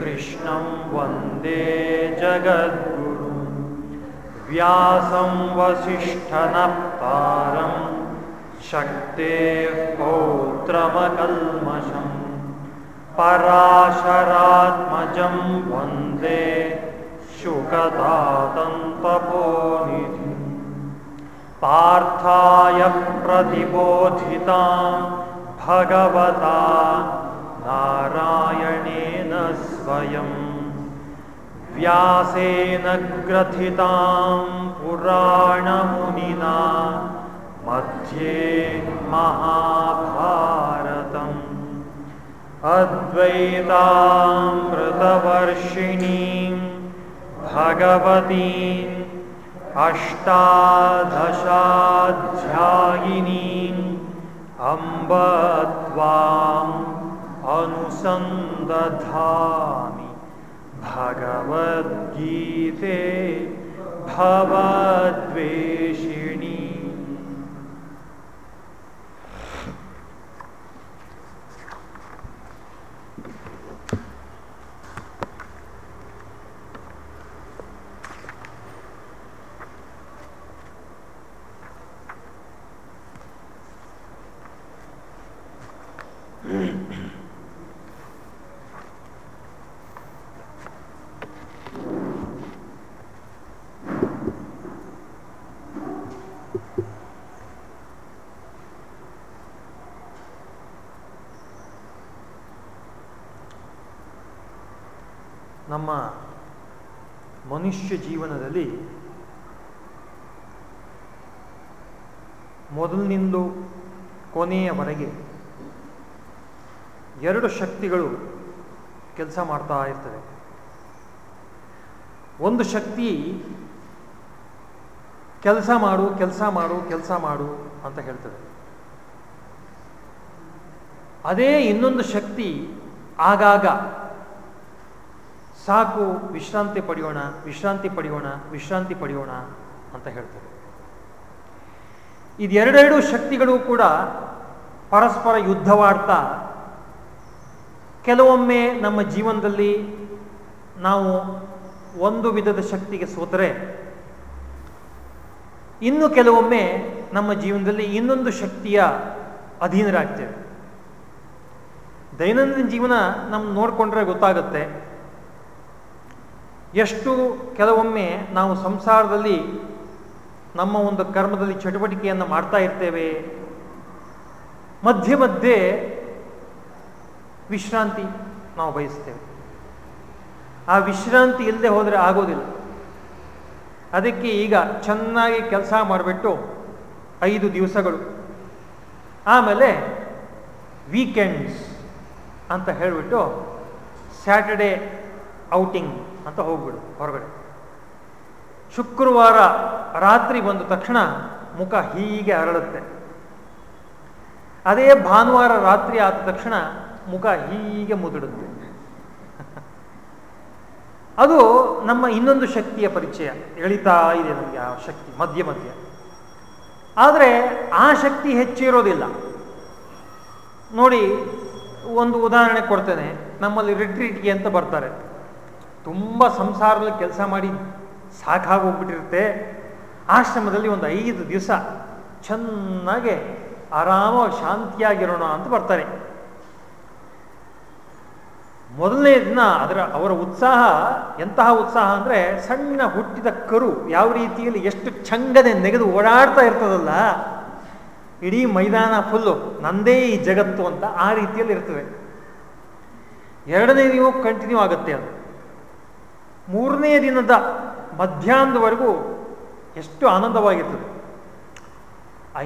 कृष्णं वंदे जगद्गुरुं। व्यासं वसिष्ठनप्तारं शक्तेः पौत्रमकल्मषम् पराशरात्मजं वंदे शुकदातन्तपोनिधिं पार्थाय प्रतिबोधितां भगवता नारायणेन स्वयं व्यासेन ग्रथितां पुराणमुनिना मध्ये महाभारतम्। अद्वैतामृतवर्षिणीं भगवतीम् अष्टादशाध्यायिनीम् अम्ब त्वाम् अनुसन्दधामि भगवद्गीते भवद्वेषिणी ನಮ್ಮ ಮನುಷ್ಯ ಜೀವನದಲ್ಲಿ ಮೊದಲಿನಿಂದ ಕೊನೆಯವರೆಗೆ ಎರಡು ಶಕ್ತಿಗಳು ಕೆಲಸ ಮಾಡ್ತಾ ಇರ್ತವೆ. ಒಂದು ಶಕ್ತಿ ಕೆಲಸ ಮಾಡು ಕೆಲಸ ಮಾಡು ಕೆಲಸ ಮಾಡು ಅಂತ ಹೇಳ್ತದೆ. ಅದೇ ಇನ್ನೊಂದು ಶಕ್ತಿ ಆಗಾಗ ಸಾಕು, ವಿಶ್ರಾಂತಿ ಪಡೆಯೋಣ ವಿಶ್ರಾಂತಿ ಪಡೆಯೋಣ ವಿಶ್ರಾಂತಿ ಪಡೆಯೋಣ ಅಂತ ಹೇಳ್ತಾರೆ. ಇದೆರಡೆರಡು ಶಕ್ತಿಗಳು ಕೂಡ ಪರಸ್ಪರ ಯುದ್ಧವಾಡ್ತಾ ಕೆಲವೊಮ್ಮೆ ನಮ್ಮ ಜೀವನದಲ್ಲಿ ನಾವು ಒಂದು ವಿಧದ ಶಕ್ತಿಗೆ ಸೋತರೆ, ಇನ್ನು ಕೆಲವೊಮ್ಮೆ ನಮ್ಮ ಜೀವನದಲ್ಲಿ ಇನ್ನೊಂದು ಶಕ್ತಿಯ ಅಧೀನರಾಗ್ತೇವೆ. ದೈನಂದಿನ ಜೀವನ ನಮ್ಮ ನೋಡಿಕೊಂಡ್ರೆ ಗೊತ್ತಾಗುತ್ತೆ. ಎಷ್ಟು ಕೆಲವೊಮ್ಮೆ ನಾವು ಸಂಸಾರದಲ್ಲಿ ನಮ್ಮ ಒಂದು ಕರ್ಮದಲ್ಲಿ ಚಟುವಟಿಕೆಯನ್ನು ಮಾಡ್ತಾ ಇರ್ತೇವೆ. ಮಧ್ಯೆ ಮಧ್ಯೆ ವಿಶ್ರಾಂತಿ ನಾವು ಬಯಸ್ತೇವೆ. ಆ ವಿಶ್ರಾಂತಿ ಇಲ್ಲದೆ ಹೋದರೆ ಆಗೋದಿಲ್ಲ. ಅದಕ್ಕೆ ಈಗ ಚೆನ್ನಾಗಿ ಕೆಲಸ ಮಾಡಿಬಿಟ್ಟು ಐದು ದಿವಸಗಳು. ಆಮೇಲೆ ವೀಕೆಂಡ್ಸ್ ಅಂತ ಹೇಳಿಬಿಟ್ಟು ಸ್ಯಾಟರ್ಡೇ ಔಟಿಂಗ್ ಅಂತ ಹೋಗ್ಬಿಡು ಹೊರಗಡೆ. ಶುಕ್ರವಾರ ರಾತ್ರಿ ಬಂದ ತಕ್ಷಣ ಮುಖ ಹೀಗೆ ಅರಳುತ್ತೆ. ಅದೇ ಭಾನುವಾರ ರಾತ್ರಿ ಆದ ತಕ್ಷಣ ಮುಖ ಹೀಗೆ ಮುದುಡುತ್ತೆ. ಅದು ನಮ್ಮ ಇನ್ನೊಂದು ಶಕ್ತಿಯ ಪರಿಚಯ. ಎಳಿತಾ ಇದೆ ನಮಗೆ ಆ ಶಕ್ತಿ, ಮಧ್ಯ ಮಧ್ಯ. ಆದರೆ ಆ ಶಕ್ತಿ ಹೆಚ್ಚಿರೋದಿಲ್ಲ ನೋಡಿ, ಒಂದು ಉದಾಹರಣೆ ಕೊಡ್ತೇನೆ. ನಮ್ಮಲ್ಲಿ ರಿಟ್ರೀಟ್ಗೆ ಅಂತ ಬರ್ತಾರೆ. ತುಂಬ ಸಂಸಾರದಲ್ಲಿ ಕೆಲಸ ಮಾಡಿ ಸಾಕಾಗೋಗ್ಬಿಟ್ಟಿರುತ್ತೆ. ಆಶ್ರಮದಲ್ಲಿ ಒಂದು ಐದು ದಿವಸ ಚೆನ್ನಾಗೆ ಆರಾಮವಾಗಿ ಶಾಂತಿಯಾಗಿರೋಣ ಅಂತ ಬರ್ತಾರೆ. ಮೊದಲನೇ ದಿನ ಅದರ ಅವರ ಉತ್ಸಾಹ, ಎಂತಹ ಉತ್ಸಾಹ ಅಂದರೆ ಸಣ್ಣ ಹುಟ್ಟಿದ ಕರು ಯಾವ ರೀತಿಯಲ್ಲಿ ಎಷ್ಟು ಚಂಗದೆ ನೆಗೆದು ಓಡಾಡ್ತಾ ಇರ್ತದಲ್ಲ, ಇಡೀ ಮೈದಾನ ಫುಲ್ಲು ನಂದೇ ಈ ಜಗತ್ತು ಅಂತ ಆ ರೀತಿಯಲ್ಲಿ ಇರ್ತದೆ. ಎರಡನೇ ದಿನ ಕಂಟಿನ್ಯೂ ಆಗುತ್ತೆ ಅದು. ಮೂರನೇ ದಿನದ ಮಧ್ಯಾಹ್ನದವರೆಗೂ ಎಷ್ಟು ಆನಂದವಾಗಿರ್ತದೆ.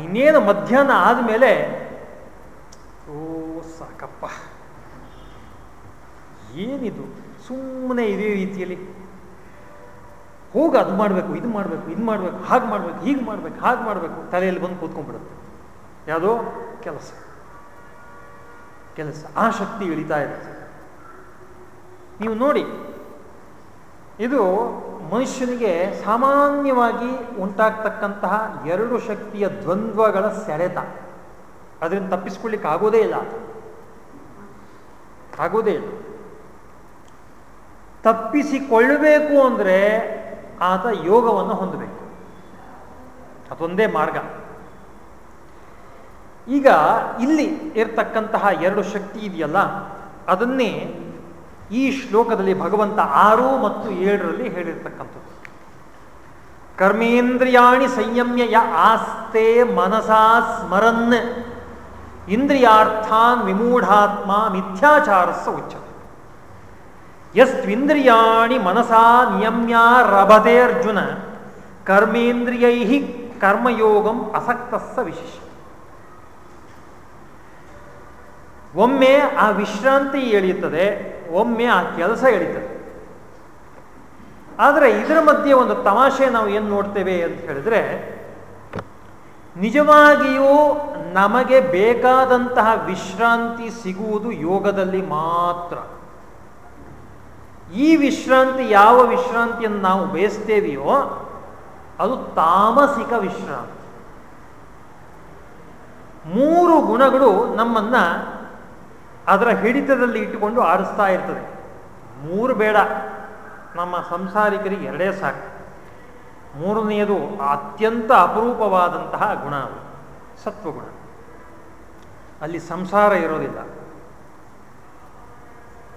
ಇನ್ನೇನು ಮಧ್ಯಾಹ್ನ ಆದಮೇಲೆ, ಓ, ಸಾಕಪ್ಪ. ಏನಿದು? ಸುಮ್ಮನೆ ಇದೇ ರೀತಿಯಲ್ಲಿ. ಹೋಗಿ, ಅದು ಮಾಡಬೇಕು, ಇದು ಮಾಡಬೇಕು ಇದು ಮಾಡಬೇಕು, ಹಾಗೆ ಮಾಡಬೇಕು, ಹೀಗೆ ಮಾಡಬೇಕು, ಹಾಗೆ ಮಾಡಬೇಕು, ತಲೆಯಲ್ಲಿ ಬಂದು ಕೂತ್ಕೊಂಡ್ಬಿಡುತ್ತೆ. ಯಾವುದೋ ಕೆಲಸ. ಕೆಲಸ. ಆ ಶಕ್ತಿ ಇಳಿತಾ ಇರುತ್ತೆ. ನೀವು ನೋಡಿ ಇದು ಮನುಷ್ಯನಿಗೆ ಸಾಮಾನ್ಯವಾಗಿ ಉಂಟಾಗ್ತಕ್ಕಂತಹ ಎರಡು ಶಕ್ತಿಯ ದ್ವಂದ್ವಗಳ ಸೆಳೆತ. ಅದರಿಂದ ತಪ್ಪಿಸ್ಕೊಳ್ಳಿಕ್ಕೆ ಆಗೋದೇ ಇಲ್ಲ. ಆಗೋದೇ ಇಲ್ಲ. ತಪ್ಪಿಸಿಕೊಳ್ಳಬೇಕು ಅಂದರೆ ಆತ ಯೋಗವನ್ನು ಹೊಂದಬೇಕು. ಅದೊಂದೇ ಮಾರ್ಗ. ಈಗ ಇಲ್ಲಿ ಇರ್ತಕ್ಕಂತಹ ಎರಡು ಶಕ್ತಿ ಇದೆಯಲ್ಲ, ಅದನ್ನೇ ಈ ಶ್ಲೋಕದಲ್ಲಿ ಭಗವಂತ ಆರು ಮತ್ತು ಏಳರಲ್ಲಿ ಹೇಳಿರ್ತಕ್ಕಂಥದ್ದು. ಕರ್ಮೇಂದ್ರಿಯಾಣಿ ಸಂಯಮ್ಯ ಯ ಆಸ್ತೆ ಮನಸಾ ಸ್ಮರನ್ ಇಂದ್ರಿಯಾರ್ಥಾನ್ ವಿಮೂಢಾತ್ಮ ಮಿಥ್ಯಾಚಾರಸ್ಸ ಉಚ್ಚ ಯಸ್ವಿಂದ್ರಿಯಾಣಿ ಮನಸಾ ನಿಯಮ್ಯ ರಭತೆ ಅರ್ಜುನ ಕರ್ಮೇಂದ್ರಿಯೈ ಕರ್ಮಯೋಗಂ ಅಸಕ್ತಸ್ಸ ವಿಶೇಷ ಒಮ್ಮೆ ಆ ವಿಶ್ರಾಂತಿ ಎಳೆಯುತ್ತದೆ, ಒಮ್ಮೆ ಆ ಕೆಲಸ ಎಳೀತದೆ. ಆದರೆ ಇದರ ಮಧ್ಯೆ ಒಂದು ತಮಾಷೆ ನಾವು ಏನು ನೋಡ್ತೇವೆ ಅಂತ ಹೇಳಿದ್ರೆ, ನಿಜವಾಗಿಯೂ ನಮಗೆ ಬೇಕಾದಂತಹ ವಿಶ್ರಾಂತಿ ಸಿಗುವುದು ಯೋಗದಲ್ಲಿ ಮಾತ್ರ. ಈ ವಿಶ್ರಾಂತಿ ಯಾವ ವಿಶ್ರಾಂತಿಯನ್ನು ನಾವು ಬಯಸ್ತೇವೆಯೋ, ಅದು ತಾಮಸಿಕ ವಿಶ್ರಾಂತಿ. ಮೂರು ಗುಣಗಳು ನಮ್ಮನ್ನ ಅದರ ಹಿಡಿತದಲ್ಲಿ ಇಟ್ಟುಕೊಂಡು ಆಡಿಸ್ತಾ ಇರ್ತದೆ. ಮೂರು ಬೇಡ. ನಮ್ಮ ಸಂಸಾರಿಕರಿಗೆ ಎರಡೇ ಸಾಕು. ಮೂರನೆಯದು ಅತ್ಯಂತ ಅಪರೂಪವಾದಂತಹ ಗುಣ ಅದು. ಸತ್ವಗುಣ. ಅಲ್ಲಿ ಸಂಸಾರ ಇರೋದಿಲ್ಲ.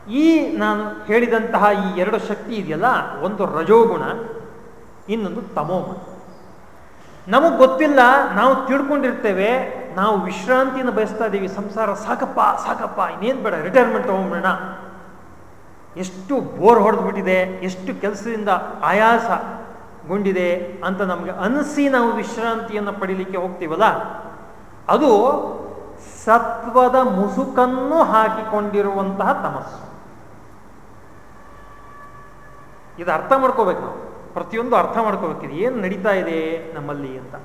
ಈ ನಾನು ಹೇಳಿದಂತಹ ಈ ಎರಡು ಶಕ್ತಿ ಇದೆಯಲ್ಲ, ಒಂದು ರಜೋಗುಣ, ಇನ್ನೊಂದು ತಮೋಗುಣ. ನಮಗೆ ಗೊತ್ತಿಲ್ಲ, ನಾವು ತಿಳ್ಕೊಂಡಿರ್ತೇವೆ ನಾವು ವಿಶ್ರಾಂತಿಯನ್ನು ಬಯಸ್ತಾ ಇದ್ದೀವಿ ಸಂಸಾರ ಸಾಕಪ್ಪ ಸಾಕಪ್ಪ, ಇನ್ನೇನು ಬೇಡ ರಿಟೈರ್ಮೆಂಟ್ ತೊಗೊಂಬಿಡೋಣ. ಎಷ್ಟು ಬೋರ್ ಹೊಡೆದ್ಬಿಟ್ಟಿದೆ, ಎಷ್ಟು ಕೆಲಸದಿಂದ ಆಯಾಸ ಆಯಾಸಗೊಂಡಿದೆ ಅಂತ ನಮಗೆ ಅನಿಸಿ ನಾವು ವಿಶ್ರಾಂತಿಯನ್ನು ಪಡಿಲಿಕ್ಕೆ ಹೋಗ್ತೀವಲ್ಲ? ಅದು ಸತ್ವದ ಮುಸುಕನ್ನು ಹಾಕಿಕೊಂಡಿರುವಂತಹ ತಮಸ್ಸು. ಇದು ಅರ್ಥ ಮಾಡ್ಕೋಬೇಕು ನಾವು. ಪ್ರತಿಯೊಂದು ಅರ್ಥ ಮಾಡ್ಕೋಬೇಕಿದೆ ಏನು ನಡೀತಾ ಇದೆ ನಮ್ಮಲ್ಲಿ ಅಂತ.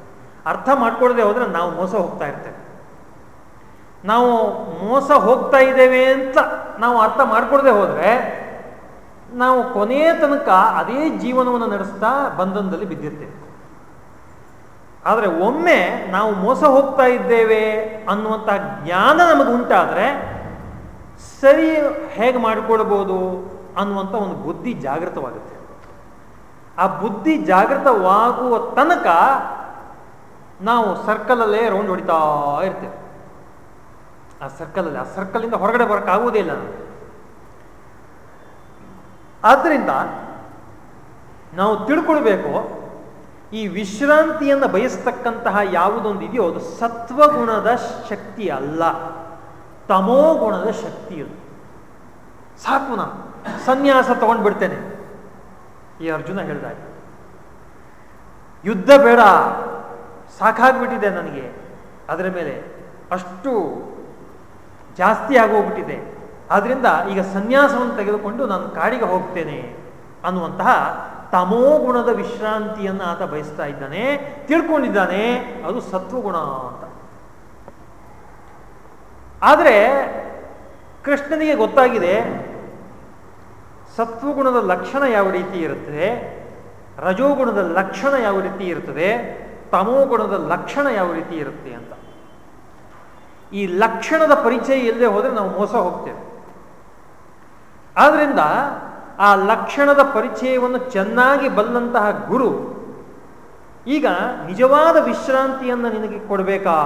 ಅರ್ಥ ಮಾಡ್ಕೊಳ್ಳದೆ ಹೋದ್ರೆ ನಾವು ಮೋಸ ಹೋಗ್ತಾ ಇರ್ತೇವೆ. ನಾವು ಮೋಸ ಹೋಗ್ತಾ ಇದ್ದೇವೆ ಅಂತ ನಾವು ಅರ್ಥ ಮಾಡ್ಕೊಳ್ಳದೆ ಹೋದ್ರೆ ನಾವು ಕೊನೆಯ ತನಕ ಅದೇ ಜೀವನವನ್ನು ನಡೆಸ್ತಾ ಬಂಧನದಲ್ಲಿ ಬಿದ್ದಿರ್ತೇವೆ. ಆದರೆ ಒಮ್ಮೆ ನಾವು ಮೋಸ ಹೋಗ್ತಾ ಇದ್ದೇವೆ ಅನ್ನುವಂಥ ಜ್ಞಾನ ನಮಗೆ ಉಂಟಾದರೆ ಸರಿ ಹೇಗೆ ಮಾಡಿಕೊಳ್ಬೋದು ಅನ್ನುವಂಥ ಒಂದು ಬುದ್ಧಿ ಜಾಗೃತವಾಗುತ್ತೆ. ಆ ಬುದ್ಧಿ ಜಾಗೃತವಾಗುವ ತನಕ ನಾವು ಸರ್ಕಲಲ್ಲೇ ರೌಂಡ್ ಹೊಡಿತಾ ಇರ್ತೇವೆ. ಆ ಸರ್ಕಲಲ್ಲಿ ಆ ಸರ್ಕಲಿಂದ ಹೊರಗಡೆ ಬರೋಕ್ಕಾಗುವುದೇ ಇಲ್ಲ ನಾವು ಆದ್ದರಿಂದ ನಾವು ತಿಳ್ಕೊಳ್ಬೇಕು, ಈ ವಿಶ್ರಾಂತಿಯನ್ನು ಬಯಸ್ತಕ್ಕಂತಹ ಯಾವುದೊಂದು ಇದೆಯೋ ಅದು ಸತ್ವಗುಣದ ಶಕ್ತಿ ಅಲ್ಲ. ತಮೋಗುಣದ ಶಕ್ತಿ ಅದು. ಸಾಕು ನಾನು. ಸನ್ಯಾಸ ತಗೊಂಡ್ಬಿಡ್ತೇನೆ ಈ ಅರ್ಜುನ ಹೇಳಿದಾಗ, ಯುದ್ಧ ಬೇಡ. ಸಾಕಾಗ್ಬಿಟ್ಟಿದೆ ನನಗೆ. ಅದರ ಮೇಲೆ ಅಷ್ಟು ಜಾಸ್ತಿ ಆಗೋಗ್ಬಿಟ್ಟಿದೆ. ಆದ್ದರಿಂದ ಈಗ ಸನ್ಯಾಸವನ್ನು ತೆಗೆದುಕೊಂಡು ನಾನು ಕಾಡಿಗೆ ಹೋಗ್ತೇನೆ ಅನ್ನುವಂತಹ ತಮೋಗುಣದ ವಿಶ್ರಾಂತಿಯನ್ನು ಆತ ಬಯಸ್ತಾ ಇದ್ದಾನೆ, ತಿಳ್ಕೊಂಡಿದ್ದಾನೆ, ಅದು ಸತ್ವಗುಣ ಅಂತ. ಆದರೆ ಕೃಷ್ಣನಿಗೆ ಗೊತ್ತಾಗಿದೆ, ಸತ್ವಗುಣದ ಲಕ್ಷಣ ಯಾವ ರೀತಿ ಇರುತ್ತದೆ ರಜೋಗುಣದ ಲಕ್ಷಣ ಯಾವ ರೀತಿ ಇರುತ್ತದೆ ತಮೋಗುಣದ ಲಕ್ಷಣ ಯಾವ ರೀತಿ ಇರುತ್ತೆ ಅಂತ. ಈ ಲಕ್ಷಣದ ಪರಿಚಯ ಇಲ್ಲದೆ ಹೋದರೆ ನಾವು ಮೋಸ ಹೋಗ್ತೇವೆ. ಆದ್ರಿಂದ ಆ ಲಕ್ಷಣದ ಪರಿಚಯವನ್ನು ಚೆನ್ನಾಗಿ ಬಲ್ಲಂತಹ ಗುರು, ಈಗ ನಿಜವಾದ ವಿಶ್ರಾಂತಿಯನ್ನು ನಿನಗೆ ಕೊಡಬೇಕಾ?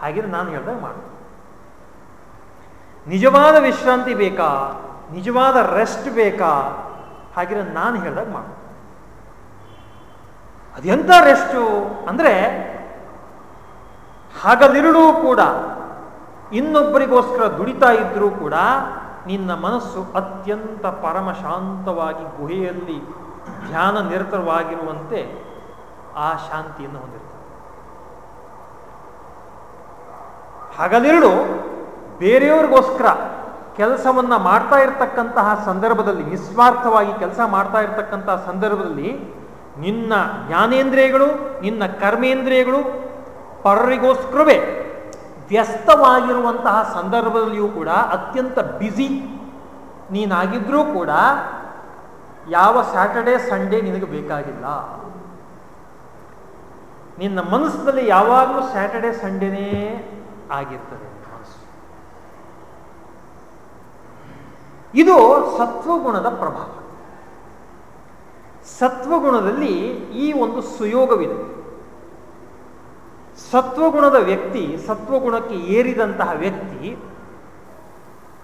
ಹಾಗೆ ನಾನು ಹೇಳ್ದಾಗ ಮಾಡು. ನಿಜವಾದ ವಿಶ್ರಾಂತಿ ಬೇಕಾ? ನಿಜವಾದ ರೆಸ್ಟ್ ಬೇಕಾ? ಹಾಗಿದ್ರೆ ನಾನು ಹೇಳ್ದಾಗ ಮಾಡು. ಅದೆಂತ ರೆಸ್ಟು ಅಂದರೆ ಹಗಲಿರುಳೂ ಕೂಡ ಇನ್ನೊಬ್ಬರಿಗೋಸ್ಕರ ದುಡಿತಾ ಇದ್ರೂ ಕೂಡ ನಿನ್ನ ಮನಸ್ಸು ಅತ್ಯಂತ ಪರಮ ಶಾಂತವಾಗಿ ಗುಹೆಯಲ್ಲಿ ಧ್ಯಾನ ನಿರತವಾಗಿರುವಂತೆ ಆ ಶಾಂತಿಯನ್ನು ಹೊಂದಿರ್ತದೆ ಹಗಲಿರುಳು ಬೇರೆಯವ್ರಿಗೋಸ್ಕರ ಕೆಲಸವನ್ನ ಮಾಡ್ತಾ ಇರತಕ್ಕಂತಹ ಸಂದರ್ಭದಲ್ಲಿ ನಿಸ್ವಾರ್ಥವಾಗಿ ಕೆಲಸ ಮಾಡ್ತಾ ಇರತಕ್ಕಂತಹ ಸಂದರ್ಭದಲ್ಲಿ ನಿನ್ನ ಜ್ಞಾನೇಂದ್ರಿಯಗಳು, ನಿನ್ನ ಕರ್ಮೇಂದ್ರಿಯಗಳು ಪರರಿಗೋಸ್ಕರವೇ ವ್ಯಸ್ತವಾಗಿರುವಂತಹ ಸಂದರ್ಭದಲ್ಲಿಯೂ ಕೂಡ ಅತ್ಯಂತ ಬ್ಯುಸಿ ನೀನಾಗಿದ್ರೂ ಕೂಡ ಯಾವ ಸ್ಯಾಟರ್ಡೇ ಸಂಡೇ ನಿನಗೆ ಬೇಕಾಗಿಲ್ಲ. ನಿನ್ನ ಮನಸ್ಸಿನಲ್ಲಿ ಯಾವಾಗಲೂ ಸ್ಯಾಟರ್ಡೇ ಸಂಡೇನೇ ಆಗಿರ್ತದೆ ಮನಸ್ಸು. ಇದು ಸತ್ವಗುಣದ ಪ್ರಭಾವ. ಸತ್ವಗುಣದಲ್ಲಿ ಈ ಒಂದು ಸುಯೋಗವಿದೆ. ಸತ್ವಗುಣದ ವ್ಯಕ್ತಿ, ಸತ್ವಗುಣಕ್ಕೆ ಏರಿದಂತಹ ವ್ಯಕ್ತಿ,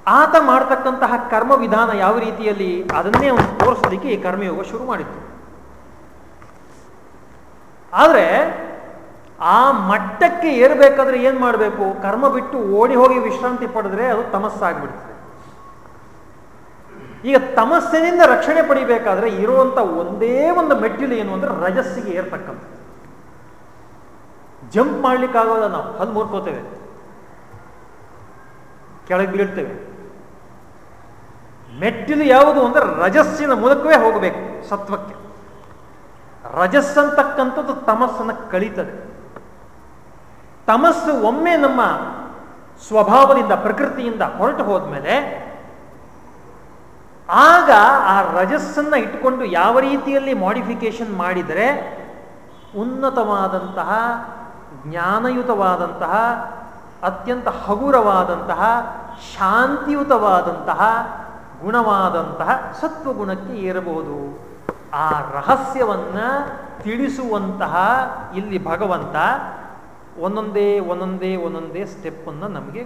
ಆತ ಮಾಡ್ತಕ್ಕಂತಹ ಕರ್ಮ ವಿಧಾನ ಯಾವ ರೀತಿಯಲ್ಲಿ ಅದನ್ನೇ ಅವನು ತೋರಿಸಲಿಕ್ಕೆ ಈ ಕರ್ಮಯೋಗ ಶುರು ಮಾಡಿತ್ತು. ಆದರೆ ಆ ಮಟ್ಟಕ್ಕೆ ಏರಬೇಕಾದ್ರೆ ಏನು ಮಾಡಬೇಕು? ಕರ್ಮ ಬಿಟ್ಟು ಓಡಿ ಹೋಗಿ ವಿಶ್ರಾಂತಿ ಪಡೆದ್ರೆ ಅದು ತಮಸ್ಸಾಗ್ಬಿಡ್ತದೆ. ಈಗ ತಮಸ್ಸಿನಿಂದ ರಕ್ಷಣೆ ಪಡಿಬೇಕಾದ್ರೆ ಇರುವಂತ ಒಂದೇ ಒಂದು ಮೆಟ್ಟಿಲು ಏನು ಅಂದ್ರೆ ರಜಸ್ಸಿಗೆ ಏರ್ತಕ್ಕಂಥ ಜಂಪ್ ಮಾಡ್ಲಿಕ್ಕಾಗೋದ ನಾವು ಹಲ್ ಮುರ್ಕೋತೇವೆ. ಕೆಳಗೆ ಬೀಳ್ತೇವೆ. ಮೆಟ್ಟಿಲು ಯಾವುದು ಅಂದ್ರೆ ರಜಸ್ಸಿನ ಮೂಲಕವೇ ಹೋಗಬೇಕು ಸತ್ವಕ್ಕೆ. ರಜಸ್ಸಂತಕ್ಕಂಥದ್ದು ತಮಸ್ಸನ್ನು ಕಳೀತದೆ. ತಮಸ್ಸು ಒಮ್ಮೆ ನಮ್ಮ ಸ್ವಭಾವದಿಂದ, ಪ್ರಕೃತಿಯಿಂದ ಹೊರಟು ಹೋದ್ಮೇಲೆ ಆಗ ಆ ರಜಸ್ಸನ್ನ ಇಟ್ಟುಕೊಂಡು ಯಾವ ರೀತಿಯಲ್ಲಿ ಮಾಡಿಫಿಕೇಶನ್ ಮಾಡಿದರೆ ಉನ್ನತವಾದಂತಹ, ಜ್ಞಾನಯುತವಾದಂತಹ, ಅತ್ಯಂತ ಹಗುರವಾದಂತಹ, ಶಾಂತಿಯುತವಾದಂತಹ, ಗುಣವಾದಂತಹ ಸತ್ವಗುಣಕ್ಕೆ ಏರಬಹುದು. ಆ ರಹಸ್ಯವನ್ನ ತಿಳಿಸುವಂತಹ ಇಲ್ಲಿ ಭಗವಂತ ಒಂದೊಂದೇ ಒಂದೊಂದೇ ಒಂದೊಂದೇ ಸ್ಟೆಪ್ಪನ್ನು ನಮಗೆ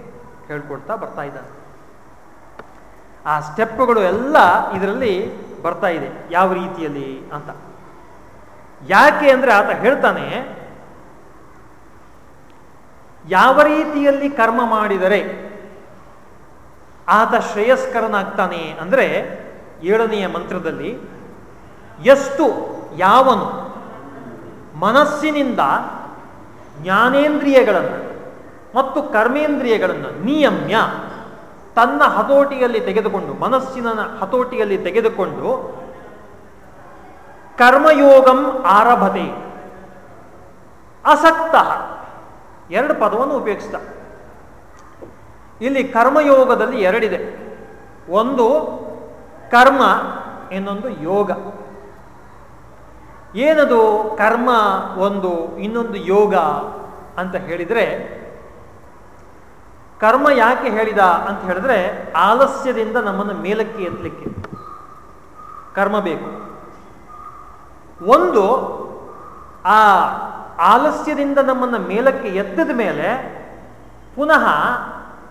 ಹೇಳ್ಕೊಡ್ತಾ ಬರ್ತಾ ಇದ್ದಾನೆ. ಆ ಸ್ಟೆಪ್ಗಳು ಎಲ್ಲ ಇದರಲ್ಲಿ ಬರ್ತಾ ಇದೆ. ಯಾವ ರೀತಿಯಲ್ಲಿ ಅಂತ. ಯಾಕೆ ಅಂದ್ರೆ ಆತ ಹೇಳ್ತಾನೆ, ಯಾವ ರೀತಿಯಲ್ಲಿ ಕರ್ಮ ಮಾಡಿದರೆ ಆತ ಶ್ರೇಯಸ್ಕರನಾಗ್ತಾನೆ ಅಂದ್ರೆ ಏಳನೆಯ ಮಂತ್ರದಲ್ಲಿ ಎಷ್ಟು ಯಾವನು ಮನಸ್ಸಿನಿಂದ ಜ್ಞಾನೇಂದ್ರಿಯಗಳನ್ನು ಮತ್ತು ಕರ್ಮೇಂದ್ರಿಯಗಳನ್ನು ನಿಯಮ್ಯ ತನ್ನ ಹತೋಟಿಯಲ್ಲಿ ತೆಗೆದುಕೊಂಡು, ಮನಸ್ಸಿನ ಹತೋಟಿಯಲ್ಲಿ ತೆಗೆದುಕೊಂಡು, ಕರ್ಮಯೋಗಂ ಆರಭತೆ. ಅಸಕ್ತ. ಎರಡು ಪದವನ್ನು ಉಪಯೋಗಿಸ್ತ. ಇಲ್ಲಿ ಕರ್ಮಯೋಗದಲ್ಲಿ ಎರಡಿದೆ. ಒಂದು ಕರ್ಮ, ಇನ್ನೊಂದು ಯೋಗ. ಏನದು ಕರ್ಮ, ಒಂದು, ಇನ್ನೊಂದು ಯೋಗ ಅಂತ ಹೇಳಿದರೆ ಕರ್ಮ ಯಾಕೆ ಹೇಳಿದ ಅಂತ ಹೇಳಿದ್ರೆ ಆಲಸ್ಯದಿಂದ ನಮ್ಮನ್ನು ಮೇಲಕ್ಕೆ ಎತ್ತಲಿಕ್ಕೆ. ಕರ್ಮ ಬೇಕು. ಒಂದು, ಆ ಆಲಸ್ಯದಿಂದ ನಮ್ಮನ್ನು ಮೇಲಕ್ಕೆ ಎತ್ತಿದ ಮೇಲೆ ಪುನಃ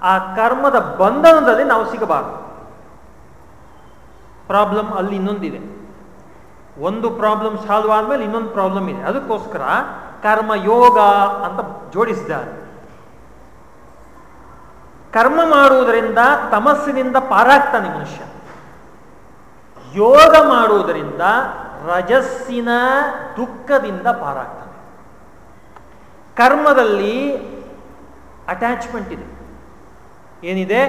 ಆ ಕರ್ಮದ ಬಂಧನದಲ್ಲಿ ನಾವು ಸಿಗಬಾರದು. ಪ್ರಾಬ್ಲಮ್ ಅಲ್ಲಿ ಇನ್ನೊಂದಿದೆ. ಒಂದು ಪ್ರಾಬ್ಲಮ್ ಸಾಲ್ವ್ ಆದ್ಮೇಲೆ ಇನ್ನೊಂದು ಪ್ರಾಬ್ಲಮ್ ಇದೆ. ಅದಕ್ಕೋಸ್ಕರ ಕರ್ಮ ಯೋಗ ಅಂತ ಜೋಡಿಸಿದ್ದಾರೆ. ಕರ್ಮ ಮಾಡುವುದರಿಂದ ತಮಸ್ಸಿನಿಂದ ಪಾರಾಗ್ತಾನೆ ಮನುಷ್ಯ. ಯೋಗ ಮಾಡುವುದರಿಂದ ರಜಸ್ಸಿನ ದುಃಖದಿಂದ ಪಾರಾಗ್ತಾನೆ. ಕರ್ಮದಲ್ಲಿ ಅಟ್ಯಾಚ್ಮೆಂಟ್ ಇದೆ. ಏನಿದೆ?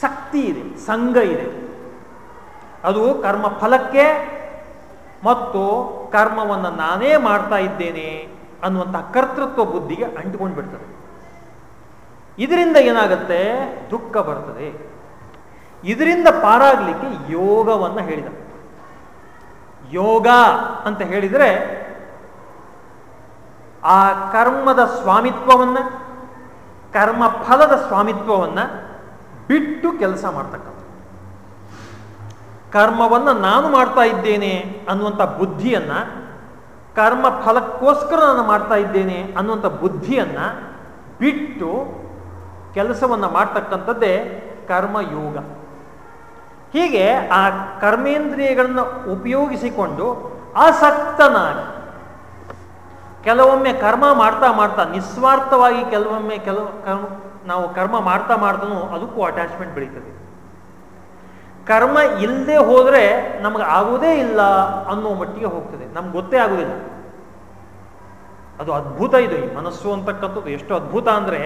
ಶಕ್ತಿ ಇದೆ, ಸಂಘ ಇದೆ. ಅದು ಕರ್ಮ ಫಲಕ್ಕೆ ಮತ್ತು ಕರ್ಮವನ್ನು ನಾನೇ ಮಾಡ್ತಾ ಇದ್ದೇನೆ ಅನ್ನುವಂತಹ ಕರ್ತೃತ್ವ ಬುದ್ಧಿಗೆ ಅಂಟಿಕೊಂಡು ಬಿಡ್ತದೆ ಇದರಿಂದ ಏನಾಗುತ್ತೆ? ದುಃಖ ಬರ್ತದೆ. ಇದರಿಂದ ಪಾರಾಗ್ಲಿಕ್ಕೆ ಯೋಗವನ್ನು ಹೇಳಿದ. ಯೋಗ ಅಂತ ಹೇಳಿದರೆ ಆ ಕರ್ಮದ ಸ್ವಾಮಿತ್ವವನ್ನು, ಕರ್ಮ ಫಲದ ಸ್ವಾಮಿತ್ವವನ್ನು ಬಿಟ್ಟು ಕೆಲಸ ಮಾಡ್ತಕ್ಕಂಥ ಕರ್ಮವನ್ನು ನಾನು ಮಾಡ್ತಾ ಇದ್ದೇನೆ ಅನ್ನುವಂಥ ಬುದ್ಧಿಯನ್ನ, ಕರ್ಮ ಫಲಕ್ಕೋಸ್ಕರ ನಾನು ಮಾಡ್ತಾ ಇದ್ದೇನೆ ಅನ್ನುವಂಥ ಬುದ್ಧಿಯನ್ನ ಬಿಟ್ಟು ಕೆಲಸವನ್ನು ಮಾಡ್ತಕ್ಕಂಥದ್ದೇ ಕರ್ಮಯೋಗ. ಹೀಗೆ ಆ ಕರ್ಮೇಂದ್ರಿಯಗಳನ್ನು ಉಪಯೋಗಿಸಿಕೊಂಡು ಆಸಕ್ತನಾಗಿ ಕೆಲವೊಮ್ಮೆ ಕರ್ಮ ಮಾಡ್ತಾ ಮಾಡ್ತಾ, ನಿಸ್ವಾರ್ಥವಾಗಿ ಕೆಲವೊಮ್ಮೆ ಕೆಲವು ಕರ್ಮ ನಾವು ಕರ್ಮ ಮಾಡ್ತಾ ಮಾಡ್ತಾನೂ ಅದಕ್ಕೂ ಅಟ್ಯಾಚ್ಮೆಂಟ್ ಬೆಳೀತದೆ. ಕರ್ಮ ಇಲ್ಲದೆ ಹೋದರೆ ನಮಗೆ ಆಗೋದೇ ಇಲ್ಲ ಅನ್ನೋ ಮಟ್ಟಿಗೆ ಹೋಗ್ತದೆ. ನಮ್ಗೆ ಗೊತ್ತೇ ಆಗೋದಿಲ್ಲ. ಅದು ಅದ್ಭುತ ಇದು ಈ ಮನಸ್ಸು ಅಂತಕ್ಕಂಥದ್ದು. ಎಷ್ಟು ಅದ್ಭುತ ಅಂದರೆ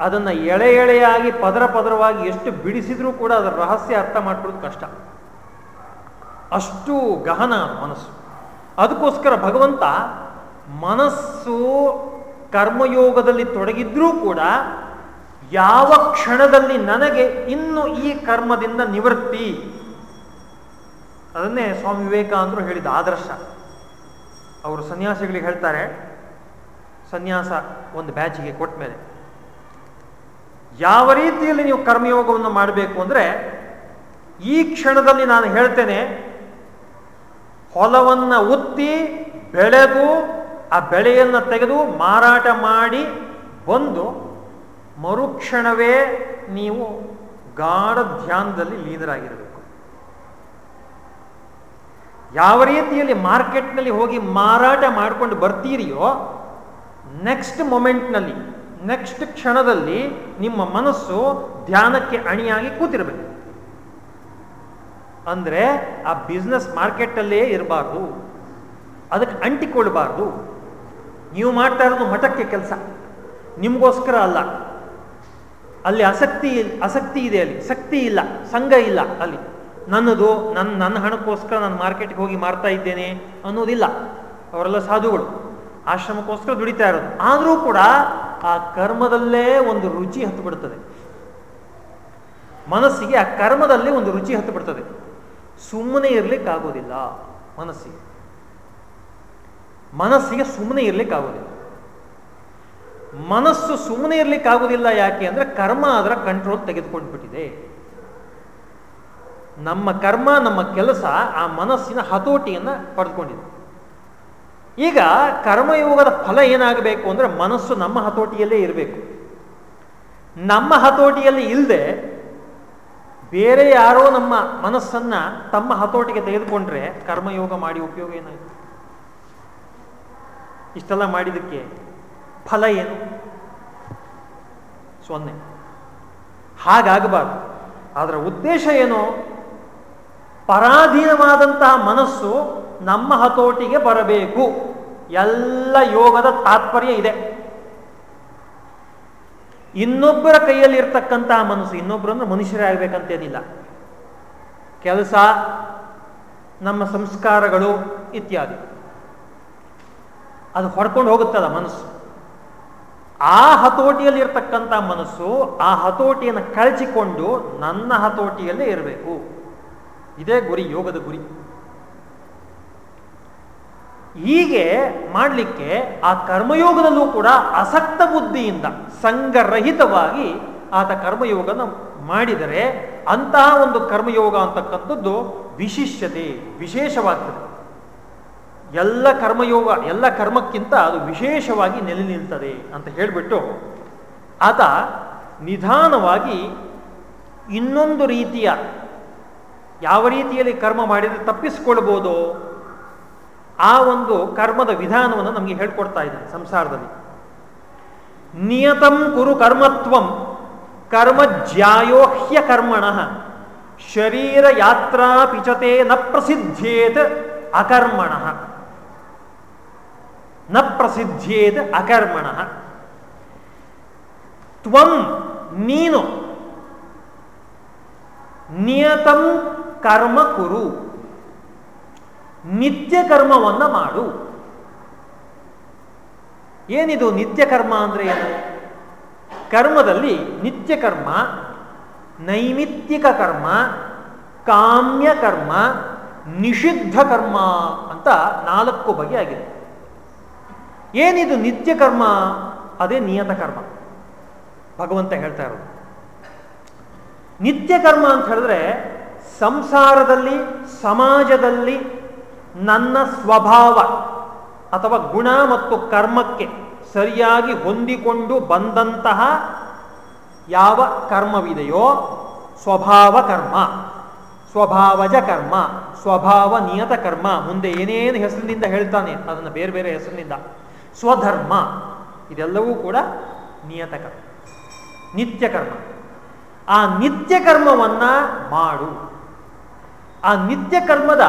ಅದನ್ನು ಎಳೆ ಎಳೆಯಾಗಿ ಪದರ ಪದರವಾಗಿ ಎಷ್ಟು ಬಿಡಿಸಿದ್ರೂ ಕೂಡ ಅದರ ರಹಸ್ಯ ಅರ್ಥ ಮಾಡ್ಕೊಳ್ಳೋದು ಕಷ್ಟ. ಅಷ್ಟು ಗಹನ ಮನಸ್ಸು. ಅದಕ್ಕೋಸ್ಕರ ಭಗವಂತ ಮನಸ್ಸು ಕರ್ಮಯೋಗದಲ್ಲಿ ತೊಡಗಿದ್ರೂ ಕೂಡ ಯಾವ ಕ್ಷಣದಲ್ಲಿ ನನಗೆ ಇನ್ನು ಈ ಕರ್ಮದಿಂದ ನಿವೃತ್ತಿ? ಅದನ್ನೇ ಸ್ವಾಮಿ ವಿವೇಕಾನಂದರು ಹೇಳಿದ ಆದರ್ಶ. ಅವರು ಸನ್ಯಾಸಿಗಳಿಗೆ ಹೇಳ್ತಾರೆ, ಸನ್ಯಾಸ ಒಂದು ಬ್ಯಾಚಿಗೆ ಕೊಟ್ಟ ಮೇಲೆ. ಯಾವ ರೀತಿಯಲ್ಲಿ ನೀವು ಕರ್ಮಯೋಗವನ್ನು ಮಾಡಬೇಕು ಅಂದರೆ, ಈ ಕ್ಷಣದಲ್ಲಿ ನಾನು ಹೇಳ್ತೇನೆ, ಹೊಲವನ್ನು ಉತ್ತಿ, ಬೆಳೆದು, ಆ ಬೆಳೆಯನ್ನು ತೆಗೆದು ಮಾರಾಟ ಮಾಡಿ ಬಂದು, ಮರುಕ್ಷಣವೇ ನೀವು ಗಾಢ ಧ್ಯಾನದಲ್ಲಿ ಲೀನರಾಗಿರಬೇಕು. ಯಾವ ರೀತಿಯಲ್ಲಿ ಮಾರ್ಕೆಟ್ನಲ್ಲಿ ಹೋಗಿ ಮಾರಾಟ ಮಾಡಿಕೊಂಡು ಬರ್ತೀರಿಯೋ ನೆಕ್ಸ್ಟ್ ಮೊಮೆಂಟ್ನಲ್ಲಿ ನೆಕ್ಸ್ಟ್ ಕ್ಷಣದಲ್ಲಿ ನಿಮ್ಮ ಮನಸ್ಸು ಧ್ಯಾನಕ್ಕೆ ಅಣಿಯಾಗಿ ಕೂತಿರಬೇಕು. ಅಂದರೆ ಆ ಬಿಸ್ನೆಸ್ ಮಾರ್ಕೆಟಲ್ಲೇ ಇರಬಾರ್ದು. ಅದಕ್ಕೆ ಅಂಟಿಕೊಳ್ಬಾರ್ದು ನೀವು ಮಾಡ್ತಾ ಇರೋದು ಮಠಕ್ಕೆ ಕೆಲಸ. ನಿಮಗೋಸ್ಕರ ಅಲ್ಲ. ಅಲ್ಲಿ ಆಸಕ್ತಿ ಆಸಕ್ತಿ ಇದೆ ಅಲ್ಲಿ. ಶಕ್ತಿ ಇಲ್ಲ, ಸಂಘ ಇಲ್ಲ ಅಲ್ಲಿ. ನನ್ನದು ನನ್ನ ನನ್ನ ಹಣಕ್ಕೋಸ್ಕರ ನಾನು ಮಾರ್ಕೆಟ್ಗೆ ಹೋಗಿ ಮಾರ್ತಾ ಇದ್ದೇನೆ ಅನ್ನೋದಿಲ್ಲ. ಅವರೆಲ್ಲ ಸಾಧುಗಳು. ಆಶ್ರಮಕ್ಕೋಸ್ಕರ ದುಡಿತಾ ಇರೋದು. ಆದರೂ ಕೂಡ ಆ ಕರ್ಮದಲ್ಲೇ ಒಂದು ರುಚಿ ಹತ್ತು ಬಿಡ್ತದೆ ಮನಸ್ಸಿಗೆ ಆ ಕರ್ಮದಲ್ಲಿ ಒಂದು ರುಚಿ ಹತ್ತು ಬಿಡ್ತದೆ ಸುಮ್ಮನೆ ಇರ್ಲಿಕ್ಕಾಗೋದಿಲ್ಲ ಮನಸ್ಸಿಗೆ. ಮನಸ್ಸಿಗೆ ಸುಮ್ಮನೆ ಇರ್ಲಿಕ್ಕಾಗೋದಿಲ್ಲ. ಮನಸ್ಸು ಸುಮ್ಮನೆ ಇರ್ಲಿಕ್ಕಾಗೋದಿಲ್ಲ ಯಾಕೆ ಅಂದ್ರೆ ಕರ್ಮ ಅದರ ಕಂಟ್ರೋಲ್ ತೆಗೆದುಕೊಂಡ್ಬಿಟ್ಟಿದೆ. ನಮ್ಮ ಕರ್ಮ, ನಮ್ಮ ಕೆಲಸ ಆ ಮನಸ್ಸಿನ ಹತೋಟಿಯನ್ನ ಪಡೆದುಕೊಂಡಿದೆ. ಈಗ ಕರ್ಮಯೋಗದ ಫಲ ಏನಾಗಬೇಕು ಅಂದ್ರೆ ಮನಸ್ಸು ನಮ್ಮ ಹತೋಟಿಯಲ್ಲೇ ಇರಬೇಕು. ನಮ್ಮ ಹತೋಟಿಯಲ್ಲಿ ಇಲ್ಲದೆ ಬೇರೆ ಯಾರೋ ನಮ್ಮ ಮನಸ್ಸನ್ನ ತಮ್ಮ ಹತೋಟಿಗೆ ತೆಗೆದುಕೊಂಡ್ರೆ ಕರ್ಮಯೋಗ ಮಾಡಿ ಉಪಯೋಗ ಏನಾಯಿತು? ಇಷ್ಟೆಲ್ಲ ಮಾಡಿದಕ್ಕೆ ಫಲ ಏನು? ಸೊನ್ನೆ. ಹಾಗಾಗಬಾರ್ದು. ಅದರ ಉದ್ದೇಶ ಏನು? ಪರಾಧೀನವಾದಂತಹ ಮನಸ್ಸು ನಮ್ಮ ಹತೋಟಿಗೆ ಬರಬೇಕು. ಎಲ್ಲ ಯೋಗದ ತಾತ್ಪರ್ಯ ಇದೆ. ಇನ್ನೊಬ್ಬರ ಕೈಯಲ್ಲಿ ಇರ್ತಕ್ಕಂತಹ ಮನಸ್ಸು ಇನ್ನೊಬ್ಬರು ಅಂದ್ರೆ ಮನುಷ್ಯರೇ ಆಗ್ಬೇಕಂತೇನಿಲ್ಲ. ಕೆಲಸ, ನಮ್ಮ ಸಂಸ್ಕಾರಗಳು ಇತ್ಯಾದಿ. ಅದು ಹೊಡ್ಕೊಂಡು ಹೋಗುತ್ತದ ಮನಸ್ಸು. ಆ ಹತೋಟಿಯಲ್ಲಿ ಇರ್ತಕ್ಕಂಥ ಮನಸ್ಸು ಆ ಹತೋಟಿಯನ್ನು ಕಳಚಿಕೊಂಡು ನನ್ನ ಹತೋಟಿಯಲ್ಲೇ ಇರಬೇಕು. ಇದೇ ಗುರಿ, ಯೋಗದ ಗುರಿ. ಹೀಗೆ ಮಾಡಲಿಕ್ಕೆ ಆ ಕರ್ಮಯೋಗದಲ್ಲೂ ಕೂಡ ಅಸಕ್ತ ಬುದ್ಧಿಯಿಂದ ಸಂಘರಹಿತವಾಗಿ ಆತ ಕರ್ಮಯೋಗನ ಮಾಡಿದರೆ ಅಂತಹ ಒಂದು ಕರ್ಮಯೋಗ ಅಂತಕ್ಕಂಥದ್ದು ವಿಶಿಷ್ಯತೆ, ವಿಶೇಷವಾಗ್ತದೆ. ಎಲ್ಲ ಕರ್ಮಯೋಗ, ಎಲ್ಲ ಕರ್ಮಕ್ಕಿಂತ ಅದು ವಿಶೇಷವಾಗಿ ನೆಲೆ ನಿಲ್ತದೆ ಅಂತ ಹೇಳಿಬಿಟ್ಟು ಆತ ನಿಧಾನವಾಗಿ ಇನ್ನೊಂದು ರೀತಿಯ ಯಾವ ರೀತಿಯಲ್ಲಿ ಕರ್ಮ ಮಾಡಿದರೆ ತಪ್ಪಿಸಿಕೊಳ್ಬೋದು, ಆ ಒಂದು ಕರ್ಮದ ವಿಧಾನವನ್ನು ನಮಗೆ ಹೇಳ್ಕೊಡ್ತಾ ಇದ್ದಾನೆ ಸಂಸಾರದಲ್ಲಿ. ನಿಯತಂ ಕುರು ಕರ್ಮತ್ವಂ, ಕರ್ಮ ಜ್ಯಾಯೋಹ್ಯ ಕರ್ಮಣ, ಶರೀರ ಯಾತ್ರಾ ಪಿಚತೆ ನ ಪ್ರಸಿದ್ಧೇತ್ ಅಕರ್ಮಣ. ನ ಪ್ರಸಿದ್ಧೇತ್ ಅಕರ್ಮಣ. ತ್ವಂ ನೀನು ನಿಯತಂ ಕರ್ಮ ಕುರು ನಿತ್ಯ ಕರ್ಮವನ್ನ ಮಾಡು. ಏನಿದು ನಿತ್ಯ ಕರ್ಮ ಅಂದ್ರೆ ಏನು? ಕರ್ಮದಲ್ಲಿ ನಿತ್ಯ ಕರ್ಮ ನೈಮಿತ್ತಿಕ ಕರ್ಮ ಕಾಮ್ಯ ಕರ್ಮ ನಿಷಿದ್ಧ ಕರ್ಮ ಅಂತ ನಾಲ್ಕು ಬಗೆಯಾಗಿದೆ ಏನಿದು ನಿತ್ಯ ಕರ್ಮ ಅದೇ ನಿಯತ ಕರ್ಮ. ಭಗವಂತ ಹೇಳ್ತಾ ಇರೋದು. ನಿತ್ಯ ಕರ್ಮ ಅಂತ ಹೇಳಿದ್ರೆ ಸಂಸಾರದಲ್ಲಿ, ಸಮಾಜದಲ್ಲಿ ನನ್ನ ಸ್ವಭಾವ ಅಥವಾ ಗುಣ ಮತ್ತು ಕರ್ಮಕ್ಕೆ ಸರಿಯಾಗಿ ಹೊಂದಿಕೊಂಡು ಬಂದಂತಹ ಯಾವ ಕರ್ಮವಿದೆಯೋ ಸ್ವಭಾವ ಕರ್ಮ, ಸ್ವಭಾವಜ ಕರ್ಮ, ಸ್ವಭಾವ ನಿಯತ ಕರ್ಮ, ಮುಂದೆ ಏನೇನು ಹೆಸರಿನಿಂದ ಹೇಳ್ತಾನೆ ಅದನ್ನು ಬೇರೆ ಬೇರೆ ಹೆಸರಿನಿಂದ, ಸ್ವಧರ್ಮ, ಇದೆಲ್ಲವೂ ಕೂಡ ನಿಯತ ಕರ್ಮ, ನಿತ್ಯ ಕರ್ಮ. ಆ ನಿತ್ಯ ಕರ್ಮವನ್ನ ಮಾಡು. ಆ ನಿತ್ಯ ಕರ್ಮದ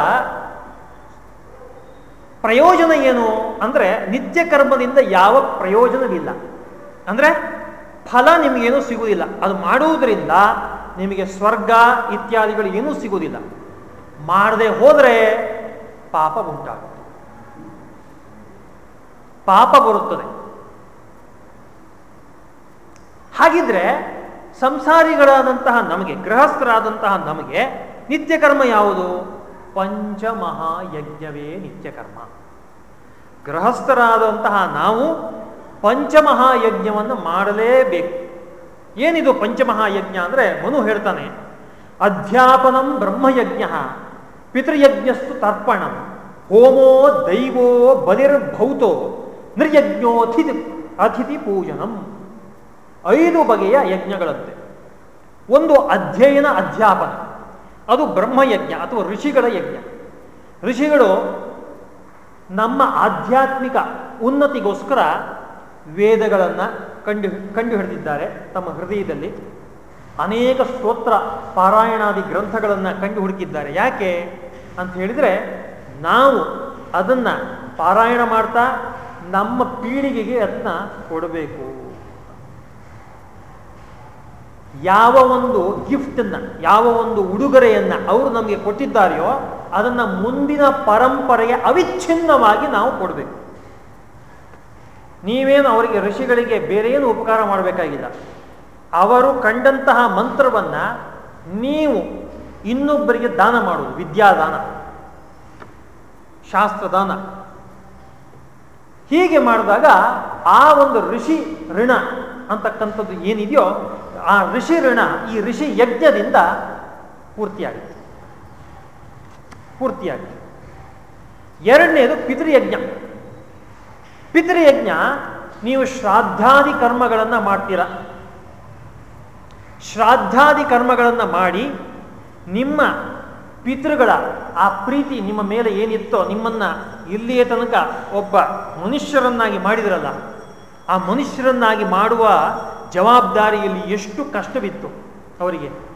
ಪ್ರಯೋಜನ ಏನು ಅಂದರೆ ನಿತ್ಯ ಕರ್ಮದಿಂದ ಯಾವ ಪ್ರಯೋಜನವಿಲ್ಲ. ಅಂದರೆ ಫಲ ನಿಮಗೇನು ಸಿಗುವುದಿಲ್ಲ. ಅದು ಮಾಡುವುದರಿಂದ ನಿಮಗೆ ಸ್ವರ್ಗ ಇತ್ಯಾದಿಗಳು ಏನೂ ಸಿಗುವುದಿಲ್ಲ. ಮಾಡದೆ ಹೋದರೆ ಪಾಪ ಉಂಟಾಗುತ್ತೆ. ಪಾಪ ಬರುತ್ತದೆ. ಹಾಗಿದ್ರೆ ಸಂಸಾರಿಗಳಾದಂತಹ ನಮಗೆ, ಗೃಹಸ್ಥರಾದಂತಹ ನಮಗೆ ನಿತ್ಯ ಕರ್ಮ ಯಾವುದು? ಪಂಚಮಹಾಯಜ್ಞವೇ ನಿತ್ಯ ಕರ್ಮ ಗೃಹಸ್ಥರಾದಂತಹ ನಾವು ಪಂಚಮಹಾಯಜ್ಞವನ್ನು ಮಾಡಲೇಬೇಕು. ಏನಿದು ಪಂಚಮಹಾಯಜ್ಞ ಅಂದರೆ ಮನು ಹೇಳ್ತಾನೆ, ಅಧ್ಯಾಪನಂ ಬ್ರಹ್ಮಯಜ್ಞ, ಪಿತೃಯಜ್ಞಸ್ತು ತರ್ಪಣಂ, ಹೋಮೋ ದೈವೋ ಬಲಿರ್ಭೌತೋ ನಿರ್ಯಜ್ಞೋಥಿ ಅತಿಥಿ ಪೂಜನಂ. ಐದು ಬಗೆಯ ಯಜ್ಞಗಳಂತೆ. ಒಂದು ಅಧ್ಯಯನ, ಅಧ್ಯಾಪನ. ಅದು ಬ್ರಹ್ಮಯಜ್ಞ ಅಥವಾ ಋಷಿಗಳ ಯಜ್ಞ. ಋಷಿಗಳು ನಮ್ಮ ಆಧ್ಯಾತ್ಮಿಕ ಉನ್ನತಿಗೋಸ್ಕರ ವೇದಗಳನ್ನು ಕಂಡು ಕಂಡು ಹಿಡಿದಿದ್ದಾರೆ ತಮ್ಮ ಹೃದಯದಲ್ಲಿ. ಅನೇಕ ಸ್ತೋತ್ರ ಪಾರಾಯಣಾದಿ ಗ್ರಂಥಗಳನ್ನು ಕಂಡು ಹುಡುಕಿದ್ದಾರೆ ಯಾಕೆ ಅಂತ ಹೇಳಿದರೆ, ನಾವು ಅದನ್ನು ಪಾರಾಯಣ ಮಾಡ್ತಾ ನಮ್ಮ ಪೀಳಿಗೆಗೆ ಅದನ್ನ ಕೊಡಬೇಕು. ಯಾವ ಒಂದು ಗಿಫ್ಟನ್ನು ಯಾವ ಒಂದು ಉಡುಗೊರೆಯನ್ನು ಅವರು ನಮಗೆ ಕೊಟ್ಟಿದ್ದಾರೆಯೋ ಅದನ್ನು ಮುಂದಿನ ಪರಂಪರೆಗೆ ಅವಿಚ್ಛಿನ್ನವಾಗಿ ನಾವು ಕೊಡಬೇಕು. ನೀವೇನು ಅವರಿಗೆ ಋಷಿಗಳಿಗೆ ಬೇರೆ ಏನು ಉಪಕಾರ ಮಾಡಬೇಕಾಗಿಲ್ಲ. ಅವರು ಕಂಡಂತಹ ಮಂತ್ರವನ್ನು ನೀವು ಇನ್ನೊಬ್ಬರಿಗೆ ದಾನ ಮಾಡುವುದು ವಿದ್ಯಾದಾನ, ಶಾಸ್ತ್ರದಾನ. ಹೀಗೆ ಮಾಡಿದಾಗ ಆ ಒಂದು ಋಷಿ ಋಣ ಅಂತಕ್ಕಂಥದ್ದು ಏನಿದೆಯೋ ಆ ಋಷಿ ಋಣ ಈ ಋಷಿ ಯಜ್ಞದಿಂದ ಪೂರ್ತಿಯಾಗುತ್ತೆ ಪೂರ್ತಿಯಾಗುತ್ತೆ ಎರಡನೇದು ಪಿತೃಯಜ್ಞ. ಪಿತೃಯಜ್ಞ ನೀವು ಶ್ರಾದ್ದಾದಿ ಕರ್ಮಗಳನ್ನು ಮಾಡ್ತೀರ? ಶ್ರಾದ್ದಾದಿ ಕರ್ಮಗಳನ್ನು ಮಾಡಿ ನಿಮ್ಮ ಪಿತೃಗಳ ಆ ಪ್ರೀತಿ ನಿಮ್ಮ ಮೇಲೆ ಏನಿತ್ತೋ ನಿಮ್ಮನ್ನ ಇಲ್ಲಿಯ ತನಕ ಒಬ್ಬ ಮನುಷ್ಯರನ್ನಾಗಿ ಮಾಡಿದ್ರಲ್ಲ, ಆ ಮನುಷ್ಯರನ್ನಾಗಿ ಮಾಡುವ ಜವಾಬ್ದಾರಿಯಲ್ಲಿ ಎಷ್ಟು ಕಷ್ಟವಿತ್ತು ಅವರಿಗೆ?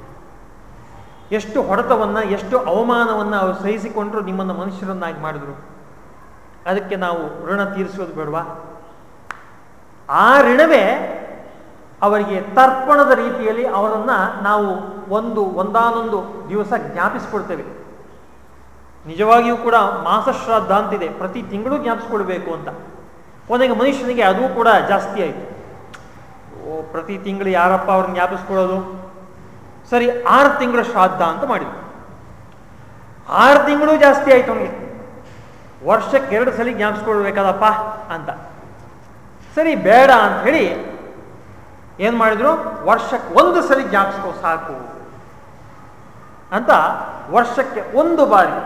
ಎಷ್ಟು ಹೊಡೆತವನ್ನು, ಎಷ್ಟು ಅವಮಾನವನ್ನು ಅವರು ಸಹಿಸಿಕೊಂಡ್ರು ನಿಮ್ಮನ್ನು ಮನುಷ್ಯರನ್ನಾಗಿ ಮಾಡಿದ್ರು? ಅದಕ್ಕೆ ನಾವು ಋಣ ತೀರಿಸೋದು ಬೇಡವಾ? ಆ ಋಣವೇ ಅವರಿಗೆ ತರ್ಪಣದ ರೀತಿಯಲ್ಲಿ ಅವರನ್ನು ನಾವು ಒಂದು ಒಂದಾನೊಂದು ದಿವಸ ಜ್ಞಾಪಿಸ್ಕೊಳ್ತೇವೆ. ನಿಜವಾಗಿಯೂ ಕೂಡ ಮಾಸಶ್ರಾದ್ದ ಅಂತಿದೆ. ಪ್ರತಿ ತಿಂಗಳು ಜ್ಞಾಪಿಸ್ಕೊಳ್ಬೇಕು ಅಂತ. ಕೊನೆಗೆ ಮನುಷ್ಯನಿಗೆ ಅದೂ ಕೂಡ ಜಾಸ್ತಿ ಆಯಿತು. ಪ್ರತಿ ತಿಂಗಳು ಯಾರಪ್ಪ ಅವ್ರನ್ನ ಜ್ಞಾಪಿಸ್ಕೊಳ್ಳೋದು? ಸರಿ, ಆರು ತಿಂಗಳ ಶ್ರಾದ್ದ ಅಂತ ಮಾಡಿದ್ವಿ ಆರು ತಿಂಗಳು ಜಾಸ್ತಿ ಆಯ್ತು ಅವನಿಗೆ. ವರ್ಷಕ್ಕೆ ಎರಡು ಸಲ ಜ್ಞಾಪಿಸ್ಕೊಳ್ಬೇಕಾದಪ್ಪ ಅಂತ. ಸರಿ, ಬೇಡ ಅಂತ ಹೇಳಿ ಏನು ಮಾಡಿದ್ರು? ವರ್ಷಕ್ಕೆ ಒಂದು ಸಲ ಜ್ಞಾಪಿಸ್ಕೋ, ಸಾಕು ಅಂತ ವರ್ಷಕ್ಕೆ ಒಂದು ಬಾರಿ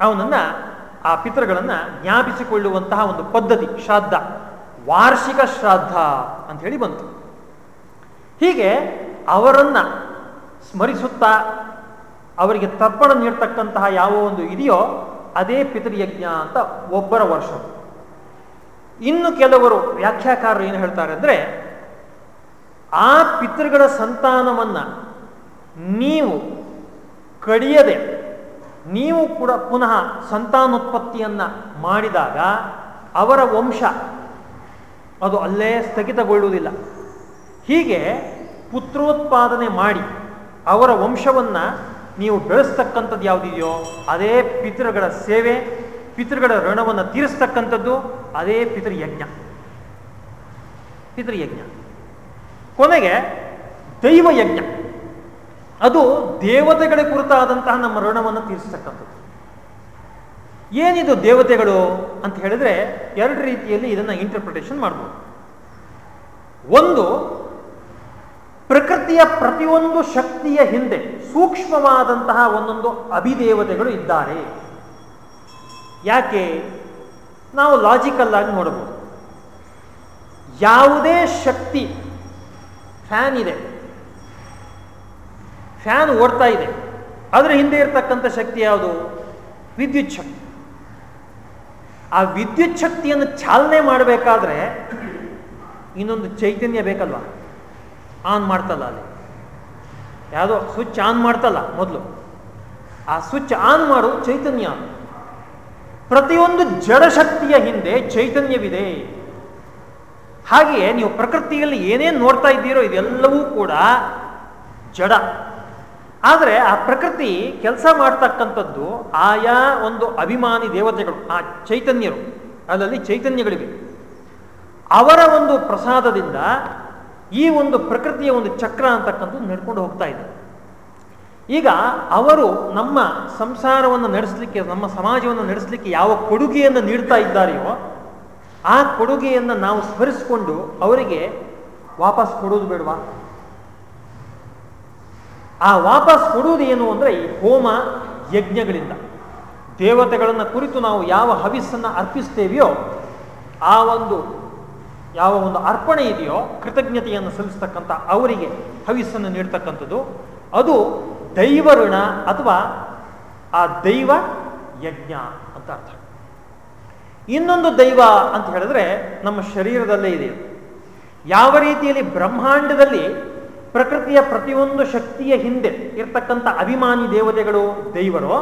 ಅವನನ್ನ ಆ ಪಿತೃಗಳನ್ನು ಜ್ಞಾಪಿಸಿಕೊಳ್ಳುವಂತಹ ಒಂದು ಪದ್ಧತಿ, ಶ್ರಾದ್ದ. ವಾರ್ಷಿಕ ಶ್ರಾದ್ದ ಅಂತ ಹೇಳಿ ಬಂತು. ಹೀಗೆ ಅವರನ್ನ ಸ್ಮರಿಸುತ್ತಾ ಅವರಿಗೆ ತರ್ಪಣ ನೀಡ್ತಕ್ಕಂತಹ ಯಾವ ಒಂದು ಇದೆಯೋ ಅದೇ ಪಿತೃಯಜ್ಞ ಅಂತ ಒಬ್ಬರ ವರ್ಷ ಇನ್ನು ಕೆಲವರು ವ್ಯಾಖ್ಯಾಕಾರರು ಏನು ಹೇಳ್ತಾರೆ ಅಂದರೆ ಆ ಪಿತೃಗಳ ಸಂತಾನವನ್ನ ನೀವು ಕಡಿಯದೆ ನೀವು ಕೂಡ ಪುನಃ ಸಂತಾನೋತ್ಪತ್ತಿಯನ್ನು ಮಾಡಿದಾಗ ಅವರ ವಂಶ ಅದು ಅಲ್ಲೇ ಸ್ಥಗಿತಗೊಳ್ಳುವುದಿಲ್ಲ. ಹೀಗೆ ಪುತ್ರೋತ್ಪಾದನೆ ಮಾಡಿ ಅವರ ವಂಶವನ್ನು ನೀವು ಬೆಳೆಸ್ತಕ್ಕಂಥದ್ದು ಯಾವುದಿದೆಯೋ ಅದೇ ಪಿತೃಗಳ ಸೇವೆ, ಪಿತೃಗಳ ಋಣವನ್ನು ತೀರಿಸ್ತಕ್ಕಂಥದ್ದು ಅದೇ ಪಿತೃಯಜ್ಞ. ಪಿತೃಯಜ್ಞ. ಕೊನೆಗೆ ದೈವಯಜ್ಞ. ಅದು ದೇವತೆಗಳ ಕುರಿತಾದಂತಹ ನಮ್ಮ ಋಣವನ್ನು ತೀರಿಸ್ತಕ್ಕಂಥದ್ದು. ಏನಿದು ದೇವತೆಗಳು ಅಂತ ಹೇಳಿದ್ರೆ ಎರಡು ರೀತಿಯಲ್ಲಿ ಇದನ್ನು ಇಂಟರ್ಪ್ರಿಟೇಷನ್ ಮಾಡ್ಬೋದು. ಒಂದು, ಪ್ರಕೃತಿಯ ಪ್ರತಿಯೊಂದು ಶಕ್ತಿಯ ಹಿಂದೆ ಸೂಕ್ಷ್ಮವಾದಂತಹ ಒಂದೊಂದು ಅಭಿದೇವತೆಗಳು ಇದ್ದಾರೆ. ಯಾಕೆ? ನಾವು ಲಾಜಿಕಲ್ ಆಗಿ ನೋಡಬಹುದು. ಯಾವುದೇ ಶಕ್ತಿ ಫ್ಯಾನ್ ಇದೆ. ಫ್ಯಾನ್ ಓಡ್ತಾ ಇದೆ. ಅದರ ಹಿಂದೆ ಇರತಕ್ಕಂಥ ಶಕ್ತಿ ಯಾವುದು? ವಿದ್ಯುತ್ ಶಕ್ತಿ. ಆ ವಿದ್ಯುತ್ ಶಕ್ತಿಯನ್ನು ಚಾಲನೆ ಮಾಡಬೇಕಾದ್ರೆ ಇನ್ನೊಂದು ಚೈತನ್ಯ ಬೇಕಲ್ವಾ? ಆನ್ ಮಾಡ್ತಲ್ಲ ಅಲ್ಲಿ. ಯಾವುದೋ ಸ್ವಿಚ್ ಆನ್ ಮಾಡ್ತಲ್ಲ ಮೊದಲು. ಆ ಸ್ವಿಚ್ ಆನ್ ಮಾಡು, ಚೈತನ್ಯ. ಪ್ರತಿಯೊಂದು ಜಡಶಕ್ತಿಯ ಹಿಂದೆ ಚೈತನ್ಯವಿದೆ. ಹಾಗೆಯೇ ನೀವು ಪ್ರಕೃತಿಯಲ್ಲಿ ಏನೇನು ನೋಡ್ತಾ ಇದ್ದೀರೋ ಇದೆಲ್ಲವೂ ಕೂಡ ಜಡ. ಆದರೆ ಆ ಪ್ರಕೃತಿ ಕೆಲಸ ಮಾಡ್ತಕ್ಕಂಥದ್ದು ಆಯಾ ಒಂದು ಅಭಿಮಾನಿ ದೇವತೆಗಳು, ಆ ಚೈತನ್ಯರು. ಅದರಲ್ಲಿ ಚೈತನ್ಯಗಳಿವೆ. ಅವರ ಒಂದು ಪ್ರಸಾದದಿಂದ ಈ ಒಂದು ಪ್ರಕೃತಿಯ ಒಂದು ಚಕ್ರ ಅಂತಕ್ಕಂಥದ್ದು ನಡ್ಕೊಂಡು ಹೋಗ್ತಾ ಇದೆ. ಈಗ ಅವರು ನಮ್ಮ ಸಂಸಾರವನ್ನು ನಡೆಸಲಿಕ್ಕೆ, ನಮ್ಮ ಸಮಾಜವನ್ನು ನಡೆಸಲಿಕ್ಕೆ ಯಾವ ಕೊಡುಗೆಯನ್ನು ನೀಡ್ತಾ ಇದ್ದಾರೆಯೋ, ಆ ಕೊಡುಗೆಯನ್ನು ನಾವು ಸ್ಮರಿಸಿಕೊಂಡು ಅವರಿಗೆ ವಾಪಸ್ ಕೊಡೋದು ಬೇಡವಾ? ಆ ವಾಪಸ್ ಕೊಡುವುದು ಏನು ಅಂದರೆ ಈ ಹೋಮ ಯಜ್ಞಗಳಿಂದ. ದೇವತೆಗಳನ್ನು ಕುರಿತು ನಾವು ಯಾವ ಹವಿಸ್ಸನ್ನು ಅರ್ಪಿಸ್ತೇವೆಯೋ, ಆ ಒಂದು ಯಾವ ಒಂದು ಅರ್ಪಣೆ ಇದೆಯೋ, ಕೃತಜ್ಞತೆಯನ್ನು ಸಲ್ಲಿಸ್ತಕ್ಕಂಥ ಅವರಿಗೆ ಹವಿಸ್ಸನ್ನು ನೀಡ್ತಕ್ಕಂಥದ್ದು. ಅದು ದೈವ ಋಣ ಅಥವಾ ಆ ದೈವ ಯಜ್ಞ ಅಂತ ಅರ್ಥ. ಇನ್ನೊಂದು ದೈವ ಅಂತ ಹೇಳಿದ್ರೆ ನಮ್ಮ ಶರೀರದಲ್ಲೇ ಇದೆ. ಯಾವ ರೀತಿಯಲ್ಲಿ ಬ್ರಹ್ಮಾಂಡದಲ್ಲಿ ಪ್ರಕೃತಿಯ ಪ್ರತಿಯೊಂದು ಶಕ್ತಿಯ ಹಿಂದೆ ಇರ್ತಕ್ಕಂಥ ಅಭಿಮಾನಿ ದೇವತೆಗಳು, ದೈವರು,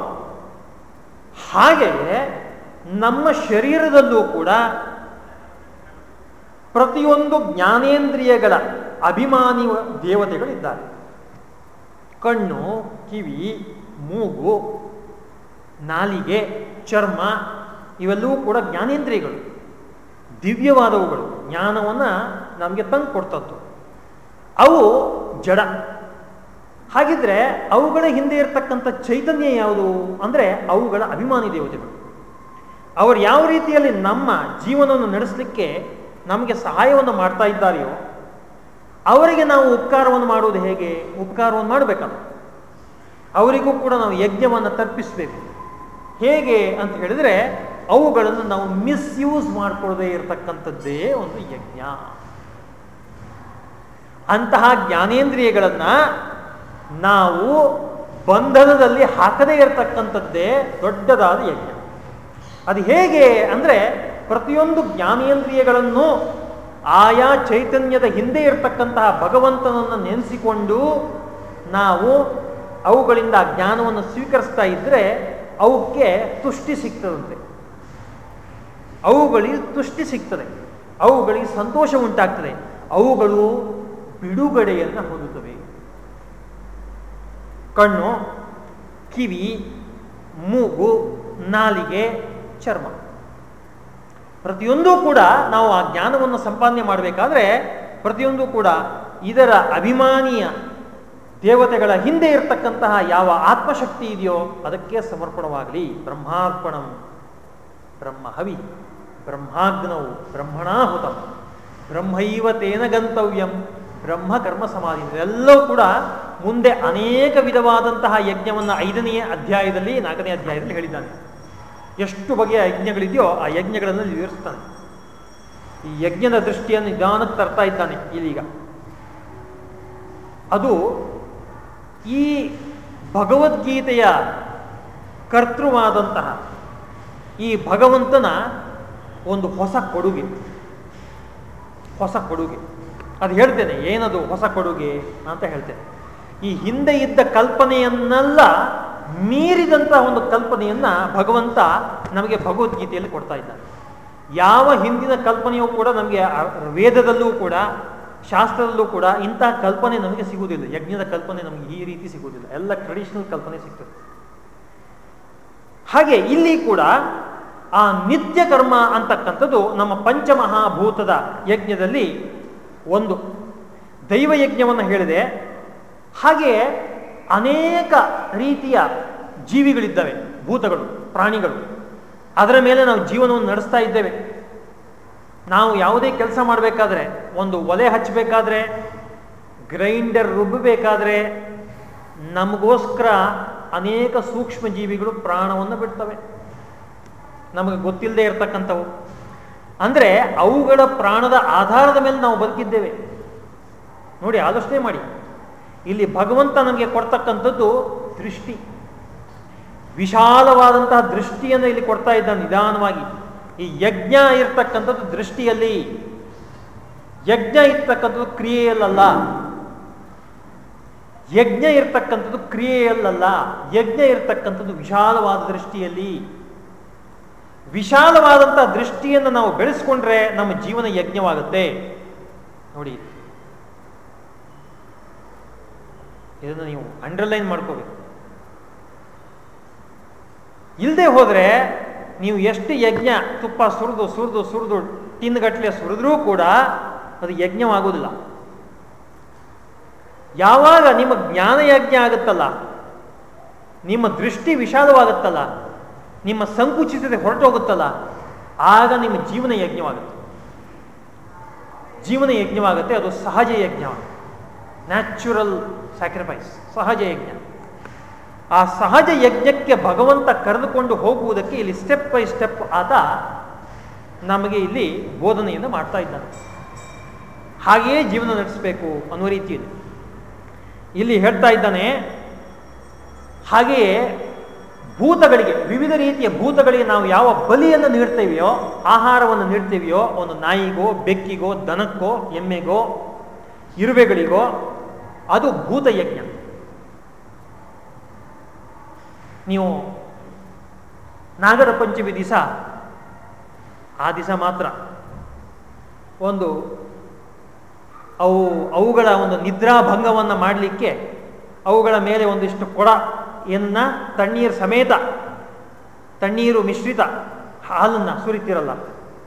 ಹಾಗೆಯೇ ನಮ್ಮ ಶರೀರದಲ್ಲೂ ಕೂಡ ಪ್ರತಿಯೊಂದು ಜ್ಞಾನೇಂದ್ರಿಯಗಳ ಅಭಿಮಾನಿ ದೇವತೆಗಳಿದ್ದಾರೆ. ಕಣ್ಣು, ಕಿವಿ, ಮೂಗು, ನಾಲಿಗೆ, ಚರ್ಮ ಇವೆಲ್ಲವೂ ಕೂಡ ಜ್ಞಾನೇಂದ್ರಿಯಗಳು. ದಿವ್ಯವಾದವುಗಳು. ಜ್ಞಾನವನ್ನು ನಮಗೆ ತಂದು ಕೊಡ್ತದ್ದು. ಅವು ಜಡ. ಹಾಗಿದ್ರೆ ಅವುಗಳ ಹಿಂದೆ ಇರತಕ್ಕಂಥ ಚೈತನ್ಯ ಯಾವುದು? ಅಂದರೆ ಅವುಗಳ ಅಭಿಮಾನಿ ದೇವತೆಗಳು. ಅವರು ಯಾವ ರೀತಿಯಲ್ಲಿ ನಮ್ಮ ಜೀವನವನ್ನು ನಡೆಸಲಿಕ್ಕೆ ನಮಗೆ ಸಹಾಯವನ್ನು ಮಾಡ್ತಾ ಇದ್ದಾರೆಯೋ, ಅವರಿಗೆ ನಾವು ಉಪಕಾರವನ್ನು ಮಾಡುವುದು ಹೇಗೆ? ಉಪಕಾರವನ್ನು ಮಾಡಬೇಕಲ್ಲ. ಅವರಿಗೂ ಕೂಡ ನಾವು ಯಜ್ಞವನ್ನು ತರ್ಪಿಸಬೇಕು ಹೇಗೆ ಅಂತ ಹೇಳಿದ್ರೆ ಅವುಗಳನ್ನು ನಾವು ಮಿಸ್ಯೂಸ್ ಮಾಡಿಕೊಳ್ಳದೇ ಇರತಕ್ಕಂಥದ್ದೇ ಒಂದು ಯಜ್ಞ. ಅಂತಹ ಜ್ಞಾನೇಂದ್ರಿಯಗಳನ್ನು ನಾವು ಬಂಧನದಲ್ಲಿ ಹಾಕದೇ ಇರತಕ್ಕಂಥದ್ದೇ ದೊಡ್ಡದಾದ ಯಜ್ಞ. ಅದು ಹೇಗೆ ಅಂದರೆ ಪ್ರತಿಯೊಂದು ಜ್ಞಾನೇಂದ್ರಿಯಗಳನ್ನು ಆಯಾ ಚೈತನ್ಯದ ಹಿಂದೆ ಇರತಕ್ಕಂತಹ ಭಗವಂತನನ್ನು ನೆನೆಸಿಕೊಂಡು ನಾವು ಅವುಗಳಿಂದ ಜ್ಞಾನವನ್ನು ಸ್ವೀಕರಿಸ್ತಾ ಇದ್ದರೆ ಅವಕ್ಕೆ ತುಷ್ಟಿ ಸಿಗ್ತದಂತೆ. ಅವುಗಳಿಗೆ ತುಷ್ಟಿ ಸಿಗ್ತದೆ. ಅವುಗಳಿಗೆ ಸಂತೋಷ ಉಂಟಾಗ್ತದೆ. ಅವುಗಳು ಬಿಡುಗಡೆಯನ್ನು ಹೊಂದುತ್ತವೆ. ಕಣ್ಣು, ಕಿವಿ, ಮೂಗು, ನಾಲಿಗೆ, ಚರ್ಮ. ಪ್ರತಿಯೊಂದು ಕೂಡ ನಾವು ಆ ಜ್ಞಾನವನ್ನು ಸಂಪಾದನೆ ಮಾಡಬೇಕಾದ್ರೆ ಪ್ರತಿಯೊಂದು ಕೂಡ ಇದರ ಅಭಿಮಾನಿಯ ದೇವತೆಗಳ ಹಿಂದೆ ಇರತಕ್ಕಂತಹ ಯಾವ ಆತ್ಮಶಕ್ತಿ ಇದೆಯೋ ಅದಕ್ಕೆ ಸಮರ್ಪಣವಾಗಲಿ. ಬ್ರಹ್ಮಾರ್ಪಣಂ ಬ್ರಹ್ಮಹವಿ ಬ್ರಹ್ಮಾಗ್ನವು ಬ್ರಹ್ಮಣಾಹುತಂ ಬ್ರಹ್ಮೈವ ತೇನ ಗಂತವ್ಯಂ ಬ್ರಹ್ಮ ಕರ್ಮ ಸಮಾಧಿ ಎಲ್ಲವೂ ಕೂಡ ಮುಂದೆ ಅನೇಕ ವಿಧವಾದಂತಹ ಯಜ್ಞವನ್ನು ಐದನೆಯ ಅಧ್ಯಾಯದಲ್ಲಿ, ನಾಲ್ಕನೇ ಅಧ್ಯಾಯದಲ್ಲಿ ಹೇಳಿದ್ದಾನೆ. ಎಷ್ಟು ಬಗೆಯ ಯಜ್ಞಗಳಿದೆಯೋ ಆ ಯಜ್ಞಗಳನ್ನು ವಿವರಿಸ್ತಾನೆ. ಈ ಯಜ್ಞದ ದೃಷ್ಟಿಯನ್ನು ನಿಧಾನಕ್ಕೆ ತರ್ತಾ ಇದ್ದಾನೆ ಇಲ್ಲಿಗ ಅದು ಈ ಭಗವದ್ಗೀತೆಯ ಕರ್ತೃವಾದಂತಹ ಈ ಭಗವಂತನ ಒಂದು ಹೊಸ ಕೊಡುಗೆ. ಹೊಸ ಕೊಡುಗೆ. ಅದು ಹೇಳ್ತೇನೆ, ಏನದು ಹೊಸ ಕೊಡುಗೆ ಅಂತ ಹೇಳ್ತೇನೆ. ಈ ಹಿಂದೆ ಇದ್ದ ಕಲ್ಪನೆಯನ್ನೆಲ್ಲ ಮೀರಿದಂತಹ ಒಂದು ಕಲ್ಪನೆಯನ್ನ ಭಗವಂತ ನಮಗೆ ಭಗವದ್ಗೀತೆಯಲ್ಲಿ ಕೊಡ್ತಾ ಇದ್ದಾನೆ ಯಾವ ಹಿಂದಿನ ಕಲ್ಪನೆಯೂ ಕೂಡ ನಮಗೆ ವೇದದಲ್ಲೂ ಕೂಡ, ಶಾಸ್ತ್ರದಲ್ಲೂ ಕೂಡ ಇಂತಹ ಕಲ್ಪನೆ ನಮಗೆ ಸಿಗುವುದಿಲ್ಲ. ಯಜ್ಞದ ಕಲ್ಪನೆ ನಮಗೆ ಈ ರೀತಿ ಸಿಗುವುದಿಲ್ಲ. ಎಲ್ಲ ಟ್ರೆಡಿಷನಲ್ ಕಲ್ಪನೆ ಸಿಗ್ತದೆ. ಹಾಗೆ ಇಲ್ಲಿ ಕೂಡ ಆ ನಿತ್ಯ ಕರ್ಮ ಅಂತಕ್ಕಂಥದ್ದು ನಮ್ಮ ಪಂಚಮಹಾಭೂತದ ಯಜ್ಞದಲ್ಲಿ ಒಂದು. ದೈವಯಜ್ಞವನ್ನು ಹೇಳಿದೆ. ಹಾಗೆಯೇ ಅನೇಕ ರೀತಿಯ ಜೀವಿಗಳಿದ್ದಾವೆ, ಭೂತಗಳು, ಪ್ರಾಣಿಗಳು. ಅದರ ಮೇಲೆ ನಾವು ಜೀವನವನ್ನು ನಡೆಸ್ತಾ ಇದ್ದೇವೆ. ನಾವು ಯಾವುದೇ ಕೆಲಸ ಮಾಡಬೇಕಾದ್ರೆ, ಒಂದು ಒಲೆ ಹಚ್ಚಬೇಕಾದ್ರೆ, ಗ್ರೈಂಡರ್ ರುಬ್ಬಬೇಕಾದ್ರೆ, ನಮಗೋಸ್ಕರ ಅನೇಕ ಸೂಕ್ಷ್ಮ ಜೀವಿಗಳು ಪ್ರಾಣವನ್ನು ಬಿಡ್ತವೆ. ನಮಗೆ ಗೊತ್ತಿಲ್ಲದೆ ಇರತಕ್ಕಂಥವು. ಅಂದರೆ ಅವುಗಳ ಪ್ರಾಣದ ಆಧಾರದ ಮೇಲೆ ನಾವು ಬದುಕಿದ್ದೇವೆ. ನೋಡಿ, ಆಲೋಚನೆ ಮಾಡಿ. ಇಲ್ಲಿ ಭಗವಂತ ನಮಗೆ ಕೊಡ್ತಕ್ಕಂಥದ್ದು ದೃಷ್ಟಿ. ವಿಶಾಲವಾದಂತಹ ದೃಷ್ಟಿಯನ್ನು ಇಲ್ಲಿ ಕೊಡ್ತಾ ಇದ್ದಾನೆ ನಿಧಾನವಾಗಿ. ಈ ಯಜ್ಞ ಇರ್ತಕ್ಕಂಥದ್ದು ದೃಷ್ಟಿಯಲ್ಲಿ. ಯಜ್ಞ ಇರ್ತಕ್ಕಂಥದ್ದು ಕ್ರಿಯೆಯಲ್ಲ ಯಜ್ಞ ಇರ್ತಕ್ಕಂಥದ್ದು ಕ್ರಿಯೆಯಲ್ಲ ಯಜ್ಞ ಇರ್ತಕ್ಕಂಥದ್ದು ವಿಶಾಲವಾದ ದೃಷ್ಟಿಯಲ್ಲಿ. ವಿಶಾಲವಾದಂಥ ದೃಷ್ಟಿಯನ್ನು ನಾವು ಬೆಳೆಸ್ಕೊಂಡ್ರೆ ನಮ್ಮ ಜೀವನ ಯಜ್ಞವಾಗುತ್ತೆ. ನೋಡಿ. ಇದನ್ನು ನೀವು ಅಂಡರ್ಲೈನ್ ಮಾಡ್ಕೋಬೇಕು. ಇಲ್ಲದೆ ಹೋದರೆ ನೀವು ಎಷ್ಟು ಯಜ್ಞ ತುಪ್ಪ ಸುರಿದು ಸುರಿದು ಸುರಿದು ಟಿನ್ಗಟ್ಟಲೆ ಸುರಿದ್ರೂ ಕೂಡ ಅದು ಯಜ್ಞವಾಗೋದಿಲ್ಲ. ಯಾವಾಗ ನಿಮ್ಮ ಜ್ಞಾನ ಯಜ್ಞ ಆಗುತ್ತಲ್ಲ, ನಿಮ್ಮ ದೃಷ್ಟಿ ವಿಶಾಲವಾಗುತ್ತಲ್ಲ ನಿಮ್ಮ ಸಂಕುಚಿತತೆ ಹೊರಟೋಗುತ್ತಲ್ಲ, ಆಗ ನಿಮ್ಮ ಜೀವನ ಯಜ್ಞವಾಗುತ್ತೆ. ಜೀವನ ಯಜ್ಞವಾಗುತ್ತೆ, ಅದು ಸಹಜ ಯಜ್ಞವಾಗುತ್ತೆ ನ್ಯಾಚುರಲ್ ಸ್ಯಾಕ್ರಿಫೈಸ್ ಸಹಜ ಯಜ್ಞ. ಆ ಸಹಜ ಯಜ್ಞಕ್ಕೆ ಭಗವಂತ ಕರೆದುಕೊಂಡು ಹೋಗುವುದಕ್ಕೆ ಇಲ್ಲಿ ಸ್ಟೆಪ್ ಬೈ ಸ್ಟೆಪ್ ಆತ ನಮಗೆ ಇಲ್ಲಿ ಬೋಧನೆಯನ್ನು ಮಾಡ್ತಾ ಇದ್ದಾನೆ. ಹಾಗೆಯೇ ಜೀವನ ನಡೆಸಬೇಕು ಅನ್ನೋ ರೀತಿಯಲ್ಲಿ. ಇಲ್ಲಿ ಹೇಳ್ತಾ ಇದ್ದಾನೆ, ಹಾಗೆಯೇ ಭೂತಗಳಿಗೆ, ವಿವಿಧ ರೀತಿಯ ಭೂತಗಳಿಗೆ ನಾವು ಯಾವ ಬಲಿಯನ್ನು ನೀಡ್ತೇವೆಯೋ, ಆಹಾರವನ್ನು ನೀಡ್ತೇವೆಯೋ, ಒಂದು ನಾಯಿಗೋ, ಬೆಕ್ಕಿಗೋ, ದನಕ್ಕೋ, ಎಮ್ಮೆಗೋ, ಇರುವೆಗಳಿಗೋ, ಅದು ಭೂತಯಜ್ಞ. ನೀವು ನಾಗರ ಪಂಚಮಿ ದಿವಸ, ಆ ದಿವಸ ಮಾತ್ರ ಒಂದು ಅವು, ಅವುಗಳ ಒಂದು ನಿದ್ರಾಭಂಗವನ್ನು ಮಾಡಲಿಕ್ಕೆ ಅವುಗಳ ಮೇಲೆ ಒಂದಿಷ್ಟು ಕೊಡ ಎನ್ನ ತಣ್ಣೀರು ಸಮೇತ, ತಣ್ಣೀರು ಮಿಶ್ರಿತ ಹಾಲನ್ನು ಸುರಿತಿರಲ್ಲ,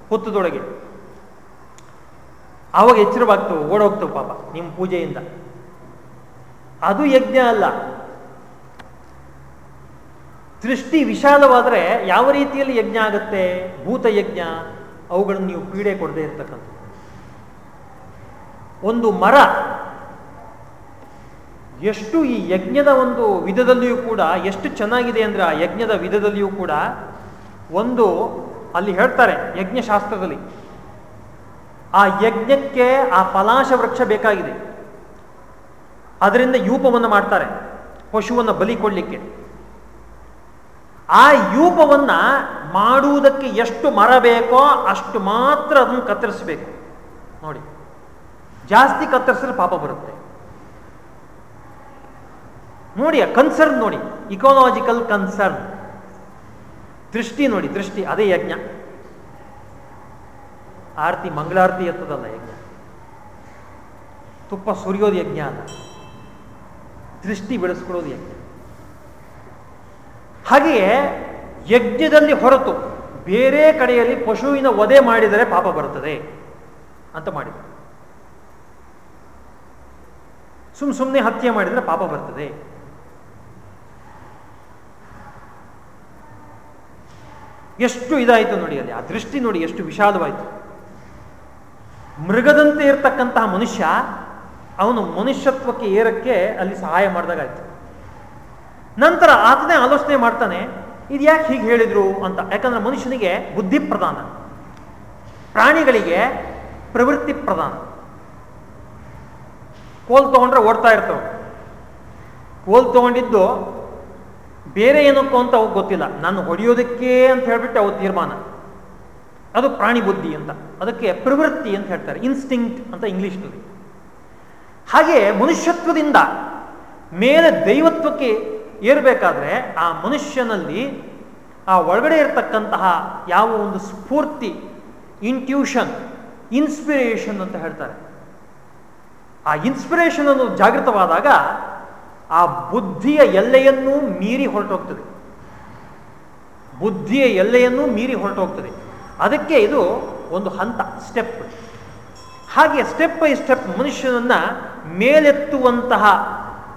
ಹೊತ್ತದೊಳಗೆ. ಆವಾಗ ಎಚ್ಚರವಾಗ್ತವೆ ಓಡೋಗ್ತವೆ ಪಾಪ ನಿಮ್ಮ ಪೂಜೆಯಿಂದ. ಅದು ಯಜ್ಞ ಅಲ್ಲ. ದೃಷ್ಟಿ ವಿಶಾಲವಾದರೆ ಯಾವ ರೀತಿಯಲ್ಲಿ ಯಜ್ಞ ಆಗುತ್ತೆ? ಭೂತ ಯಜ್ಞ, ಅವುಗಳನ್ನು ನೀವು ಪೀಡೆ ಕೊಡದೇ ಇರ್ತಕ್ಕಂಥ ಒಂದು ಮರ ಎಷ್ಟು ಈ ಯಜ್ಞದ ಒಂದು ವಿಧದಲ್ಲಿಯೂ ಕೂಡ ಎಷ್ಟು ಚೆನ್ನಾಗಿದೆ ಅಂದರೆ ಆ ಯಜ್ಞದ ವಿಧದಲ್ಲಿಯೂ ಕೂಡ ಒಂದು ಅಲ್ಲಿ ಹೇಳ್ತಾರೆ ಯಜ್ಞಶಾಸ್ತ್ರದಲ್ಲಿ. ಆ ಯಜ್ಞಕ್ಕೆ ಆ ಪಲಾಶ ವೃಕ್ಷ ಬೇಕಾಗಿದೆ. ಅದರಿಂದ ಯೂಪವನ್ನು ಮಾಡ್ತಾರೆ, ಪಶುವನ್ನು ಬಲಿ ಕೊಡಲಿಕ್ಕೆ. ಆ ಯೂಪವನ್ನು ಮಾಡುವುದಕ್ಕೆ ಎಷ್ಟು ಮರ ಬೇಕೋ ಅಷ್ಟು ಮಾತ್ರ ಅದನ್ನು ಕತ್ತರಿಸಬೇಕು. ನೋಡಿ, ಜಾಸ್ತಿ ಕತ್ತರಿಸಿದ್ರೆ ಪಾಪ ಬರುತ್ತೆ. ನೋಡಿ ಕನ್ಸರ್ನ್ ನೋಡಿ ಇಕೋಲಾಜಿಕಲ್ ಕನ್ಸರ್ನ್ ದೃಷ್ಟಿ ನೋಡಿ, ದೃಷ್ಟಿ, ಅದೇ ಯಜ್ಞ. ಆರತಿ, ಮಂಗಳಾರತಿ ಎತ್ತದಲ್ಲ ಯಜ್ಞ. ತುಪ್ಪ ಸುರಿಯೋದು ಯಜ್ಞ ಅಲ್ಲ. ದೃಷ್ಟಿ ಬೆಳೆಸ್ಕೊಳ್ಳೋದು ಯಜ್ಞ. ಹಾಗೆಯೇ ಯಜ್ಞದಲ್ಲಿ ಹೊರತು ಬೇರೆ ಕಡೆಯಲ್ಲಿ ಪಶುವಿನ ವಧೆ ಮಾಡಿದರೆ ಪಾಪ ಬರುತ್ತದೆ ಅಂತ ಮಾಡಿದರು. ಸುಮ್ ಸುಮ್ಮನೆ ಹತ್ಯೆ ಮಾಡಿದರೆ ಪಾಪ ಬರ್ತದೆ. ಎಷ್ಟು ಇದಾಯಿತು ನೋಡಿ ಅಲ್ಲಿ, ಆ ದೃಷ್ಟಿ ನೋಡಿ ಎಷ್ಟು ವಿಷಾದವಾಯಿತು. ಮೃಗದಂತೆ ಇರತಕ್ಕಂತಹ ಮನುಷ್ಯ, ಅವನು ಮನುಷ್ಯತ್ವಕ್ಕೆ ಏರಕ್ಕೆ ಅಲ್ಲಿ ಸಹಾಯ ಮಾಡಿದಾಗಾಯ್ತು. ನಂತರ ಆತನೇ ಆಲೋಚನೆ ಮಾಡ್ತಾನೆ, ಇದು ಯಾಕೆ ಹೀಗೆ ಹೇಳಿದ್ರು ಅಂತ. ಯಾಕಂದ್ರೆ ಮನುಷ್ಯನಿಗೆ ಬುದ್ಧಿ ಪ್ರಧಾನ, ಪ್ರಾಣಿಗಳಿಗೆ ಪ್ರವೃತ್ತಿ ಪ್ರಧಾನ. ಕೋಲ್ ತಗೊಂಡ್ರೆ ಓಡ್ತಾ ಇರ್ತವೆ. ಕೋಲ್ ತಗೊಂಡಿದ್ದು ಬೇರೆ ಏನಕ್ಕೂ ಅಂತ ಅವು ಗೊತ್ತಿಲ್ಲ. ನಾನು ಹೊಡೆಯೋದಕ್ಕೆ ಅಂತ ಹೇಳ್ಬಿಟ್ಟು ಅವು ತೀರ್ಮಾನ. ಅದು ಪ್ರಾಣಿ ಬುದ್ಧಿ ಅಂತ. ಅದಕ್ಕೆ ಪ್ರವೃತ್ತಿ ಅಂತ ಹೇಳ್ತಾರೆ. ಇನ್ಸ್ಟಿಂಕ್ಟ್ ಅಂತ ಇಂಗ್ಲಿಷ್ನಲ್ಲಿ. ಹಾಗೆ ಮನುಷ್ಯತ್ವದಿಂದ ಮೇಲೆ ದೈವತ್ವಕ್ಕೆ ಏರಬೇಕಾದ್ರೆ ಆ ಮನುಷ್ಯನಲ್ಲಿ ಆ ಒಳಗಡೆ ಇರತಕ್ಕಂತಹ ಯಾವ ಒಂದು ಸ್ಫೂರ್ತಿ ಇಂಟ್ಯೂಷನ್ ಇನ್ಸ್ಪಿರೇಷನ್ ಅಂತ ಹೇಳ್ತಾರೆ. ಆ ಇನ್ಸ್ಪಿರೇಷನ್ ಅನ್ನು ಜಾಗೃತವಾದಾಗ ಆ ಬುದ್ಧಿಯ ಎಲ್ಲೆಯನ್ನೂ ಮೀರಿ ಹೊರಟೋಗ್ತದೆ. ಬುದ್ಧಿಯ ಎಲ್ಲೆಯನ್ನೂ ಮೀರಿ ಹೊರಟೋಗ್ತದೆ. ಅದಕ್ಕೆ ಇದು ಒಂದು ಹಂತ ಸ್ಟೆಪ್ ಹಾಗೆ ಸ್ಟೆಪ್ ಬೈ ಸ್ಟೆಪ್ ಮನುಷ್ಯನನ್ನ ಮೇಲೆತ್ತುವಂತಹ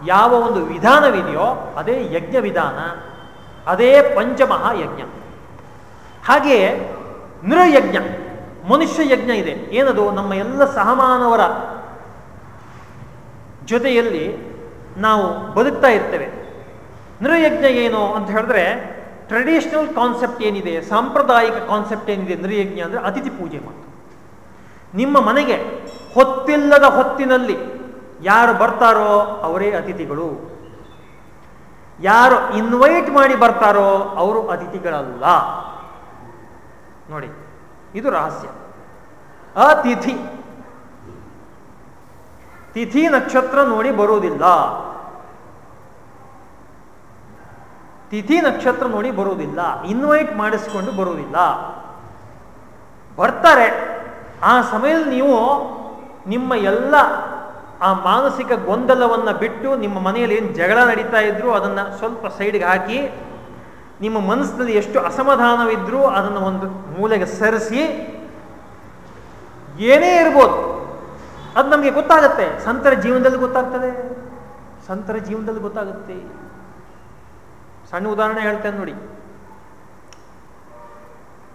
ಯಾವ ಒಂದು ವಿಧಾನವಿದೆಯೋ ಅದೇ ಯಜ್ಞ ವಿಧಾನ, ಅದೇ ಪಂಚಮಹಾ ಯಜ್ಞ. ಹಾಗೆಯೇ ನೃಯಜ್ಞ, ಮನುಷ್ಯ ಯಜ್ಞ ಇದೆ. ಏನದು? ನಮ್ಮ ಎಲ್ಲ ಸಹಮಾನವರ ಜೊತೆಯಲ್ಲಿ ನಾವು ಬದುಕ್ತಾ ಇರ್ತೇವೆ. ನೃಯಜ್ಞ ಏನು ಅಂತ ಹೇಳಿದ್ರೆ ಟ್ರೆಡಿಷನಲ್ ಕಾನ್ಸೆಪ್ಟ್ ಏನಿದೆ, ಸಾಂಪ್ರದಾಯಿಕ ಕಾನ್ಸೆಪ್ಟ್ ಏನಿದೆ ನೃಯಜ್ಞ ಅಂದರೆ ಅತಿಥಿ ಪೂಜೆ ಮಾತು ನಿಮ್ಮ ಮನೆಗೆ ಹೊತ್ತಿಲ್ಲದ ಹೊತ್ತಿನಲ್ಲಿ ಯಾರು ಬರ್ತಾರೋ ಅವರೇ ಅತಿಥಿಗಳು. ಯಾರು ಇನ್ವೈಟ್ ಮಾಡಿ ಬರ್ತಾರೋ ಅವರು ಅತಿಥಿಗಳಲ್ಲ. ನೋಡಿ, ಇದು ರಹಸ್ಯ. ಅತಿಥಿ ತಿಥಿ ನಕ್ಷತ್ರ ನೋಡಿ ಬರುವುದಿಲ್ಲ ತಿಥಿ ನಕ್ಷತ್ರ ನೋಡಿ ಬರುವುದಿಲ್ಲ ಇನ್ವೈಟ್ ಮಾಡಿಸ್ಕೊಂಡು ಬರುವುದಿಲ್ಲ ಬರ್ತಾರೆ. ಆ ಸಮಯದಲ್ಲಿ ನೀವು ನಿಮ್ಮ ಎಲ್ಲ ಆ ಮಾನಸಿಕ ಗೊಂದಲವನ್ನು ಬಿಟ್ಟು ನಿಮ್ಮ ಮನೆಯಲ್ಲಿ ಏನು ಜಗಳ ನಡೀತಾ ಇದ್ರು ಅದನ್ನು ಸ್ವಲ್ಪ ಸೈಡ್ಗೆ ಹಾಕಿ, ನಿಮ್ಮ ಮನಸ್ಸಿನಲ್ಲಿ ಎಷ್ಟು ಅಸಮಾಧಾನವಿದ್ರೂ ಅದನ್ನು ಒಂದು ಮೂಲೆಗೆ ಸರಿಸಿ, ಏನೇ ಇರ್ಬೋದು ಅದು ನಮಗೆ ಗೊತ್ತಾಗತ್ತೆ. ಸಂತರ ಜೀವನದಲ್ಲಿ ಗೊತ್ತಾಗ್ತದೆ. ಸಂತರ ಜೀವನದಲ್ಲಿ ಗೊತ್ತಾಗುತ್ತೆ. ಸಣ್ಣ ಉದಾಹರಣೆ ಹೇಳ್ತೇನೆ ನೋಡಿ.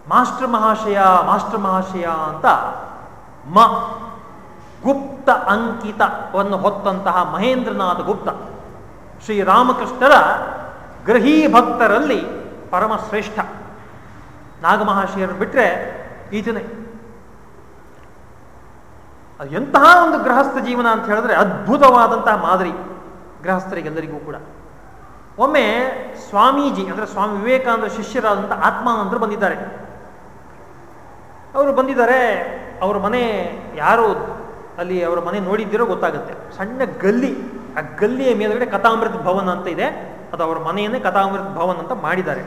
ಮಾಸ್ಟರ್ ಮಹಾಶಯ ಮಾಸ್ಟರ್ ಮಹಾಶಯ ಅಂತ ಮ, ಗುಪ್ತ ಅಂಕಿತವನ್ನು ಹೊತ್ತಂತಹ ಮಹೇಂದ್ರನಾಥ ಗುಪ್ತ. ಶ್ರೀರಾಮಕೃಷ್ಣರ ಗ್ರಹೀ ಭಕ್ತರಲ್ಲಿ ಪರಮಶ್ರೇಷ್ಠ. ನಾಗಮಹಾಶಯರನ್ನು ನಾಗಮಹಾಶಯರು ಬಿಟ್ಟರೆ ಈತನೇ. ಎಂತಹ ಒಂದು ಗೃಹಸ್ಥ ಜೀವನ ಅಂತ ಹೇಳಿದ್ರೆ ಅದ್ಭುತವಾದಂತಹ ಮಾದರಿ ಗೃಹಸ್ಥರಿಗೆಲ್ಲರಿಗೂ ಕೂಡ. ಒಮ್ಮೆ ಸ್ವಾಮೀಜಿ, ಅಂದರೆ ಸ್ವಾಮಿ ವಿವೇಕಾನಂದ ಶಿಷ್ಯರಾದಂಥ ಆತ್ಮಾನಂದರು ಬಂದಿದ್ದಾರೆ. ಅವರು ಬಂದಿದ್ದಾರೆ, ಅವರ ಮನೆ ಯಾರು ಅಲ್ಲಿ ಅವರ ಮನೆ ನೋಡಿದ್ದೀರೋ ಗೊತ್ತಾಗುತ್ತೆ. ಸಣ್ಣ ಗಲ್ಲಿ, ಆ ಗಲ್ಲಿಯ ಮೇಲುಗಡೆ ಕಥಾಮೃತ ಭವನ ಅಂತ ಇದೆ. ಅದು ಅವರ ಮನೆಯನ್ನೇ ಕಥಾಮೃತ ಭವನ ಅಂತ ಮಾಡಿದ್ದಾರೆ.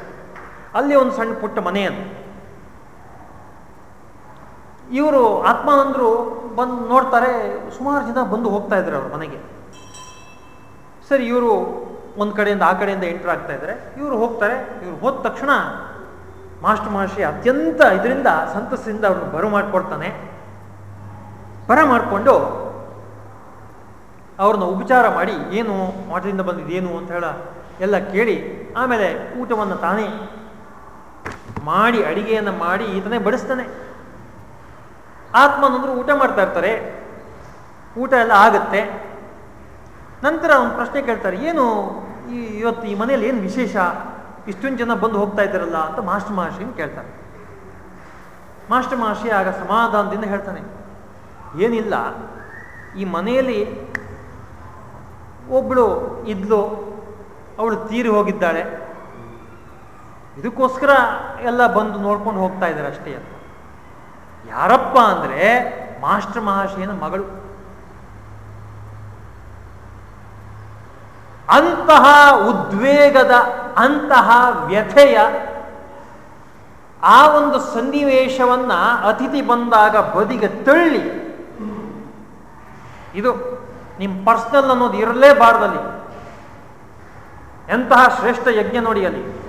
ಅಲ್ಲಿ ಒಂದು ಸಣ್ಣ ಪುಟ್ಟ ಮನೆಯನ್ನು ಇವರು ಆತ್ಮಾನಂದರು ಬಂದು ನೋಡ್ತಾರೆ, ಸುಮಾರು ಜನ ಬಂದು ಹೋಗ್ತಾ ಇದ್ದಾರೆ ಅವ್ರ ಮನೆಗೆ. ಸರಿ, ಇವರು ಒಂದು ಕಡೆಯಿಂದ ಆ ಕಡೆಯಿಂದ ಎಂಟ್ರ್ ಆಗ್ತಾ ಇದ್ದಾರೆ ಇವರು ಹೋಗ್ತಾರೆ, ಇವರು ಹೋದ ತಕ್ಷಣ ಮಾಸ್ಟರ್ ಮಹರ್ಷಿ ಅತ್ಯಂತ ಇದರಿಂದ, ಸಂತಸದಿಂದ ಅವ್ರನ್ನ ಬರ ಮಾಡಿಕೊಡ್ತಾನೆ. ಬರ ಮಾಡಿಕೊಂಡು ಅವ್ರನ್ನ ಉಪಚಾರ ಮಾಡಿ, ಏನು ಮಠದಿಂದ ಬಂದಿದ್ದೇನು ಅಂತ ಹೇಳ ಎಲ್ಲ ಕೇಳಿ, ಆಮೇಲೆ ಊಟವನ್ನು ತಾನೇ ಮಾಡಿ, ಅಡಿಗೆಯನ್ನು ಮಾಡಿ ಈತನೇ ಬಡಿಸ್ತಾನೆ. ಆತ್ಮನಂದ್ರು ಊಟ ಮಾಡ್ತಾ ಇರ್ತಾರೆ. ಊಟ ಎಲ್ಲ ಆಗುತ್ತೆ. ನಂತರ ಒಂದು ಪ್ರಶ್ನೆ ಕೇಳ್ತಾರೆ, ಏನು ಈ ಇವತ್ತು ಈ ಮನೆಯಲ್ಲಿ ಏನು ವಿಶೇಷ? ಇಷ್ಟೊಂದು ಜನ ಬಂದು ಹೋಗ್ತಾ ಇದ್ದಾರಲ್ಲ ಅಂತ ಮಾಸ್ಟರ್ ಮಹರ್ಷಿನ ಕೇಳ್ತಾರೆ? ಮಾಸ್ಟರ್ ಮಹರ್ಷಿ ಆಗ ಸಮಾಧಾನದಿಂದ ಹೇಳ್ತಾನೆ, ಏನಿಲ್ಲ, ಈ ಮನೆಯಲ್ಲಿ ಒಬ್ಬಳು ಇದ್ಲು, ಅವಳು ತೀರಿ ಹೋಗಿದ್ದಾಳೆ. ಇದಕ್ಕೋಸ್ಕರ ಎಲ್ಲ ಬಂದು ನೋಡ್ಕೊಂಡು ಹೋಗ್ತಾ ಇದ್ದಾರೆ ಅಷ್ಟೇ ಅಂತ. ಯಾರಪ್ಪ ಅಂದರೆ ಮಾಸ್ಟರ್ ಮಹಾಶಯನ ಮಗಳು. ಅಂತಹ ಉದ್ವೇಗದ, ಅಂತಹ ವ್ಯಥೆಯ ಆ ಒಂದು ಸನ್ನಿವೇಶವನ್ನ ಅತಿಥಿ ಬಂದಾಗ ಬದಿಗೆ ತಳ್ಳಿ. ಇದು ನಿಮ್ಮ ಪರ್ಸನಲ್ ಅನ್ನೋದು ಇರಲೇಬಾರ್ದಲ್ಲಿ. ಎಂತಹ ಶ್ರೇಷ್ಠ ಯಜ್ಞ ನೋಡಿ ಅಲ್ಲಿ.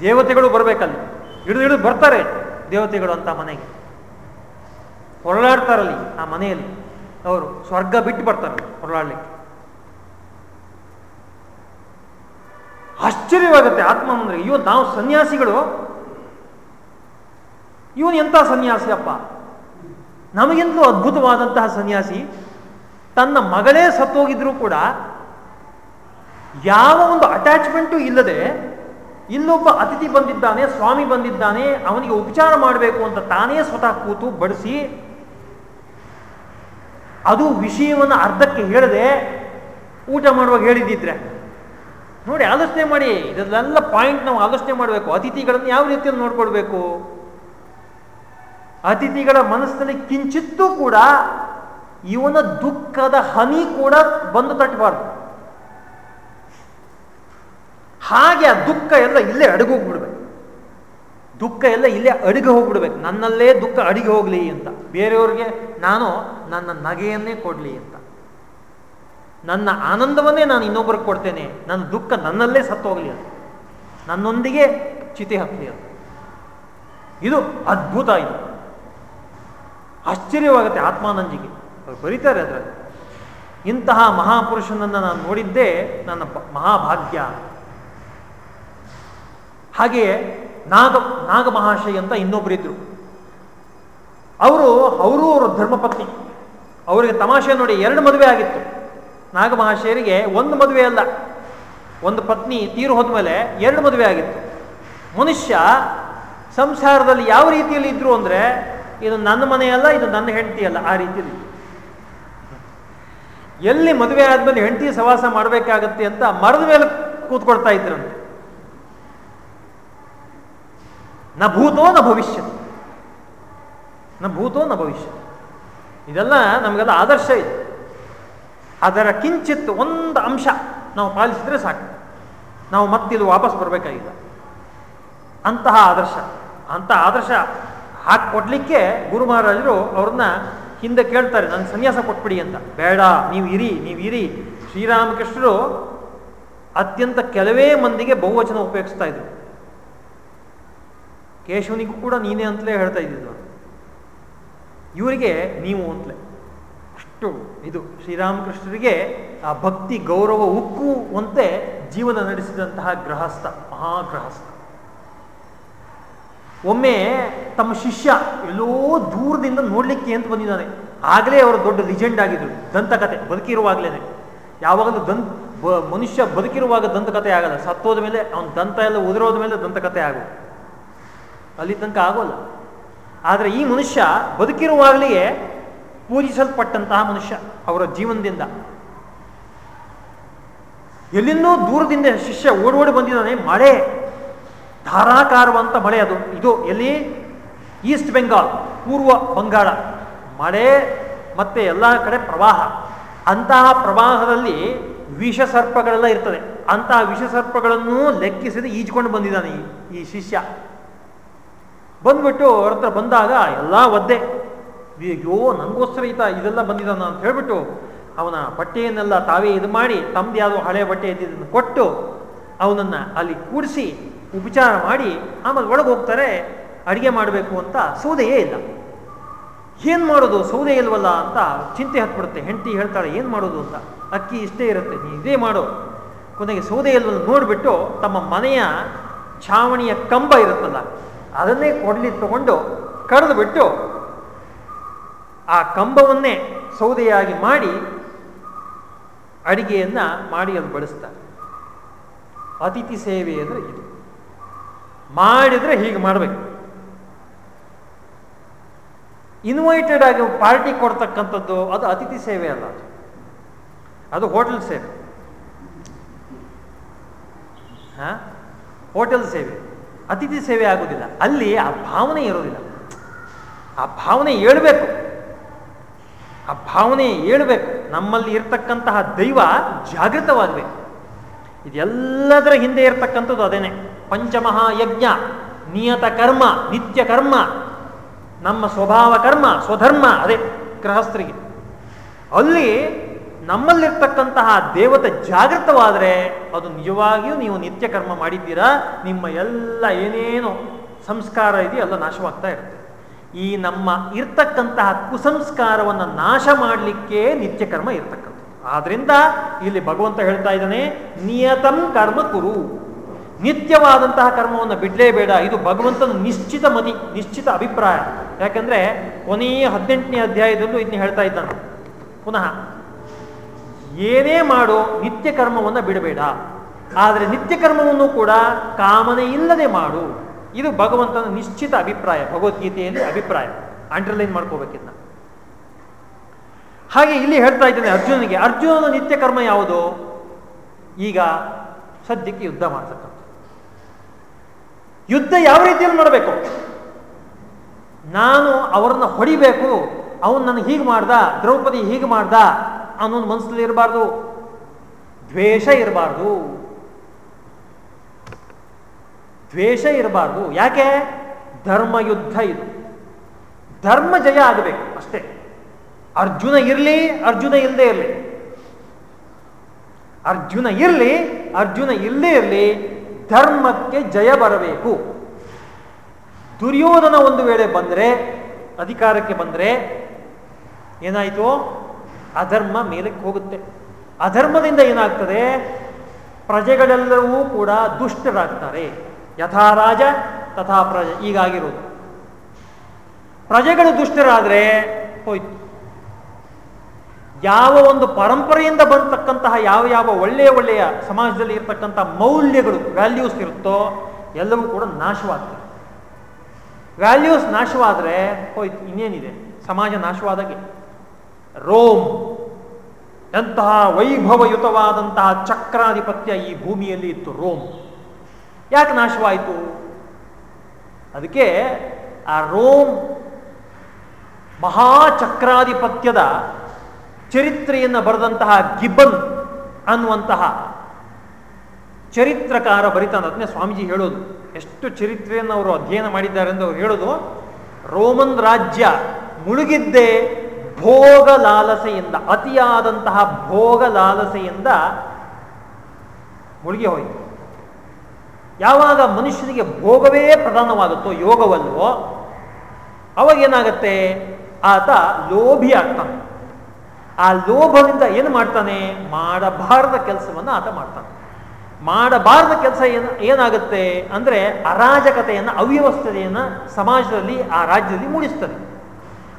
ದೇವತೆಗಳು ಬರಬೇಕಲ್ಲಿ. ಹಿಡಿದು ಹಿಡಿದು ಬರ್ತಾರೆ ದೇವತೆಗಳು ಅಂತ ಮನೆಗೆ. ಹೊರಳಾಡ್ತಾರಲ್ಲಿ ಆ ಮನೆಯಲ್ಲಿ. ಅವರು ಸ್ವರ್ಗ ಬಿಟ್ಟು ಬರ್ತಾರೆ ಹೊರಳಾಡ್ಲಿಕ್ಕೆ ಆಶ್ಚರ್ಯವಾಗುತ್ತೆ ಆತ್ಮ ಅಂದ್ರೆ ನಾವು ಸನ್ಯಾಸಿಗಳು. ಇವನು ಎಂಥ ಸನ್ಯಾಸಿ ಅಪ್ಪ? ನಮಗೆಂತಲೂ ಅದ್ಭುತವಾದಂತಹ ಸನ್ಯಾಸಿ. ತನ್ನ ಮಗಳೇ ಸತ್ತೋಗಿದ್ರು ಕೂಡ ಯಾವ ಒಂದು ಅಟ್ಯಾಚ್ಮೆಂಟು ಇಲ್ಲದೆ ಇಲ್ಲೊಬ್ಬ ಅತಿಥಿ ಬಂದಿದ್ದಾನೆ, ಸ್ವಾಮಿ ಬಂದಿದ್ದಾನೆ, ಅವನಿಗೆ ಉಪಚಾರ ಮಾಡಬೇಕು ಅಂತ ತಾನೇ ಸ್ವತಃ ಕೂತು ಬಡಿಸಿ ಅದು ವಿಷಯವನ್ನು ಅರ್ಧಕ್ಕೆ ಹೇಳದೆ ಊಟ ಮಾಡುವಾಗ ಹೇಳಿದ್ದಿದ್ರೆ, ನೋಡಿ ಆಲೋಚನೆ ಮಾಡಿ, ಇದೆಲ್ಲ ಪಾಯಿಂಟ್ ನಾವು ಆಲೋಚನೆ ಮಾಡಬೇಕು. ಅತಿಥಿಗಳನ್ನು ಯಾವ ರೀತಿಯಲ್ಲಿ ನೋಡ್ಕೊಳ್ಬೇಕು? ಅತಿಥಿಗಳ ಮನಸ್ಸಿನಲ್ಲಿ ಕಿಂಚಿತ್ತೂ ಕೂಡ ಇವನ ದುಃಖದ ಹನಿ ಕೂಡ ಬಂದು ತಟ್ಟಬಾರ್ದು. ಹಾಗೆ ಆ ದುಃಖ ಎಲ್ಲ ಇಲ್ಲೇ ಅಡಗೋಗ್ಬಿಡ್ಬೇಕು. ದುಃಖ ಎಲ್ಲ ಇಲ್ಲೇ ಅಡಿಗೆ ಹೋಗ್ಬಿಡ್ಬೇಕು. ನನ್ನಲ್ಲೇ ದುಃಖ ಅಡಿಗೆ ಹೋಗ್ಲಿ ಅಂತ. ಬೇರೆಯವ್ರಿಗೆ ನಾನು ನನ್ನ ನಗೆಯನ್ನೇ ಕೊಡ್ಲಿ ಅಂತ. ನನ್ನ ಆನಂದವನ್ನೇ ನಾನು ಇನ್ನೊಬ್ಬರಿಗೆ ಕೊಡ್ತೇನೆ. ನನ್ನ ದುಃಖ ನನ್ನಲ್ಲೇ ಸತ್ತೋಗ್ಲಿ ಅಂತ. ನನ್ನೊಂದಿಗೆ ಚಿತೆ ಹತ್ತಲಿ ಅದು ಇದು ಅದ್ಭುತ ಇದು. ಆಶ್ಚರ್ಯವಾಗುತ್ತೆ ಆತ್ಮಾನಂದಿಗೆ. ಅವ್ರು ಬರೀತಾರೆ ಅದರಲ್ಲಿ. ಇಂತಹ ಮಹಾಪುರುಷನನ್ನು ನಾನು ನೋಡಿದ್ದೇ ನನ್ನ ಮಹಾಭಾಗ್ಯ. ಹಾಗೆಯೇ ನಾಗ ನಾಗ ಮಹಾಶಯ ಅಂತ ಇನ್ನೊಬ್ಬರಿದ್ರು ಅವರು ಅವರು ಅವರ ಧರ್ಮಪತ್ನಿ. ಅವರಿಗೆ ತಮಾಷೆ ನೋಡಿ ಎರಡು ಮದುವೆ ಆಗಿತ್ತು. ನಾಗ ಮಹಾಶಯರಿಗೆ ಒಂದು ಮದುವೆ ಅಲ್ಲ. ಒಂದು ಪತ್ನಿ ತೀರು ಹೋದ್ಮೇಲೆ ಎರಡು ಮದುವೆ ಆಗಿತ್ತು. ಮನುಷ್ಯ ಸಂಸಾರದಲ್ಲಿ ಯಾವ ರೀತಿಯಲ್ಲಿ ಇದ್ರು ಅಂದರೆ, ಇದು ನನ್ನ ಮನೆಯಲ್ಲ ಇದು ನನ್ನ ಹೆಂಡತಿ ಅಲ್ಲ, ಆ ರೀತಿಯಲ್ಲಿ. ಎಲ್ಲಿ ಮದುವೆ ಆದ್ಮೇಲೆ ಹೆಂಡತಿ ಸವಾಸ ಮಾಡಬೇಕಾಗತ್ತೆ ಅಂತ ಮರದ ಮೇಲೆ ಕೂತ್ಕೊಳ್ತಾ ಇದ್ರಂತೆ ನ ಭೂತೋ ನ ಭವಿಷ್ಯ ನ ಭೂತೋ ನ ಭವಿಷ್ಯ ಇದೆಲ್ಲ ನಮಗೆಲ್ಲ ಆದರ್ಶ ಇದೆ. ಅದರ ಕಿಂಚಿತ್ ಒಂದು ಅಂಶ ನಾವು ಪಾಲಿಸಿದ್ರೆ ಸಾಕು. ನಾವು ಮತ್ತಿದು ವಾಪಸ್ ಬರಬೇಕಾಗಿಲ್ಲ. ಅಂತಹ ಆದರ್ಶ. ಅಂತಹ ಆದರ್ಶ ಹಾಕಿ ಕೊಡ್ಲಿಕ್ಕೆ ಗುರು ಮಹಾರಾಜರು ಅವ್ರನ್ನ ಹಿಂದೆ ಕೇಳ್ತಾರೆ ನನ್ನ ಸನ್ಯಾಸ ಕೊಟ್ಬಿಡಿ ಅಂತ. ಬೇಡ, ನೀವು ಇರಿ ನೀವು ಇರಿ. ಶ್ರೀರಾಮಕೃಷ್ಣರು ಅತ್ಯಂತ ಕೆಲವೇ ಮಂದಿಗೆ ಬಹುವಚನ ಉಪಯೋಗಿಸ್ತಾ ಇದ್ರು. ಕೇಶವನಿಗೂ ಕೂಡ ನೀನೇ ಅಂತಲೇ ಹೇಳ್ತಾ ಇದ್ದಿದ್ದು ಇವರಿಗೆ ನೀವು ಅಂತಲೇ. ಅಷ್ಟು ಇದು ಶ್ರೀರಾಮಕೃಷ್ಣರಿಗೆ ಆ ಭಕ್ತಿ, ಗೌರವ ಉಕ್ಕುವಂತೆ ಜೀವನ ನಡೆಸಿದಂತಹ ಗೃಹಸ್ಥ, ಮಹಾಗೃಹಸ್ಥ. ಒಮ್ಮೆ ತಮ್ಮ ಶಿಷ್ಯ ಎಲ್ಲೋ ದೂರದಿಂದ ನೋಡ್ಲಿಕ್ಕೆ ಅಂತ ಬಂದಿದ್ದಾನೆ. ಆಗಲೇ ಅವರು ದೊಡ್ಡ ಲಿಜೆಂಡ್ ಆಗಿದ್ರು, ದಂತಕತೆ ಬದುಕಿರುವಾಗಲೇ ಯಾವಾಗಲೂ ದಂತ ಮನುಷ್ಯ ಬದುಕಿರುವಾಗ ದಂತಕತೆ ಆಗಲ್ಲ. ಸತ್ತೋದ ಮೇಲೆ, ಅವನ ದಂತ ಎಲ್ಲ ಉದುರೋದ ಮೇಲೆ ದಂತಕತೆ ಆಗು ಅಲ್ಲಿ ತನಕ ಆಗೋಲ್ಲ. ಆದರೆ ಈ ಮನುಷ್ಯ ಬದುಕಿರುವಾಗಲೇ ಪೂಜಿಸಲ್ಪಟ್ಟಂತಹ ಮನುಷ್ಯ ಅವರ ಜೀವನದಿಂದ. ಎಲ್ಲಿಂದೋ ದೂರದಿಂದ ಶಿಷ್ಯ ಓಡೋಡಿ ಬಂದಿದ್ದಾನೆ, ಮಳೆ ಧಾರಾಕಾರವಂತ ಮಳೆ ಅದು. ಇದು ಎಲ್ಲಿ? ಈಸ್ಟ್ ಬೆಂಗಾಲ್ ಪೂರ್ವ ಬಂಗಾಳ. ಮಳೆ ಮತ್ತೆ ಎಲ್ಲ ಕಡೆ ಪ್ರವಾಹ. ಅಂತಹ ಪ್ರವಾಹದಲ್ಲಿ ವಿಷ ಸರ್ಪಗಳೆಲ್ಲ ಇರ್ತದೆ. ಅಂತಹ ವಿಷ ಸರ್ಪಗಳನ್ನು ಲೆಕ್ಕಿಸದೆ ಈಜ್ಕೊಂಡು ಬಂದಿದ್ದಾನೆ ಈ ಶಿಷ್ಯ. ಬಂದ್ಬಿಟ್ಟು ಅವ್ರ ಹತ್ರ ಬಂದಾಗ ಎಲ್ಲ ಒದ್ದೆ. ಅಯ್ಯೋ ನನಗೋಸ್ಕರ ಈತ ಇದೆಲ್ಲ ಬಂದಿದ್ದಾನ ಅಂತ ಹೇಳ್ಬಿಟ್ಟು ಅವನ ಬಟ್ಟೆಯನ್ನೆಲ್ಲ ತಾವೇ ಇದು ಮಾಡಿ ತಮ್ಮದು ಯಾವುದೋ ಹಳೆ ಬಟ್ಟೆ ಇದ್ದಿದ್ದನ್ನು ಕೊಟ್ಟು ಅವನನ್ನು ಅಲ್ಲಿ ಕೂಡಿಸಿ ಉಪಚಾರ ಮಾಡಿ ಆಮೇಲೆ ಒಳಗೆ ಹೋಗ್ತಾರೆ, ಅಡುಗೆ ಮಾಡಬೇಕು ಅಂತ ಸೌದೆಯೇ ಇಲ್ಲ. ಏನು ಮಾಡೋದು, ಸೌದೆ ಇಲ್ವಲ್ಲ ಅಂತ ಚಿಂತೆ ಹತ್ಬಿಡುತ್ತೆ. ಹೆಂಡತಿ ಹೇಳ್ತಾಳೆ, ಏನು ಮಾಡೋದು ಅಂತ? ಅಕ್ಕಿ ಇಷ್ಟೇ ಇರುತ್ತೆ ನೀ ಇದೇ ಮಾಡೋ. ಕೊನೆಗೆ ಸೌದೆ ಇಲ್ವಲ್ಲ ನೋಡಿಬಿಟ್ಟು ತಮ್ಮ ಮನೆಯ ಛಾವಣಿಯ ಕಂಬ ಇರುತ್ತಲ್ಲ ಅದನ್ನೇ ಕೊಡ್ಲಿ ತಗೊಂಡು ಕರೆದು ಬಿಟ್ಟು ಆ ಕಂಬವನ್ನೇ ಸೌದೆಯಾಗಿ ಮಾಡಿ ಅಡಿಗೆಯನ್ನ ಮಾಡಿ ಅದು ಬಳಸ್ತಾರೆ ಅತಿಥಿ ಸೇವೆ ಅಂದರೆ ಇದು. ಮಾಡಿದ್ರೆ ಹೀಗೆ ಮಾಡಬೇಕು. ಇನ್ವೈಟೆಡ್ ಆಗಿ ಪಾರ್ಟಿ ಕೊಡ್ತಕ್ಕಂಥದ್ದು ಅದು ಅತಿಥಿ ಸೇವೆ ಅಲ್ಲ ಅದು. ಅದು ಹೋಟೆಲ್ ಸೇವೆ. ಹಾ? ಹೋಟೆಲ್ ಸೇವೆ. ಅತಿಥಿ ಸೇವೆ ಆಗೋದಿಲ್ಲ ಅಲ್ಲಿ ಆ ಭಾವನೆ ಇರೋದಿಲ್ಲ ಆ ಭಾವನೆ ಹೇಳ್ಬೇಕು ಆ ಭಾವನೆ ಹೇಳ್ಬೇಕು ನಮ್ಮಲ್ಲಿ ಇರ್ತಕ್ಕಂತಹ ದೈವ ಜಾಗೃತವಾಗಬೇಕು. ಇದೆಲ್ಲದರ ಹಿಂದೆ ಇರತಕ್ಕಂಥದ್ದು ಅದೇನೆ. ಪಂಚಮಹಾಯಜ್ಞ, ನಿಯತ ಕರ್ಮ, ನಿತ್ಯ ಕರ್ಮ, ನಮ್ಮ ಸ್ವಭಾವ ಕರ್ಮ, ಸ್ವಧರ್ಮ, ಅದೇ ಗೃಹಸ್ಥರಿಗೆ. ಅಲ್ಲಿ ನಮ್ಮಲ್ಲಿರ್ತಕ್ಕಂತಹ ದೇವತೆ ಜಾಗೃತವಾದರೆ ಅದು ನಿಜವಾಗಿಯೂ ನೀವು ನಿತ್ಯ ಕರ್ಮ ಮಾಡಿದ್ದೀರಾ? ನಿಮ್ಮ ಎಲ್ಲ ಏನೇನು ಸಂಸ್ಕಾರ ಇದೆಯೋ ಎಲ್ಲ ನಾಶವಾಗ್ತಾ ಇರುತ್ತೆ. ಈ ನಮ್ಮ ಇರ್ತಕ್ಕಂತಹ ಕುಸಂಸ್ಕಾರವನ್ನು ನಾಶ ಮಾಡಲಿಕ್ಕೆ ನಿತ್ಯ ಕರ್ಮ ಇರ್ತಕ್ಕಂಥ ಆದ್ರಿಂದ ಇಲ್ಲಿ ಭಗವಂತ ಹೇಳ್ತಾ ಇದ್ದಾನೆ, ನಿಯತಂ ಕರ್ಮ ಕುರು. ನಿತ್ಯವಾದಂತಹ ಕರ್ಮವನ್ನು ಬಿಡಲೇಬೇಡ ಇದು ಭಗವಂತನ ನಿಶ್ಚಿತ ಮತಿ, ನಿಶ್ಚಿತ ಅಭಿಪ್ರಾಯ. ಯಾಕಂದ್ರೆ ಕೊನೆಯ ಹದಿನೆಂಟನೇ ಅಧ್ಯಾಯದಲ್ಲೂ ಇದನ್ನ ಹೇಳ್ತಾ ಇದ್ದಾನೆ. ಪುನಃ ಏನೇ ಮಾಡೋ ನಿತ್ಯ ಕರ್ಮವನ್ನು ಬಿಡಬೇಡ. ಆದರೆ ನಿತ್ಯ ಕರ್ಮವನ್ನು ಕೂಡ ಕಾಮನೆ ಇಲ್ಲದೆ ಮಾಡು. ಇದು ಭಗವಂತನ ನಿಶ್ಚಿತ ಅಭಿಪ್ರಾಯ, ಭಗವದ್ಗೀತೆಯಲ್ಲಿ ಅಭಿಪ್ರಾಯ. ಅಂಡರ್ಲೈನ್ ಮಾಡ್ಕೋಬೇಕಿದ್ನ. ಹಾಗೆ ಇಲ್ಲಿ ಹೇಳ್ತಾ ಇದ್ದೇನೆ ಅರ್ಜುನನಿಗೆ, ಅರ್ಜುನನ ನಿತ್ಯ ಕರ್ಮ ಯಾವುದು? ಈಗ ಸದ್ಯಕ್ಕೆ ಯುದ್ಧ ಮಾಡ್ತಕ್ಕಂಥ ಯುದ್ಧ ಯಾವ ರೀತಿಯಲ್ಲಿ ಮಾಡಬೇಕು? ನಾನು ಅವರನ್ನ ಹೊಡಿಬೇಕು ಅವನು ನನಗೆ ಹೀಗೆ ಮಾಡ್ದ, ದ್ರೌಪದಿ ಹೀಗೆ ಮಾಡ್ದ ಅನ್ನೋದು ಮನಸ್ಸಲ್ಲಿ ಇರಬಾರ್ದು. ದ್ವೇಷ ಇರಬಾರ್ದು. ದ್ವೇಷ ಇರಬಾರ್ದು. ಯಾಕೆ? ಧರ್ಮ ಯುದ್ಧ ಇದು. ಧರ್ಮ ಜಯ ಆಗಬೇಕು ಅಷ್ಟೇ. ಅರ್ಜುನ ಇರಲಿ, ಅರ್ಜುನ ಇಲ್ಲದೆ ಇರಲಿ. ಅರ್ಜುನ ಇರಲಿ, ಅರ್ಜುನ ಇಲ್ಲದೆ ಇರಲಿ, ಧರ್ಮಕ್ಕೆ ಜಯ ಬರಬೇಕು. ದುರ್ಯೋಧನ ಒಂದು ವೇಳೆ ಬಂದರೆ, ಅಧಿಕಾರಕ್ಕೆ ಬಂದರೆ ಏನಾಯಿತು? ಅಧರ್ಮ ಮೇಲಕ್ಕೆ ಹೋಗುತ್ತೆ. ಅಧರ್ಮದಿಂದ ಏನಾಗ್ತದೆ? ಪ್ರಜೆಗಳೆಲ್ಲವೂ ಕೂಡ ದುಷ್ಟರಾಗ್ತಾರೆ. ಯಥಾ ರಾಜ, ತಥಾ ಪ್ರಜೆ ಈಗಾಗಿರೋದು ಪ್ರಜೆಗಳು ದುಷ್ಟರಾದರೆ ಹೋಯ್ತು. ಯಾವ ಒಂದು ಪರಂಪರೆಯಿಂದ ಬಂದತಕ್ಕಂತಹ ಯಾವ ಯಾವ ಒಳ್ಳೆಯ ಒಳ್ಳೆಯ ಸಮಾಜದಲ್ಲಿ ಇರ್ತಕ್ಕಂಥ ಮೌಲ್ಯಗಳು ವ್ಯಾಲ್ಯೂಸ್ ಇರುತ್ತೋ, ಎಲ್ಲವೂ ಕೂಡ ನಾಶವಾಗ್ತದೆ. ವ್ಯಾಲ್ಯೂಸ್ ನಾಶವಾದರೆ ಹೋಯ್ತು, ಇನ್ನೇನಿದೆ? ಸಮಾಜ ನಾಶವಾದಾಗೆ. ರೋಮ್. ಎಂತಹ ವೈಭವಯುತವಾದಂತಹ ಚಕ್ರಾಧಿಪತ್ಯ ಈ ಭೂಮಿಯಲ್ಲಿ ಇತ್ತು, ರೋಮ್. ಯಾಕೆ ನಾಶವಾಯಿತು? ಅದಕ್ಕೆ ಆ ರೋಮ್ ಮಹಾಚಕ್ರಾಧಿಪತ್ಯದ ಚರಿತ್ರೆಯನ್ನು ಬರೆದಂತಹ ಗಿಬ್ಬನ್ ಅನ್ನುವಂತಹ ಚರಿತ್ರಕಾರ ಬರಿತಾನೆ. ಅದನ್ನೇ ಸ್ವಾಮೀಜಿ ಹೇಳೋದು. ಎಷ್ಟು ಚರಿತ್ರೆಯನ್ನು ಅವರು ಅಧ್ಯಯನ ಮಾಡಿದ್ದಾರೆ ಎಂದು ಅವ್ರು ಹೇಳೋದು, ರೋಮನ್ ರಾಜ್ಯ ಮುಳುಗಿದ್ದೇ ಭೋಗ ಲಾಲಸೆಯಿಂದ ಅತಿಯಾದಂತಹ ಭೋಗ ಲಾಲಸೆಯಿಂದ ಮುಳುಗಿ ಹೋಯಿತು. ಯಾವಾಗ ಮನುಷ್ಯನಿಗೆ ಭೋಗವೇ ಪ್ರಧಾನವಾಗುತ್ತೋ, ಯೋಗವಲ್ಲವೋ ಅವಾಗೇನಾಗತ್ತೆ ಆತ ಲೋಭಿ ಆಗ್ತಾನೆ. ಆ ಲೋಭದಿಂದ ಏನು ಮಾಡ್ತಾನೆ? ಮಾಡಬಾರದ ಕೆಲಸವನ್ನು ಆತ ಮಾಡ್ತಾನೆ. ಮಾಡಬಾರದ ಕೆಲಸ ಏನು, ಏನಾಗುತ್ತೆ? ಅಂದರೆ ಅರಾಜಕತೆಯನ್ನು, ಅವ್ಯವಸ್ಥೆಯನ್ನು ಸಮಾಜದಲ್ಲಿ, ಆ ರಾಜ್ಯದಲ್ಲಿ ಮೂಡಿಸ್ತದೆ.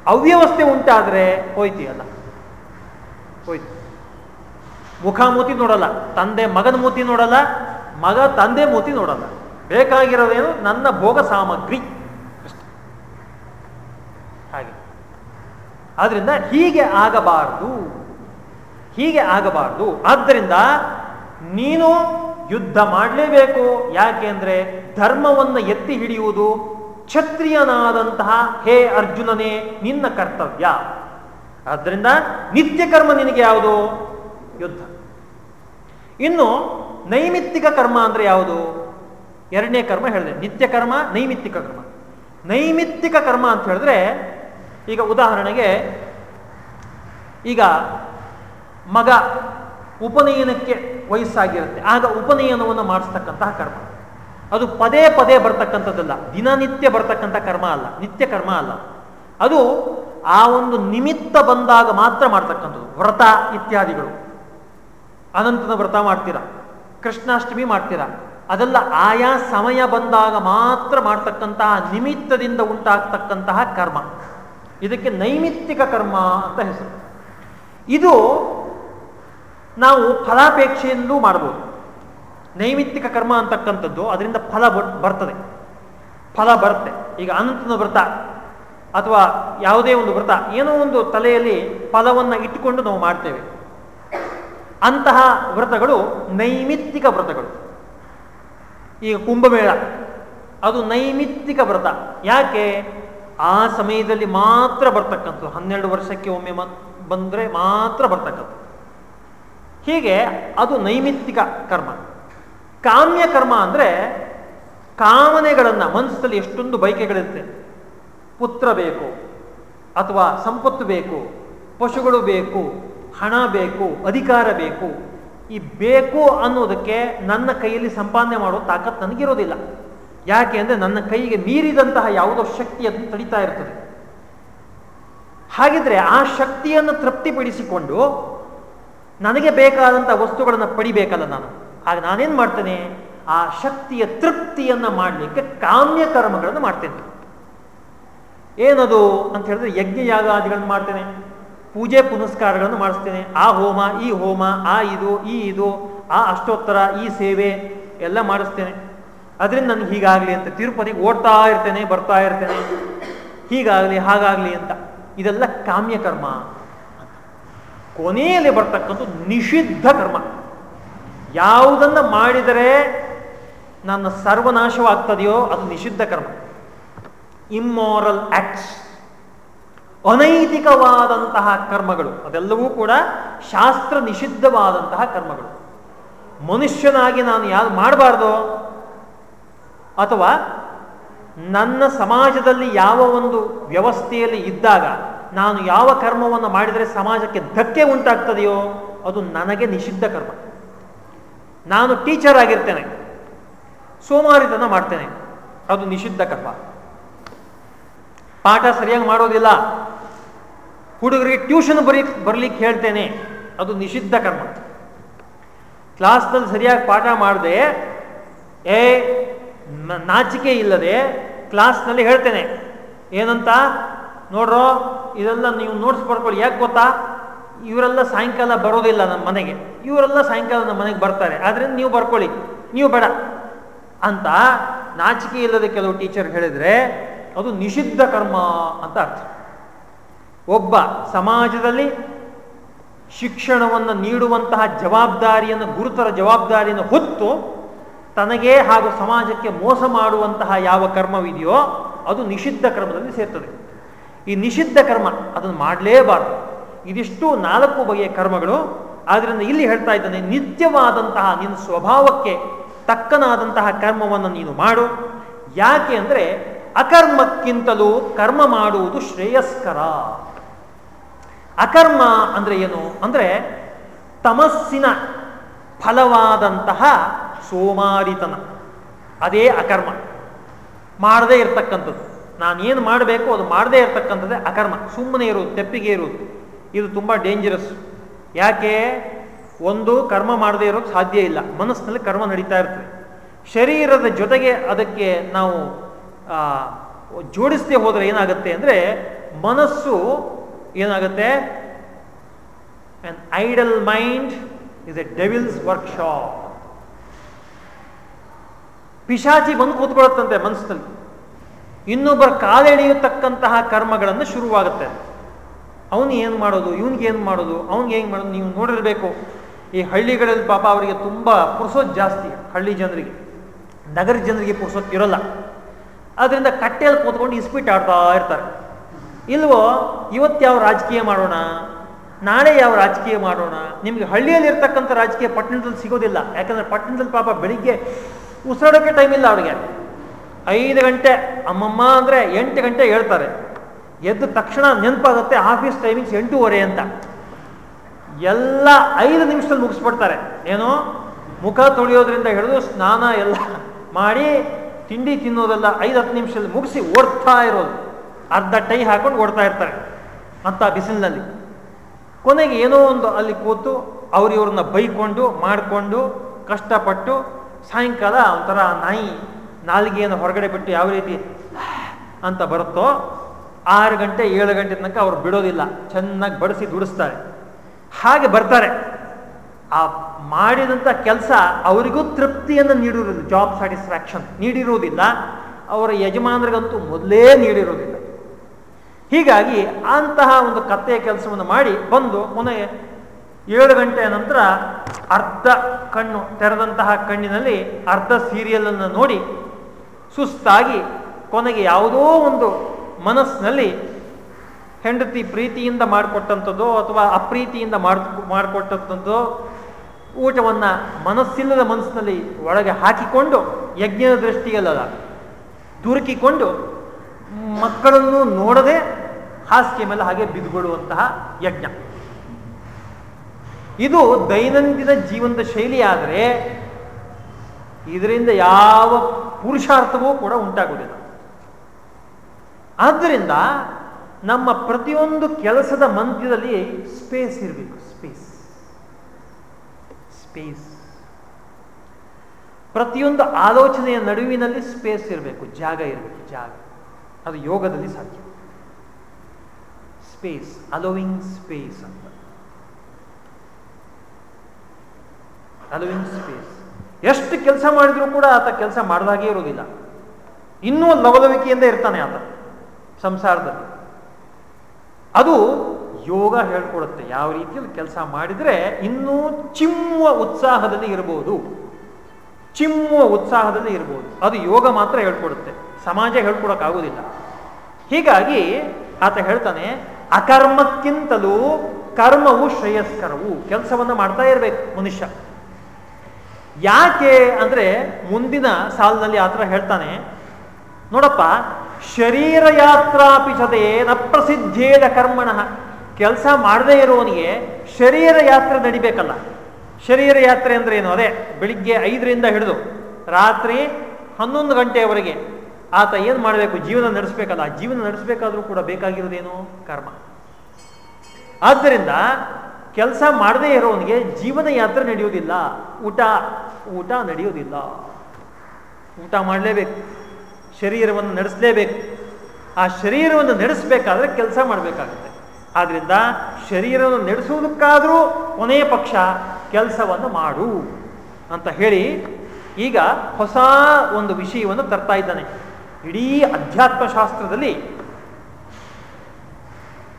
ಅವ್ಯವಸ್ಥೆ ಉಂಟಾದರೆ ಹೋಯ್ತೀಯಲ್ಲ? ಹೋಯ್ತು. ಮುಖಾಮೂತಿ ನೋಡಲ್ಲ, ತಂದೆ ಮಗನ ಮೂತಿ ನೋಡಲ್ಲ, ಮಗ ತಂದೆ ಮೂತಿ ನೋಡಲ್ಲ. ಬೇಕಾಗಿರೋದೇನು ನನ್ನ ಭೋಗ ಸಾಮಗ್ರಿ. ಹಾಗೆ. ಆದ್ರಿಂದ ಹೀಗೆ ಆಗಬಾರದು. ಹೀಗೆ ಆಗಬಾರದು. ಆದ್ದರಿಂದ ನೀನು ಯುದ್ಧ ಮಾಡಲೇಬೇಕು. ಯಾಕೆ ಅಂದ್ರೆ ಧರ್ಮವನ್ನು ಎತ್ತಿ ಹಿಡಿಯುವುದು ಕ್ಷತ್ರಿಯನಾದಂತಹ ಹೇ ಅರ್ಜುನನೇ ನಿನ್ನ ಕರ್ತವ್ಯ. ಆದ್ದರಿಂದ ನಿತ್ಯ ಕರ್ಮ ನಿನಗೆ ಯಾವುದು? ಯುದ್ಧ. ಇನ್ನು ನೈಮಿತ್ತಿಕ ಕರ್ಮ ಅಂದ್ರೆ ಯಾವುದು? ಎರಡನೇ ಕರ್ಮ ಹೇಳಿದೆ. ನಿತ್ಯ ಕರ್ಮ ನೈಮಿತ್ತಿಕ ಕರ್ಮ. ನೈಮಿತ್ತಿಕ ಕರ್ಮ ಅಂತ ಹೇಳಿದ್ರೆ ಈಗ ಉದಾಹರಣೆಗೆ ಈಗ ಮಗ ಉಪನಯನಕ್ಕೆ ವಯಸ್ಸಾಗಿರುತ್ತೆ. ಆಗ ಉಪನಯನವನ್ನು ಮಾಡಿಸ್ತಕ್ಕಂತಹ ಕರ್ಮ. ಅದು ಪದೇ ಪದೇ ಬರ್ತಕ್ಕಂಥದ್ದಲ್ಲ. ದಿನನಿತ್ಯ ಬರ್ತಕ್ಕಂಥ ಕರ್ಮ ಅಲ್ಲ. ನಿತ್ಯ ಕರ್ಮ ಅಲ್ಲ. ಅದು ಆ ಒಂದು ನಿಮಿತ್ತ ಬಂದಾಗ ಮಾತ್ರ ಮಾಡ್ತಕ್ಕಂಥದ್ದು. ವ್ರತ ಇತ್ಯಾದಿಗಳು. ಅನಂತನ ವ್ರತ ಮಾಡ್ತೀರಾ. ಕೃಷ್ಣಾಷ್ಟಮಿ ಮಾಡ್ತೀರ. ಅದೆಲ್ಲ ಆಯಾ ಸಮಯ ಬಂದಾಗ ಮಾತ್ರ ಮಾಡ್ತಕ್ಕಂತಹ ನಿಮಿತ್ತದಿಂದ ಉಂಟಾಗ್ತಕ್ಕಂತಹ ಕರ್ಮ. ಇದಕ್ಕೆ ನೈಮಿತ್ತಿಕ ಕರ್ಮ ಅಂತ ಹೆಸರು. ಇದು ನಾವು ಫಲಾಪೇಕ್ಷೆಯಲ್ಲೂ ಮಾಡ್ಬೋದು. ನೈಮಿತ್ತಿಕ ಕರ್ಮ ಅಂತಕ್ಕಂಥದ್ದು ಅದರಿಂದ ಫಲ ಬರ್ತದೆ. ಫಲ ಬರುತ್ತೆ. ಈಗ ಅನಂತನ ವ್ರತ ಅಥವಾ ಯಾವುದೇ ಒಂದು ವ್ರತ, ಏನೋ ಒಂದು ತಲೆಯಲ್ಲಿ ಫಲವನ್ನು ಇಟ್ಟುಕೊಂಡು ನಾವು ಮಾಡ್ತೇವೆ. ಅಂತಹ ವ್ರತಗಳು ನೈಮಿತ್ತಿಕ ವ್ರತಗಳು. ಈಗ ಕುಂಭಮೇಳ, ಅದು ನೈಮಿತ್ತಿಕ ವ್ರತ. ಯಾಕೆ? ಆ ಸಮಯದಲ್ಲಿ ಮಾತ್ರ ಬರ್ತಕ್ಕಂಥದ್ದು. ಹನ್ನೆರಡು ವರ್ಷಕ್ಕೆ ಒಮ್ಮೆ ಬಂದರೆ ಮಾತ್ರ ಬರ್ತಕ್ಕಂಥದ್ದು. ಹೀಗೆ ಅದು ನೈಮಿತ್ತಿಕ ಕರ್ಮ. ಕಾಮ್ಯ ಕರ್ಮ ಅಂದರೆ ಕಾಮನೆಗಳನ್ನು ಮನಸ್ಸಲ್ಲಿ ಎಷ್ಟೊಂದು ಬಯಕೆಗಳಿರುತ್ತೆ. ಪುತ್ರ ಬೇಕು, ಅಥವಾ ಸಂಪತ್ತು ಬೇಕು, ಪಶುಗಳು ಬೇಕು, ಹಣ ಬೇಕು, ಅಧಿಕಾರ ಬೇಕು, ಈ ಬೇಕು ಅನ್ನೋದಕ್ಕೆ ನನ್ನ ಕೈಯಲ್ಲಿ ಸಂಪಾದನೆ ಮಾಡೋ ತಾಕತ್ ನನಗಿರೋದಿಲ್ಲ. ಯಾಕೆ ಅಂದರೆ ನನ್ನ ಕೈಗೆ ಮೀರಿದಂತಹ ಯಾವುದೋ ಶಕ್ತಿ ಅದನ್ನು ತಡಿತಾ ಇರ್ತದೆ. ಹಾಗಿದ್ರೆ ಆ ಶಕ್ತಿಯನ್ನು ತೃಪ್ತಿಪಡಿಸಿಕೊಂಡು ನನಗೆ ಬೇಕಾದಂಥ ವಸ್ತುಗಳನ್ನು ಪಡಿಬೇಕಲ್ಲ ನಾನು. ಆಗ ನಾನೇನು ಮಾಡ್ತೇನೆ? ಆ ಶಕ್ತಿಯ ತೃಪ್ತಿಯನ್ನು ಮಾಡಲಿಕ್ಕೆ ಕಾಮ್ಯ ಕರ್ಮಗಳನ್ನು ಮಾಡ್ತೇನೆ. ಏನದು ಅಂತ ಹೇಳಿದ್ರೆ ಯಜ್ಞ ಯಾಗಾದಿಗಳನ್ನು ಮಾಡ್ತೇನೆ. ಪೂಜೆ ಪುನಸ್ಕಾರಗಳನ್ನು ಮಾಡಿಸ್ತೇನೆ. ಆ ಹೋಮ, ಈ ಹೋಮ, ಆ ಇದು, ಈ ಇದು, ಆ ಅಷ್ಟೋತ್ತರ, ಈ ಸೇವೆ ಎಲ್ಲ ಮಾಡಿಸ್ತೇನೆ. ಅದರಿಂದ ನನಗೆ ಹೀಗಾಗಲಿ ಅಂತ ತಿರುಪತಿಗೆ ಓಡ್ತಾ ಇರ್ತೇನೆ, ಬರ್ತಾ ಇರ್ತೇನೆ. ಹೀಗಾಗಲಿ, ಹಾಗಾಗಲಿ ಅಂತ. ಇದೆಲ್ಲ ಕಾಮ್ಯ ಕರ್ಮ ಕೊನೆಯಲ್ಲಿ ಬರ್ತಕ್ಕಂಥ ನಿಷಿದ್ಧ ಕರ್ಮ. ಯಾವುದನ್ನ ಮಾಡಿದರೆ ನನ್ನ ಸರ್ವನಾಶವಾಗ್ತದೆಯೋ ಅದು ನಿಷಿದ್ಧ ಕರ್ಮ. ಇಮ್ಮೋರಲ್ ಆಕ್ಟ್ಸ್ ಅನೈತಿಕವಾದಂತಹ ಕರ್ಮಗಳು. ಅದೆಲ್ಲವೂ ಕೂಡ ಶಾಸ್ತ್ರ ನಿಷಿದ್ಧವಾದಂತಹ ಕರ್ಮಗಳು. ಮನುಷ್ಯನಾಗಿ ನಾನು ಯಾರು ಮಾಡಬಾರ್ದು? ಅಥವಾ ನನ್ನ ಸಮಾಜದಲ್ಲಿ ಯಾವ ಒಂದು ವ್ಯವಸ್ಥೆಯಲ್ಲಿ ಇದ್ದಾಗ ನಾನು ಯಾವ ಕರ್ಮವನ್ನು ಮಾಡಿದರೆ ಸಮಾಜಕ್ಕೆ ಧಕ್ಕೆ ಉಂಟಾಗ್ತದೆಯೋ, ಅದು ನನಗೆ ನಿಷಿದ್ಧ ಕರ್ಮ. ನಾನು ಟೀಚರ್ ಆಗಿರ್ತೇನೆ. ಸೋಮಾರಿತನ ಮಾಡ್ತೇನೆ. ಅದು ನಿಷಿದ್ಧ ಕರ್ಮ. ಪಾಠ ಸರಿಯಾಗಿ ಮಾಡೋದಿಲ್ಲ. ಹುಡುಗರಿಗೆ ಟ್ಯೂಷನ್ ಬರೀ ಬರ್ಲಿಕ್ಕೆ ಹೇಳ್ತೇನೆ. ಅದು ನಿಷಿದ್ಧ ಕರ್ಮ. ಕ್ಲಾಸ್ನಲ್ಲಿ ಸರಿಯಾಗಿ ಪಾಠ ಮಾಡದೆ, ಏ ನಾಚಿಕೆ ಇಲ್ಲದೆ ಕ್ಲಾಸ್ನಲ್ಲಿ ಹೇಳ್ತೇನೆ. ಏನಂತ? ನೋಡ್ರೋ, ಇದೆಲ್ಲ ನೀವು ನೋಟ್ಸ್ ಬರ್ಕೊಳ್ಳಿ. ಯಾಕೆ ಗೊತ್ತಾ? ಇವರೆಲ್ಲ ಸಾಯಂಕಾಲ ಬರೋದಿಲ್ಲ ನಮ್ಮ ಮನೆಗೆ. ಇವರೆಲ್ಲ ಸಾಯಂಕಾಲ ನಮ್ಮ ಮನೆಗೆ ಬರ್ತಾರೆ. ಆದ್ರಿಂದ ನೀವು ಬರ್ಕೊಳ್ಳಿ. ನೀವು ಬೇಡ. ಅಂತ ನಾಚಿಕೆ ಇಲ್ಲದೆ ಕೆಲವು ಟೀಚರ್ ಹೇಳಿದ್ರೆ ಅದು ನಿಷಿದ್ಧ ಕರ್ಮ ಅಂತ ಅರ್ಥ. ಒಬ್ಬ ಸಮಾಜದಲ್ಲಿ ಶಿಕ್ಷಣವನ್ನು ನೀಡುವಂತಹ ಜವಾಬ್ದಾರಿಯನ್ನು, ಗುರುತರ ಜವಾಬ್ದಾರಿಯನ್ನು ಹೊತ್ತು ತನಗೇ ಹಾಗೂ ಸಮಾಜಕ್ಕೆ ಮೋಸ ಮಾಡುವಂತಹ ಯಾವ ಕರ್ಮವಿದೆಯೋ ಅದು ನಿಷಿದ್ಧ ಕರ್ಮದಲ್ಲಿ ಸೇರ್ತದೆ. ಈ ನಿಷಿದ್ಧ ಕರ್ಮ ಅದನ್ನು ಮಾಡಲೇಬಾರದು. ಇದಿಷ್ಟು ನಾಲ್ಕು ಬಗೆಯ ಕರ್ಮಗಳು. ಆದ್ರಿಂದ ಇಲ್ಲಿ ಹೇಳ್ತಾ ಇದ್ದಾನೆ, ನಿತ್ಯವಾದಂತಹ ನಿನ್ನ ಸ್ವಭಾವಕ್ಕೆ ತಕ್ಕನಾದಂತಹ ಕರ್ಮವನ್ನು ನೀನು ಮಾಡು. ಯಾಕೆ ಅಂದರೆ ಅಕರ್ಮಕ್ಕಿಂತಲೂ ಕರ್ಮ ಮಾಡುವುದು ಶ್ರೇಯಸ್ಕರ. ಅಕರ್ಮ ಅಂದ್ರೆ ಏನು? ಅಂದರೆ ತಮಸ್ಸಿನ ಫಲವಾದಂತಹ ಸೋಮಾರಿತನ. ಅದೇ ಅಕರ್ಮ. ಮಾಡದೇ ಇರತಕ್ಕಂಥದ್ದು. ನಾನೇನು ಮಾಡಬೇಕು, ಅದು ಮಾಡದೇ ಇರತಕ್ಕಂಥದ್ದೇ ಅಕರ್ಮ. ಸುಮ್ಮನೆ ಇರುವುದು ತೆಪ್ಪಿಗೆ ಇರುವುದು ಇದು ತುಂಬ ಡೇಂಜರಸ್ ಯಾಕೆ? ಒಂದು ಕರ್ಮ ಮಾಡದೇ ಇರೋಕ್ಕೆ ಸಾಧ್ಯ ಇಲ್ಲ. ಮನಸ್ಸಿನಲ್ಲಿ ಕರ್ಮ ನಡೀತಾ ಇರ್ತದೆ. ಶರೀರದ ಜೊತೆಗೆ ಅದಕ್ಕೆ ನಾವು ಜೋಡಿಸದೆ ಹೋದರೆ ಏನಾಗುತ್ತೆ ಅಂದರೆ ಮನಸ್ಸು ಏನಾಗುತ್ತೆ? An idle mind is a devil's workshop ಪಿಶಾಚಿ ಬಂದು ಕೂತ್ಕೊಳ್ಳುತ್ತಂತೆ ಮನಸ್ಸಿನಲ್ಲಿ ಇನ್ನೊಬ್ಬರ ಕಾಲೆಳೆಯತಕ್ಕಂತಹ ಕರ್ಮಗಳನ್ನು ಶುರುವಾಗುತ್ತೆ. ಅವನು ಏನು ಮಾಡೋದು, ಇವನ್ಗೆ ಏನು ಮಾಡೋದು, ಅವ್ನಿಗೆ ಹೆಂಗೆ ಮಾಡೋದು, ನೀವು ನೋಡಿರಬೇಕು. ಈ ಹಳ್ಳಿಗಳಲ್ಲಿ ಪಾಪ ಅವರಿಗೆ ತುಂಬ ಪುರ್ಸೋದು ಜಾಸ್ತಿ, ಹಳ್ಳಿ ಜನರಿಗೆ. ನಗರ ಜನರಿಗೆ ಪುರ್ಸೋದು ಇರೋಲ್ಲ. ಅದರಿಂದ ಕಟ್ಟೆಯಲ್ಲಿ ಕೂತ್ಕೊಂಡು ಇಸ್ಪಿಟ್ ಆಡ್ತಾ ಇರ್ತಾರೆ. ಇಲ್ವೋ, ಇವತ್ತು ಯಾವ ರಾಜಕೀಯ ಮಾಡೋಣ? ನಾಳೆ ಯಾವ ರಾಜಕೀಯ ಮಾಡೋಣ? ನಿಮಗೆ ಹಳ್ಳಿಯಲ್ಲಿ ಇರ್ತಕ್ಕಂಥ ರಾಜಕೀಯ ಪಟ್ಟಣದಲ್ಲಿ ಸಿಗೋದಿಲ್ಲ. ಯಾಕಂದರೆ ಪಟ್ಟಣದಲ್ಲಿ ಪಾಪ ಬೆಳಿಗ್ಗೆ ಉಸಿರಾಡೋಕ್ಕೆ ಟೈಮ್ ಇಲ್ಲ ಅವ್ರಿಗೆ. ಐದು ಗಂಟೆ, ಅಮ್ಮಮ್ಮ ಅಂದರೆ ಎಂಟು ಗಂಟೆ ಹೇಳ್ತಾರೆ. ಎದ್ದ ತಕ್ಷಣ ನೆನಪಾಗುತ್ತೆ ಆಫೀಸ್ ಟೈಮಿಂಗ್ಸ್ ಎಂಟೂವರೆ ಅಂತ. ಎಲ್ಲ ಐದು ನಿಮಿಷದಲ್ಲಿ ಮುಗಿಸ್ಬಿಡ್ತಾರೆ. ಏನು? ಮುಖ ತೊಳೆಯೋದ್ರಿಂದ ಹಿಡಿದು ಸ್ನಾನ ಎಲ್ಲ ಮಾಡಿ ತಿಂಡಿ ತಿನ್ನೋದೆಲ್ಲ ಐದು ಹತ್ತು ನಿಮಿಷದಲ್ಲಿ ಮುಗಿಸಿ ಓಡ್ತಾ ಇರೋದು. ಅರ್ಧ ಟೈ ಹಾಕೊಂಡು ಓಡ್ತಾ ಇರ್ತಾರೆ ಅಂತ ಬಿಸಿಲಿನಲ್ಲಿ. ಕೊನೆಗೆ ಏನೋ ಒಂದು ಅಲ್ಲಿ ಕೂತು ಅವ್ರು ಇವ್ರನ್ನ ಬೈಕೊಂಡು ಮಾಡಿಕೊಂಡು ಕಷ್ಟಪಟ್ಟು ಸಾಯಂಕಾಲ ಒಂಥರ ನಾಯಿ ನಾಲಿಗೆಯನ್ನು ಹೊರಗಡೆ ಬಿಟ್ಟು ಯಾವ ರೀತಿ ಅಂತ ಬರುತ್ತೋ ಆರು ಗಂಟೆ, ಏಳು ಗಂಟೆ ತನಕ ಅವ್ರು ಬಿಡೋದಿಲ್ಲ. ಚೆನ್ನಾಗಿ ಬಡಿಸಿ ದುಡಿಸ್ತಾರೆ. ಹಾಗೆ ಬರ್ತಾರೆ. ಆ ಮಾಡಿದಂಥ ಕೆಲಸ ಅವರಿಗೂ ತೃಪ್ತಿಯನ್ನು ನೀಡಿರೋದಿಲ್ಲ. ಜಾಬ್ ಸ್ಯಾಟಿಸ್ಫ್ಯಾಕ್ಷನ್ ನೀಡಿರುವುದಿಲ್ಲ ಅವರ ಯಜಮಾನರಿಗಂತೂ ಮೊದಲೇ ನೀಡಿರೋದಿಲ್ಲ. ಹೀಗಾಗಿ ಅಂತಹ ಒಂದು ಕತ್ತೆಯ ಕೆಲಸವನ್ನು ಮಾಡಿ ಬಂದು ಮೊನ್ನೆ ಏಳು ಗಂಟೆಯ ನಂತರ ಅರ್ಧ ಕಣ್ಣು ತೆರೆದಂತಹ ಕಣ್ಣಿನಲ್ಲಿ ಅರ್ಧ ಸೀರಿಯಲನ್ನು ನೋಡಿ ಸುಸ್ತಾಗಿ ಕೊನೆಗೆ ಯಾವುದೋ ಒಂದು ಮನಸ್ಸಿನಲ್ಲಿ ಹೆಂಡತಿ ಪ್ರೀತಿಯಿಂದ ಮಾಡಿಕೊಟ್ಟಂಥದ್ದೋ ಅಥವಾ ಅಪ್ರೀತಿಯಿಂದ ಮಾಡ್, ಮಾಡಿಕೊಟ್ಟಂಥದ್ದೋ ಊಟವನ್ನು ಮನಸ್ಸಿಲ್ಲದ ಮನಸ್ಸಿನಲ್ಲಿ ಒಳಗೆ ಹಾಕಿಕೊಂಡು ಯಜ್ಞದ ದೃಷ್ಟಿಯಲ್ಲದ ದುರುಕಿಕೊಂಡು ಮಕ್ಕಳನ್ನು ನೋಡದೆ ಹಾಸಿಗೆ ಮೇಲೆ ಹಾಗೆ ಬಿದ್ದುಬಿಡುವಂತಹ ಯಜ್ಞ. ಇದು ದೈನಂದಿನ ಜೀವನದ ಶೈಲಿ ಆದರೆ ಇದರಿಂದ ಯಾವ ಪುರುಷಾರ್ಥವೂ ಕೂಡ ಉಂಟಾಗುವುದಿಲ್ಲ. ಆದ್ದರಿಂದ ನಮ್ಮ ಪ್ರತಿಯೊಂದು ಕೆಲಸದ ಮಧ್ಯದಲ್ಲಿ ಸ್ಪೇಸ್ ಇರಬೇಕು ಸ್ಪೇಸ್ ಸ್ಪೇಸ್ ಪ್ರತಿಯೊಂದು ಆಲೋಚನೆಯ ನಡುವಿನಲ್ಲಿ ಸ್ಪೇಸ್ ಇರಬೇಕು, ಜಾಗ ಇರಬೇಕು, ಜಾಗ. ಅದು ಯೋಗದಲ್ಲಿ ಸಾಧ್ಯ. ಸ್ಪೇಸ್ ಅಲೋವಿಂಗ್ ಸ್ಪೇಸ್ ಅಂತ. ಅಲೋವಿಂಗ್ ಸ್ಪೇಸ್ ಎಷ್ಟು ಕೆಲಸ ಮಾಡಿದರೂ ಕೂಡ ಆತ ಕೆಲಸ ಮಾಡಿದಾಗೇ ಇರೋದಿಲ್ಲ. ಇನ್ನೂ ಲವಲವಿಕೆಯಿಂದ ಇರ್ತಾನೆ ಆತ. ಸಂಸಾರದಲ್ಲಿ. ಅದು ಯೋಗ ಹೇಳ್ಕೊಡುತ್ತೆ. ಯಾವ ರೀತಿಯಲ್ಲಿ ಕೆಲಸ ಮಾಡಿದರೆ ಇನ್ನೂ ಚಿಮ್ಮುವ ಉತ್ಸಾಹದಲ್ಲಿ ಇರಬಹುದು ಚಿಮ್ಮುವ ಉತ್ಸಾಹದಲ್ಲಿ ಇರಬಹುದು ಅದು ಯೋಗ ಮಾತ್ರ ಹೇಳ್ಕೊಡುತ್ತೆ. ಸಮಾಜ ಹೇಳ್ಕೊಡಕ್ಕಾಗೋದಿಲ್ಲ. ಹೀಗಾಗಿ ಆತ ಹೇಳ್ತಾನೆ, ಅಕರ್ಮಕ್ಕಿಂತಲೂ ಕರ್ಮವು ಶ್ರೇಯಸ್ಕರವು. ಕೆಲಸವನ್ನು ಮಾಡ್ತಾ ಇರಬೇಕು ಮನುಷ್ಯ. ಯಾಕೆ ಅಂದರೆ ಮುಂದಿನ ಸಾಲಿನಲ್ಲಿ ಆತರ ಹೇಳ್ತಾನೆ, ನೋಡಪ್ಪ ಶರೀರ ಯಾತ್ರಾಪಿಸದೆ ನ ಪ್ರಸಿದ್ಧೇದ ಕರ್ಮಣ. ಕೆಲಸ ಮಾಡದೇ ಇರೋವನಿಗೆ ಶರೀರ ಯಾತ್ರೆ ನಡಿಬೇಕಲ್ಲ. ಶರೀರ ಯಾತ್ರೆ ಅಂದ್ರೆ ಏನು? ಅದೇ ಬೆಳಿಗ್ಗೆ ಐದರಿಂದ ಹಿಡಿದು ರಾತ್ರಿ ಹನ್ನೊಂದು ಗಂಟೆಯವರೆಗೆ ಆತ ಏನು ಮಾಡಬೇಕು? ಜೀವನ ನಡೆಸಬೇಕಲ್ಲ. ಜೀವನ ನಡೆಸಬೇಕಾದ್ರೂ ಕೂಡ ಬೇಕಾಗಿರೋದೇನು? ಕರ್ಮ. ಆದ್ದರಿಂದ ಕೆಲಸ ಮಾಡದೇ ಇರೋವನಿಗೆ ಜೀವನ ಯಾತ್ರೆ ನಡೆಯುವುದಿಲ್ಲ. ಊಟ ಊಟ ನಡೆಯುವುದಿಲ್ಲ. ಊಟ ಮಾಡಲೇಬೇಕು. ಶರೀರವನ್ನು ನಡೆಸಲೇಬೇಕು. ಆ ಶರೀರವನ್ನು ನಡೆಸಬೇಕಾದ್ರೆ ಕೆಲಸ ಮಾಡಬೇಕಾಗುತ್ತೆ. ಆದ್ರಿಂದ ಶರೀರವನ್ನು ನಡೆಸುವುದಕ್ಕಾದರೂ ಕೊನೆಯ ಪಕ್ಷ ಕೆಲಸವನ್ನು ಮಾಡು ಅಂತ ಹೇಳಿ ಈಗ ಹೊಸ ಒಂದು ವಿಷಯವನ್ನು ತರ್ತಾ ಇದ್ದಾನೆ. ಇಡೀ ಅಧ್ಯಾತ್ಮಶಾಸ್ತ್ರದಲ್ಲಿ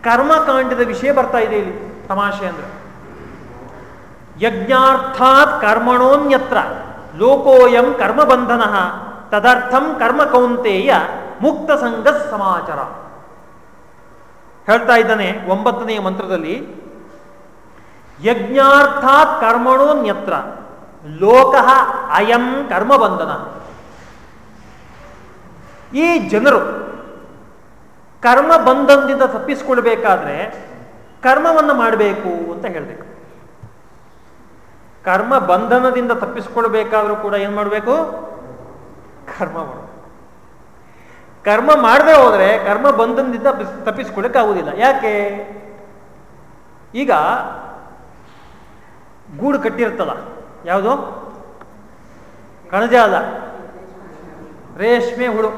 ಕರ್ಮಕಾಂಡದ ವಿಷಯ ಬರ್ತಾ ಇದೆ ಇಲ್ಲಿ ತಮಾಷೆ ಅಂದ್ರೆ. ಯಜ್ಞಾರ್ಥಾತ್ ಕರ್ಮಣೋನ್ಯತ್ರ ಲೋಕೋಯಂ ಕರ್ಮಬಂಧನ. ತದರ್ಥಂ ಕರ್ಮ ಕೌಂತೆಯ ಮುಕ್ತ ಸಂಘ ಸಮಾಚಾರ. ಹೇಳ್ತಾ ಇದ್ದಾನೆ ಒಂಬತ್ತನೆಯ ಮಂತ್ರದಲ್ಲಿ, ಯಜ್ಞಾರ್ಥಾತ್ ಕರ್ಮಣೋನ್ಯತ್ರ ಲೋಕ ಅಯಂ ಕರ್ಮಬಂಧನ. ಈ ಜನರು ಕರ್ಮ ಬಂಧನದಿಂದ ತಪ್ಪಿಸಿಕೊಳ್ಬೇಕಾದ್ರೆ ಕರ್ಮವನ್ನು ಮಾಡಬೇಕು ಅಂತ ಹೇಳಬೇಕು. ಕರ್ಮ ಬಂಧನದಿಂದ ತಪ್ಪಿಸಿಕೊಳ್ಬೇಕಾದ್ರೂ ಕೂಡ ಏನು ಮಾಡಬೇಕು? ಕರ್ಮ ಮಾಡಬೇಕು ಕರ್ಮ ಮಾಡದೆ ಹೋದರೆ ಕರ್ಮ ಬಂಧನದಿಂದ ತಪ್ಪಿಸ್ಕೊಳ್ಳೋಕ್ಕಾಗೋದಿಲ್ಲ ಯಾಕೆ? ಈಗ ಗೂಡು ಕಟ್ಟಿರ್ತಲ್ಲ. ಯಾವುದು? ಕಣಜಾಲ. ರೇಷ್ಮೆ ಹುಳು.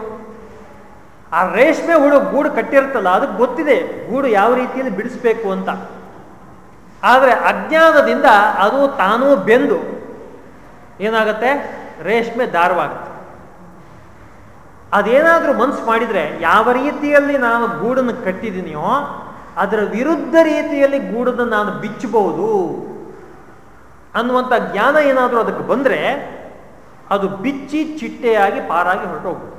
ಆ ರೇಷ್ಮೆ ಹುಳು ಗೂಡು ಕಟ್ಟಿರ್ತಲ್ಲ, ಅದಕ್ಕೆ ಗೊತ್ತಿದೆ ಗೂಡು ಯಾವ ರೀತಿಯಲ್ಲಿ ಬಿಡಿಸ್ಬೇಕು ಅಂತ. ಆದರೆ ಅಜ್ಞಾನದಿಂದ ಅದು ತಾನೂ ಬೆಂದು ಏನಾಗುತ್ತೆ? ರೇಷ್ಮೆ ದಾರವಾಗುತ್ತೆ ಅದೇನಾದರೂ ಮನ್ಸು ಮಾಡಿದರೆ ಯಾವ ರೀತಿಯಲ್ಲಿ ನಾನು ಗೂಡನ್ನು ಕಟ್ಟಿದ್ದೀನಿಯೋ ಅದರ ವಿರುದ್ಧ ರೀತಿಯಲ್ಲಿ ಗೂಡನ್ನು ನಾನು ಬಿಚ್ಚಬಹುದು ಅನ್ನುವಂಥ ಜ್ಞಾನ ಏನಾದರೂ ಅದಕ್ಕೆ ಬಂದರೆ ಅದು ಬಿಚ್ಚಿ ಚಿಟ್ಟೆಯಾಗಿ ಪಾರಾಗಿ ಹೊರಟೋಗ್ಬೋದು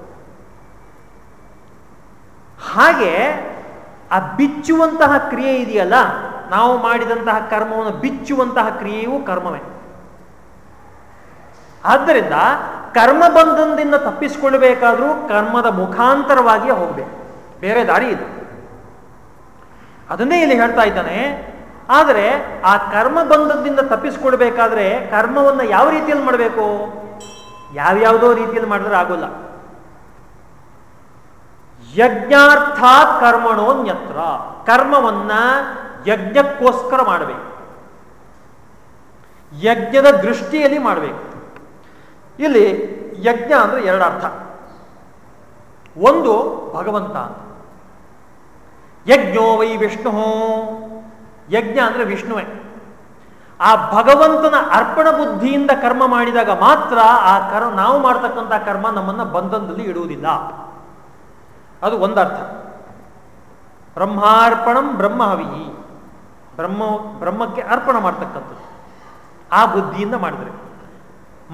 ಹಾಗೆ ಆ ಬಿಚ್ಚುವಂತಹ ಕ್ರಿಯೆ ಇದೆಯಲ್ಲ, ನಾವು ಮಾಡಿದಂತಹ ಕರ್ಮವನ್ನು ಬಿಚ್ಚುವಂತಹ ಕ್ರಿಯೆಯೂ ಕರ್ಮವೇ. ಆದ್ದರಿಂದ ಕರ್ಮ ಬಂಧನದಿಂದ ತಪ್ಪಿಸಿಕೊಳ್ಳಬೇಕಾದ್ರೂ ಕರ್ಮದ ಮುಖಾಂತರವಾಗಿ ಹೋಗಬೇಕು. ಬೇರೆ ದಾರಿ ಇದೆ ಅದನ್ನೇ ಇಲ್ಲಿ ಹೇಳ್ತಾ ಇದ್ದಾನೆ. ಆದರೆ ಆ ಕರ್ಮ ಬಂಧನದಿಂದ ತಪ್ಪಿಸಿಕೊಳ್ಬೇಕಾದ್ರೆ ಕರ್ಮವನ್ನು ಯಾವ ರೀತಿಯಲ್ಲಿ ಮಾಡಬೇಕು? ಯಾವ್ಯಾವುದೋ ರೀತಿಯಲ್ಲಿ ಮಾಡಿದ್ರೆ ಆಗೋಲ್ಲ. ಯಜ್ಞಾರ್ಥಾತ್ ಕರ್ಮಣೋನ್ಯತ್ರ. ಕರ್ಮವನ್ನ ಯಜ್ಞಕ್ಕೋಸ್ಕರ ಮಾಡಬೇಕು. ಯಜ್ಞದ ದೃಷ್ಟಿಯಲ್ಲಿ ಮಾಡಬೇಕು. ಇಲ್ಲಿ ಯಜ್ಞ ಅಂದ್ರೆ ಎರಡು ಅರ್ಥ. ಒಂದು ಭಗವಂತ. ಯಜ್ಞೋ ವೈ ವಿಷ್ಣು. ಯಜ್ಞ ಅಂದ್ರೆ ವಿಷ್ಣುವೆ. ಆ ಭಗವಂತನ ಅರ್ಪಣ ಬುದ್ಧಿಯಿಂದ ಕರ್ಮ ಮಾಡಿದಾಗ ಮಾತ್ರ ಆ ಕರ್ಮ ನಾವು ಮಾಡ್ತಕ್ಕಂಥ ಕರ್ಮ ನಮ್ಮನ್ನ ಬಂಧನದಲ್ಲಿ ಇಡುವುದಿಲ್ಲ. ಅದು ಒಂದರ್ಥ. ಬ್ರಹ್ಮಾರ್ಪಣಂ ಬ್ರಹ್ಮಹವಿ ಬ್ರಹ್ಮ, ಬ್ರಹ್ಮಕ್ಕೆ ಅರ್ಪಣ ಮಾಡ್ತಕ್ಕಂಥದ್ದು. ಆ ಬುದ್ಧಿಯಿಂದ ಮಾಡಿದ್ರೆ.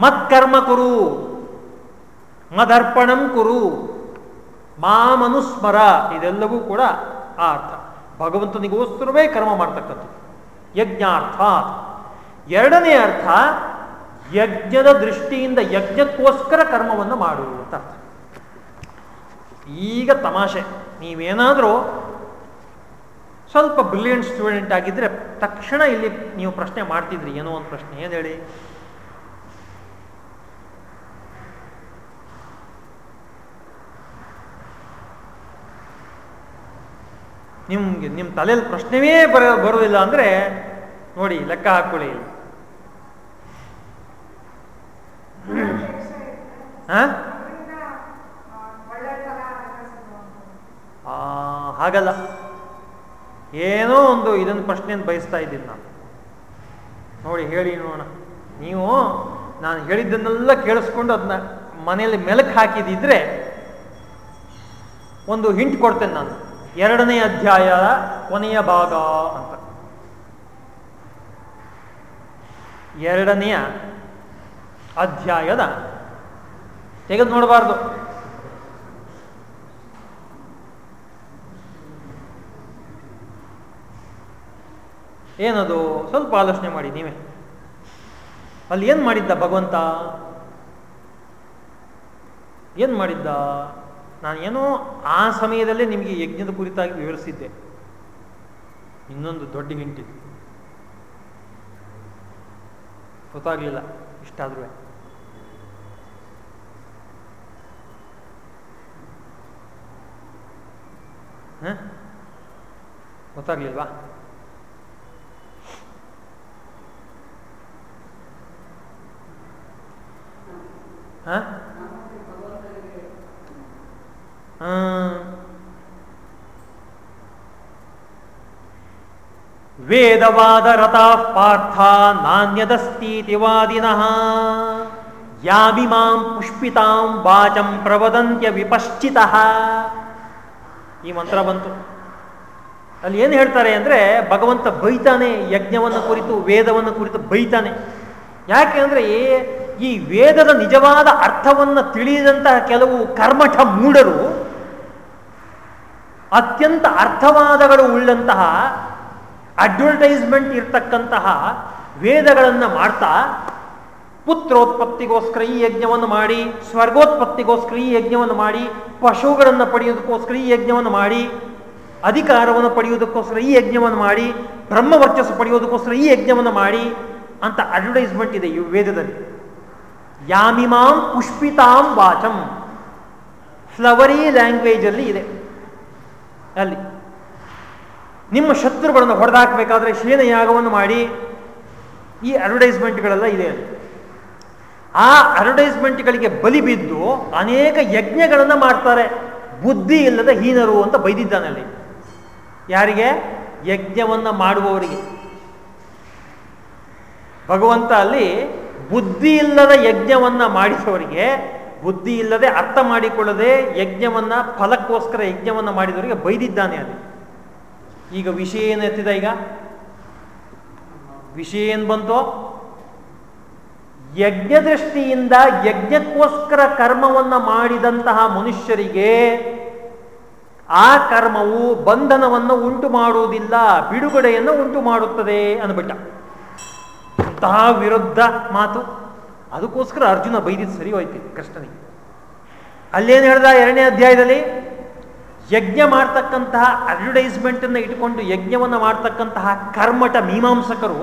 ಮತ್ಕರ್ಮ ಕುರು, ಮದರ್ಪಣಂ ಕುರು, ಮಾಮನುಸ್ಮರ, ಇದೆಲ್ಲವೂ ಕೂಡ ಆ ಅರ್ಥ. ಭಗವಂತನಿಗೋಸ್ಕರವೇ ಕರ್ಮ ಮಾಡ್ತಕ್ಕಂಥದ್ದು. ಯಜ್ಞಾರ್ಥ ಎರಡನೇ ಅರ್ಥ, ಯಜ್ಞದ ದೃಷ್ಟಿಯಿಂದ ಯಜ್ಞಕ್ಕೋಸ್ಕರ ಕರ್ಮವನ್ನು ಮಾಡು ಅಂತ ಅರ್ಥ. ಈಗ ತಮಾಷೆ. ನೀವೇನಾದರೂ ಸ್ವಲ್ಪ ಬ್ರಿಲಿಯಂಟ್ ಸ್ಟೂಡೆಂಟ್ ಆಗಿದ್ರೆ ತಕ್ಷಣ ಇಲ್ಲಿ ನೀವು ಪ್ರಶ್ನೆ ಮಾಡ್ತಿದ್ರಿ. ಏನೋ ಒಂದು ಪ್ರಶ್ನೆ ಏನು ಹೇಳಿ? ನಿಮ್ಗೆ ನಿಮ್ಮ ತಲೆಯಲ್ಲಿ ಪ್ರಶ್ನೆವೇ ಬರ, ಬರೋದಿಲ್ಲ ಅಂದರೆ ನೋಡಿ, ಲೆಕ್ಕ ಹಾಕೊಳ್ಳಿ ಹಾಗಲ್ಲ. ಏನೋ ಒಂದು ಇದನ್ನು ಪ್ರಶ್ನೆಯನ್ನು ಬಯಸ್ತಾ ಇದ್ದೀನಿ ನಾನು. ನೋಡಿ, ಹೇಳಿ ನೋಡೋಣ. ನೀವು, ನಾನು ಹೇಳಿದ್ದನ್ನೆಲ್ಲ ಕೇಳಿಸ್ಕೊಂಡು ಅದನ್ನ ಮನೆಯಲ್ಲಿ ಮೆಲಕ್ ಹಾಕಿದಿದ್ರೆ ಒಂದು ಹಿಂಟ್ ಕೊಡ್ತೇನೆ ನಾನು. ಎರಡನೇ ಅಧ್ಯಾಯ ಕೊನೆಯ ಭಾಗ ಅಂತ. ಎರಡನೆಯ ಅಧ್ಯಾಯದ ತೆಗೆದು ನೋಡಬಾರ್ದು. ಏನದು? ಸ್ವಲ್ಪ ಆಲೋಚನೆ ಮಾಡಿ ನೀವೇ. ಅಲ್ಲಿ ಏನು ಮಾಡಿದ್ದ ಭಗವಂತ? ಏನು ಮಾಡಿದ್ದ? ನಾನು ಏನೋ ಆ ಸಮಯದಲ್ಲೇ ನಿಮಗೆ ಯಜ್ಞದ ಕುರಿತಾಗಿ ವಿವರಿಸಿದ್ದೆ. ಇನ್ನೊಂದು ದೊಡ್ಡ ಹಿಂಟಿ ಗೊತ್ತಾಗ್ಲಿಲ್ಲ ಇಷ್ಟಾದ್ರೂ ಗೊತ್ತಾಗ್ಲಿಲ್ವಾ? ಹ? ವೇದವಾದ ರಥಾ ಪಾರ್ಥ ನಾಣ್ಯದಸ್ತೀತಿ ವಾದಿನಃ ಪುಷ್ಪಿತಾಂ ವಾಚಂ ಪ್ರವದಂತ್ಯ ವಿಪಶ್ಚಿತ. ಈ ಮಂತ್ರ ಬಂತು. ಅಲ್ಲಿ ಏನು ಹೇಳ್ತಾರೆ ಅಂದರೆ ಭಗವಂತ ಬೈತಾನೆ ಯಜ್ಞವನ್ನು ಕುರಿತು, ವೇದವನ್ನು ಕುರಿತು ಬೈತಾನೆ. ಯಾಕೆ ಅಂದರೆ ಈ ವೇದದ ನಿಜವಾದ ಅರ್ಥವನ್ನು ತಿಳಿಯದಂತಹ ಕೆಲವು ಕರ್ಮಠ ಮೂಡರು ಅತ್ಯಂತ ಅರ್ಥವಾದಗಳು ಉಳ್ಳಂತಹ ಅಡ್ವರ್ಟೈಸ್ಮೆಂಟ್ ಇರ್ತಕ್ಕಂತಹ ವೇದಗಳನ್ನು ಮಾಡ್ತಾ ಪುತ್ರೋತ್ಪತ್ತಿಗೋಸ್ಕರ ಈ ಯಜ್ಞವನ್ನು ಮಾಡಿ, ಸ್ವರ್ಗೋತ್ಪತ್ತಿಗೋಸ್ಕರ ಈ ಯಜ್ಞವನ್ನು ಮಾಡಿ, ಪಶುಗಳನ್ನು ಪಡೆಯೋದಕ್ಕೋಸ್ಕರ ಈ ಯಜ್ಞವನ್ನು ಮಾಡಿ, ಅಧಿಕಾರವನ್ನು ಪಡೆಯುವುದಕ್ಕೋಸ್ಕರ ಈ ಯಜ್ಞವನ್ನು ಮಾಡಿ ಬ್ರಹ್ಮವರ್ಚಸ್ಸು ಪಡೆಯುವುದಕ್ಕೋಸ್ಕರ ಈ ಯಜ್ಞವನ್ನು ಮಾಡಿ ಅಂತ ಅಡ್ವರ್ಟೈಸ್ಮೆಂಟ್ ಇದೆ ಈ ವೇದದಲ್ಲಿ. ಯಾಮಿಮಾಂ ಪುಷ್ಪಿತಾಂ ವಾಚಂ. ಫ್ಲವರಿ ಲ್ಯಾಂಗ್ವೇಜಲ್ಲಿ ಇದೆ. ಅಲ್ಲಿ. ನಿಮ್ಮ ಶತ್ರುಗಳನ್ನು ಹೊಡೆದಾಕಬೇಕಾದ್ರೆ ಶೇನ ಯಾಗವನ್ನು ಮಾಡಿ ಈ ಅಡ್ವರ್ಟೈಸ್ಮೆಂಟ್ಗಳೆಲ್ಲ ಇದೆ ಆ ಅಡ್ವರ್ಟೈಸ್ಮೆಂಟ್ಗಳಿಗೆ ಬಲಿ ಬಿದ್ದು ಅನೇಕ ಯಜ್ಞಗಳನ್ನು ಮಾಡ್ತಾರೆ. ಬುದ್ಧಿ ಇಲ್ಲದ ಹೀನರು ಅಂತ ಬೈದಿದ್ದಾನೆ ಅಲ್ಲಿ. ಯಾರಿಗೆ? ಯಜ್ಞವನ್ನು ಮಾಡುವವರಿಗೆ. ಭಗವಂತ ಅಲ್ಲಿ ಬುದ್ಧಿ ಇಲ್ಲದ ಯಜ್ಞವನ್ನು ಮಾಡಿಸೋರಿಗೆ ಬುದ್ಧಿ ಇಲ್ಲದೆ ಅರ್ಥ ಮಾಡಿಕೊಳ್ಳದೆ ಯಜ್ಞವನ್ನು, ಫಲಕ್ಕೋಸ್ಕರ ಯಜ್ಞವನ್ನು ಮಾಡಿದವರಿಗೆ ಬೈದಿದ್ದಾನೆ ಅಲ್ಲಿ. ಈಗ ವಿಷಯ ಏನು ಎತ್ತಿದ ಈಗ? ವಿಷಯ ಏನು ಬಂತು? ಯಜ್ಞ ದೃಷ್ಟಿಯಿಂದ ಯಜ್ಞಕ್ಕೋಸ್ಕರ ಕರ್ಮವನ್ನ ಮಾಡಿದಂತಹ ಮನುಷ್ಯರಿಗೆ ಆ ಕರ್ಮವು ಬಂಧನವನ್ನು ಉಂಟು ಮಾಡುವುದಿಲ್ಲ, ಬಿಡುಗಡೆಯನ್ನು ಉಂಟು ಮಾಡುತ್ತದೆ ಅನ್ಬಿಟ್ಟ. ಅಂತಹ ವಿರುದ್ಧ ಮಾತು. ಅದಕ್ಕೋಸ್ಕರ ಅರ್ಜುನ ಬೈದಿದ್ದು ಸರಿ ಹೋಯ್ತು ಕೃಷ್ಣನಿಗೆ. ಅಲ್ಲೇನು ಹೇಳ್ದ ಎರಡನೇ ಅಧ್ಯಾಯದಲ್ಲಿ? ಯಜ್ಞ ಮಾಡ್ತಕ್ಕಂತಹ ಅಡ್ವರ್ಟೈಸ್ಮೆಂಟ್ ಅನ್ನು ಇಟ್ಕೊಂಡು ಯಜ್ಞವನ್ನು ಮಾಡ್ತಕ್ಕಂತಹ ಕರ್ಮಟ ಮೀಮಾಂಸಕರು,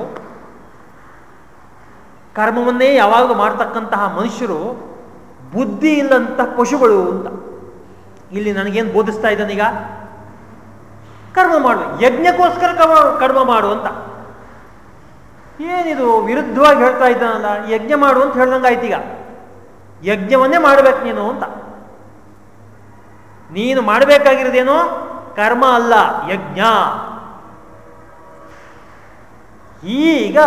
ಕರ್ಮವನ್ನೇ ಯಾವಾಗಲೂ ಮಾಡ್ತಕ್ಕಂತಹ ಮನುಷ್ಯರು ಬುದ್ಧಿ ಇಲ್ಲಂತ ಪಶುಗಳು ಅಂತ. ಇಲ್ಲಿ ನನಗೇನು ಬೋಧಿಸ್ತಾ ಇದ್ದಾನೀಗ ಕರ್ಮ ಮಾಡು, ಯಜ್ಞಕ್ಕೋಸ್ಕರ ಕರ್ಮ ಕರ್ಮ ಮಾಡು ಅಂತ. ಏನಿದು, ವಿರುದ್ಧವಾಗಿ ಹೇಳ್ತಾ ಇದ್ದಾನಲ್ಲ, ಯಜ್ಞ ಮಾಡು ಅಂತ ಹೇಳ್ದಂಗೆ ಆಯ್ತೀಗ ಯಜ್ಞವನ್ನೇ ಮಾಡಬೇಕು ನೀನು ಅಂತ. ನೀನು ಮಾಡಬೇಕಾಗಿರೋದೇನು? ಕರ್ಮ ಅಲ್ಲ, ಯಜ್ಞ. ಈಗ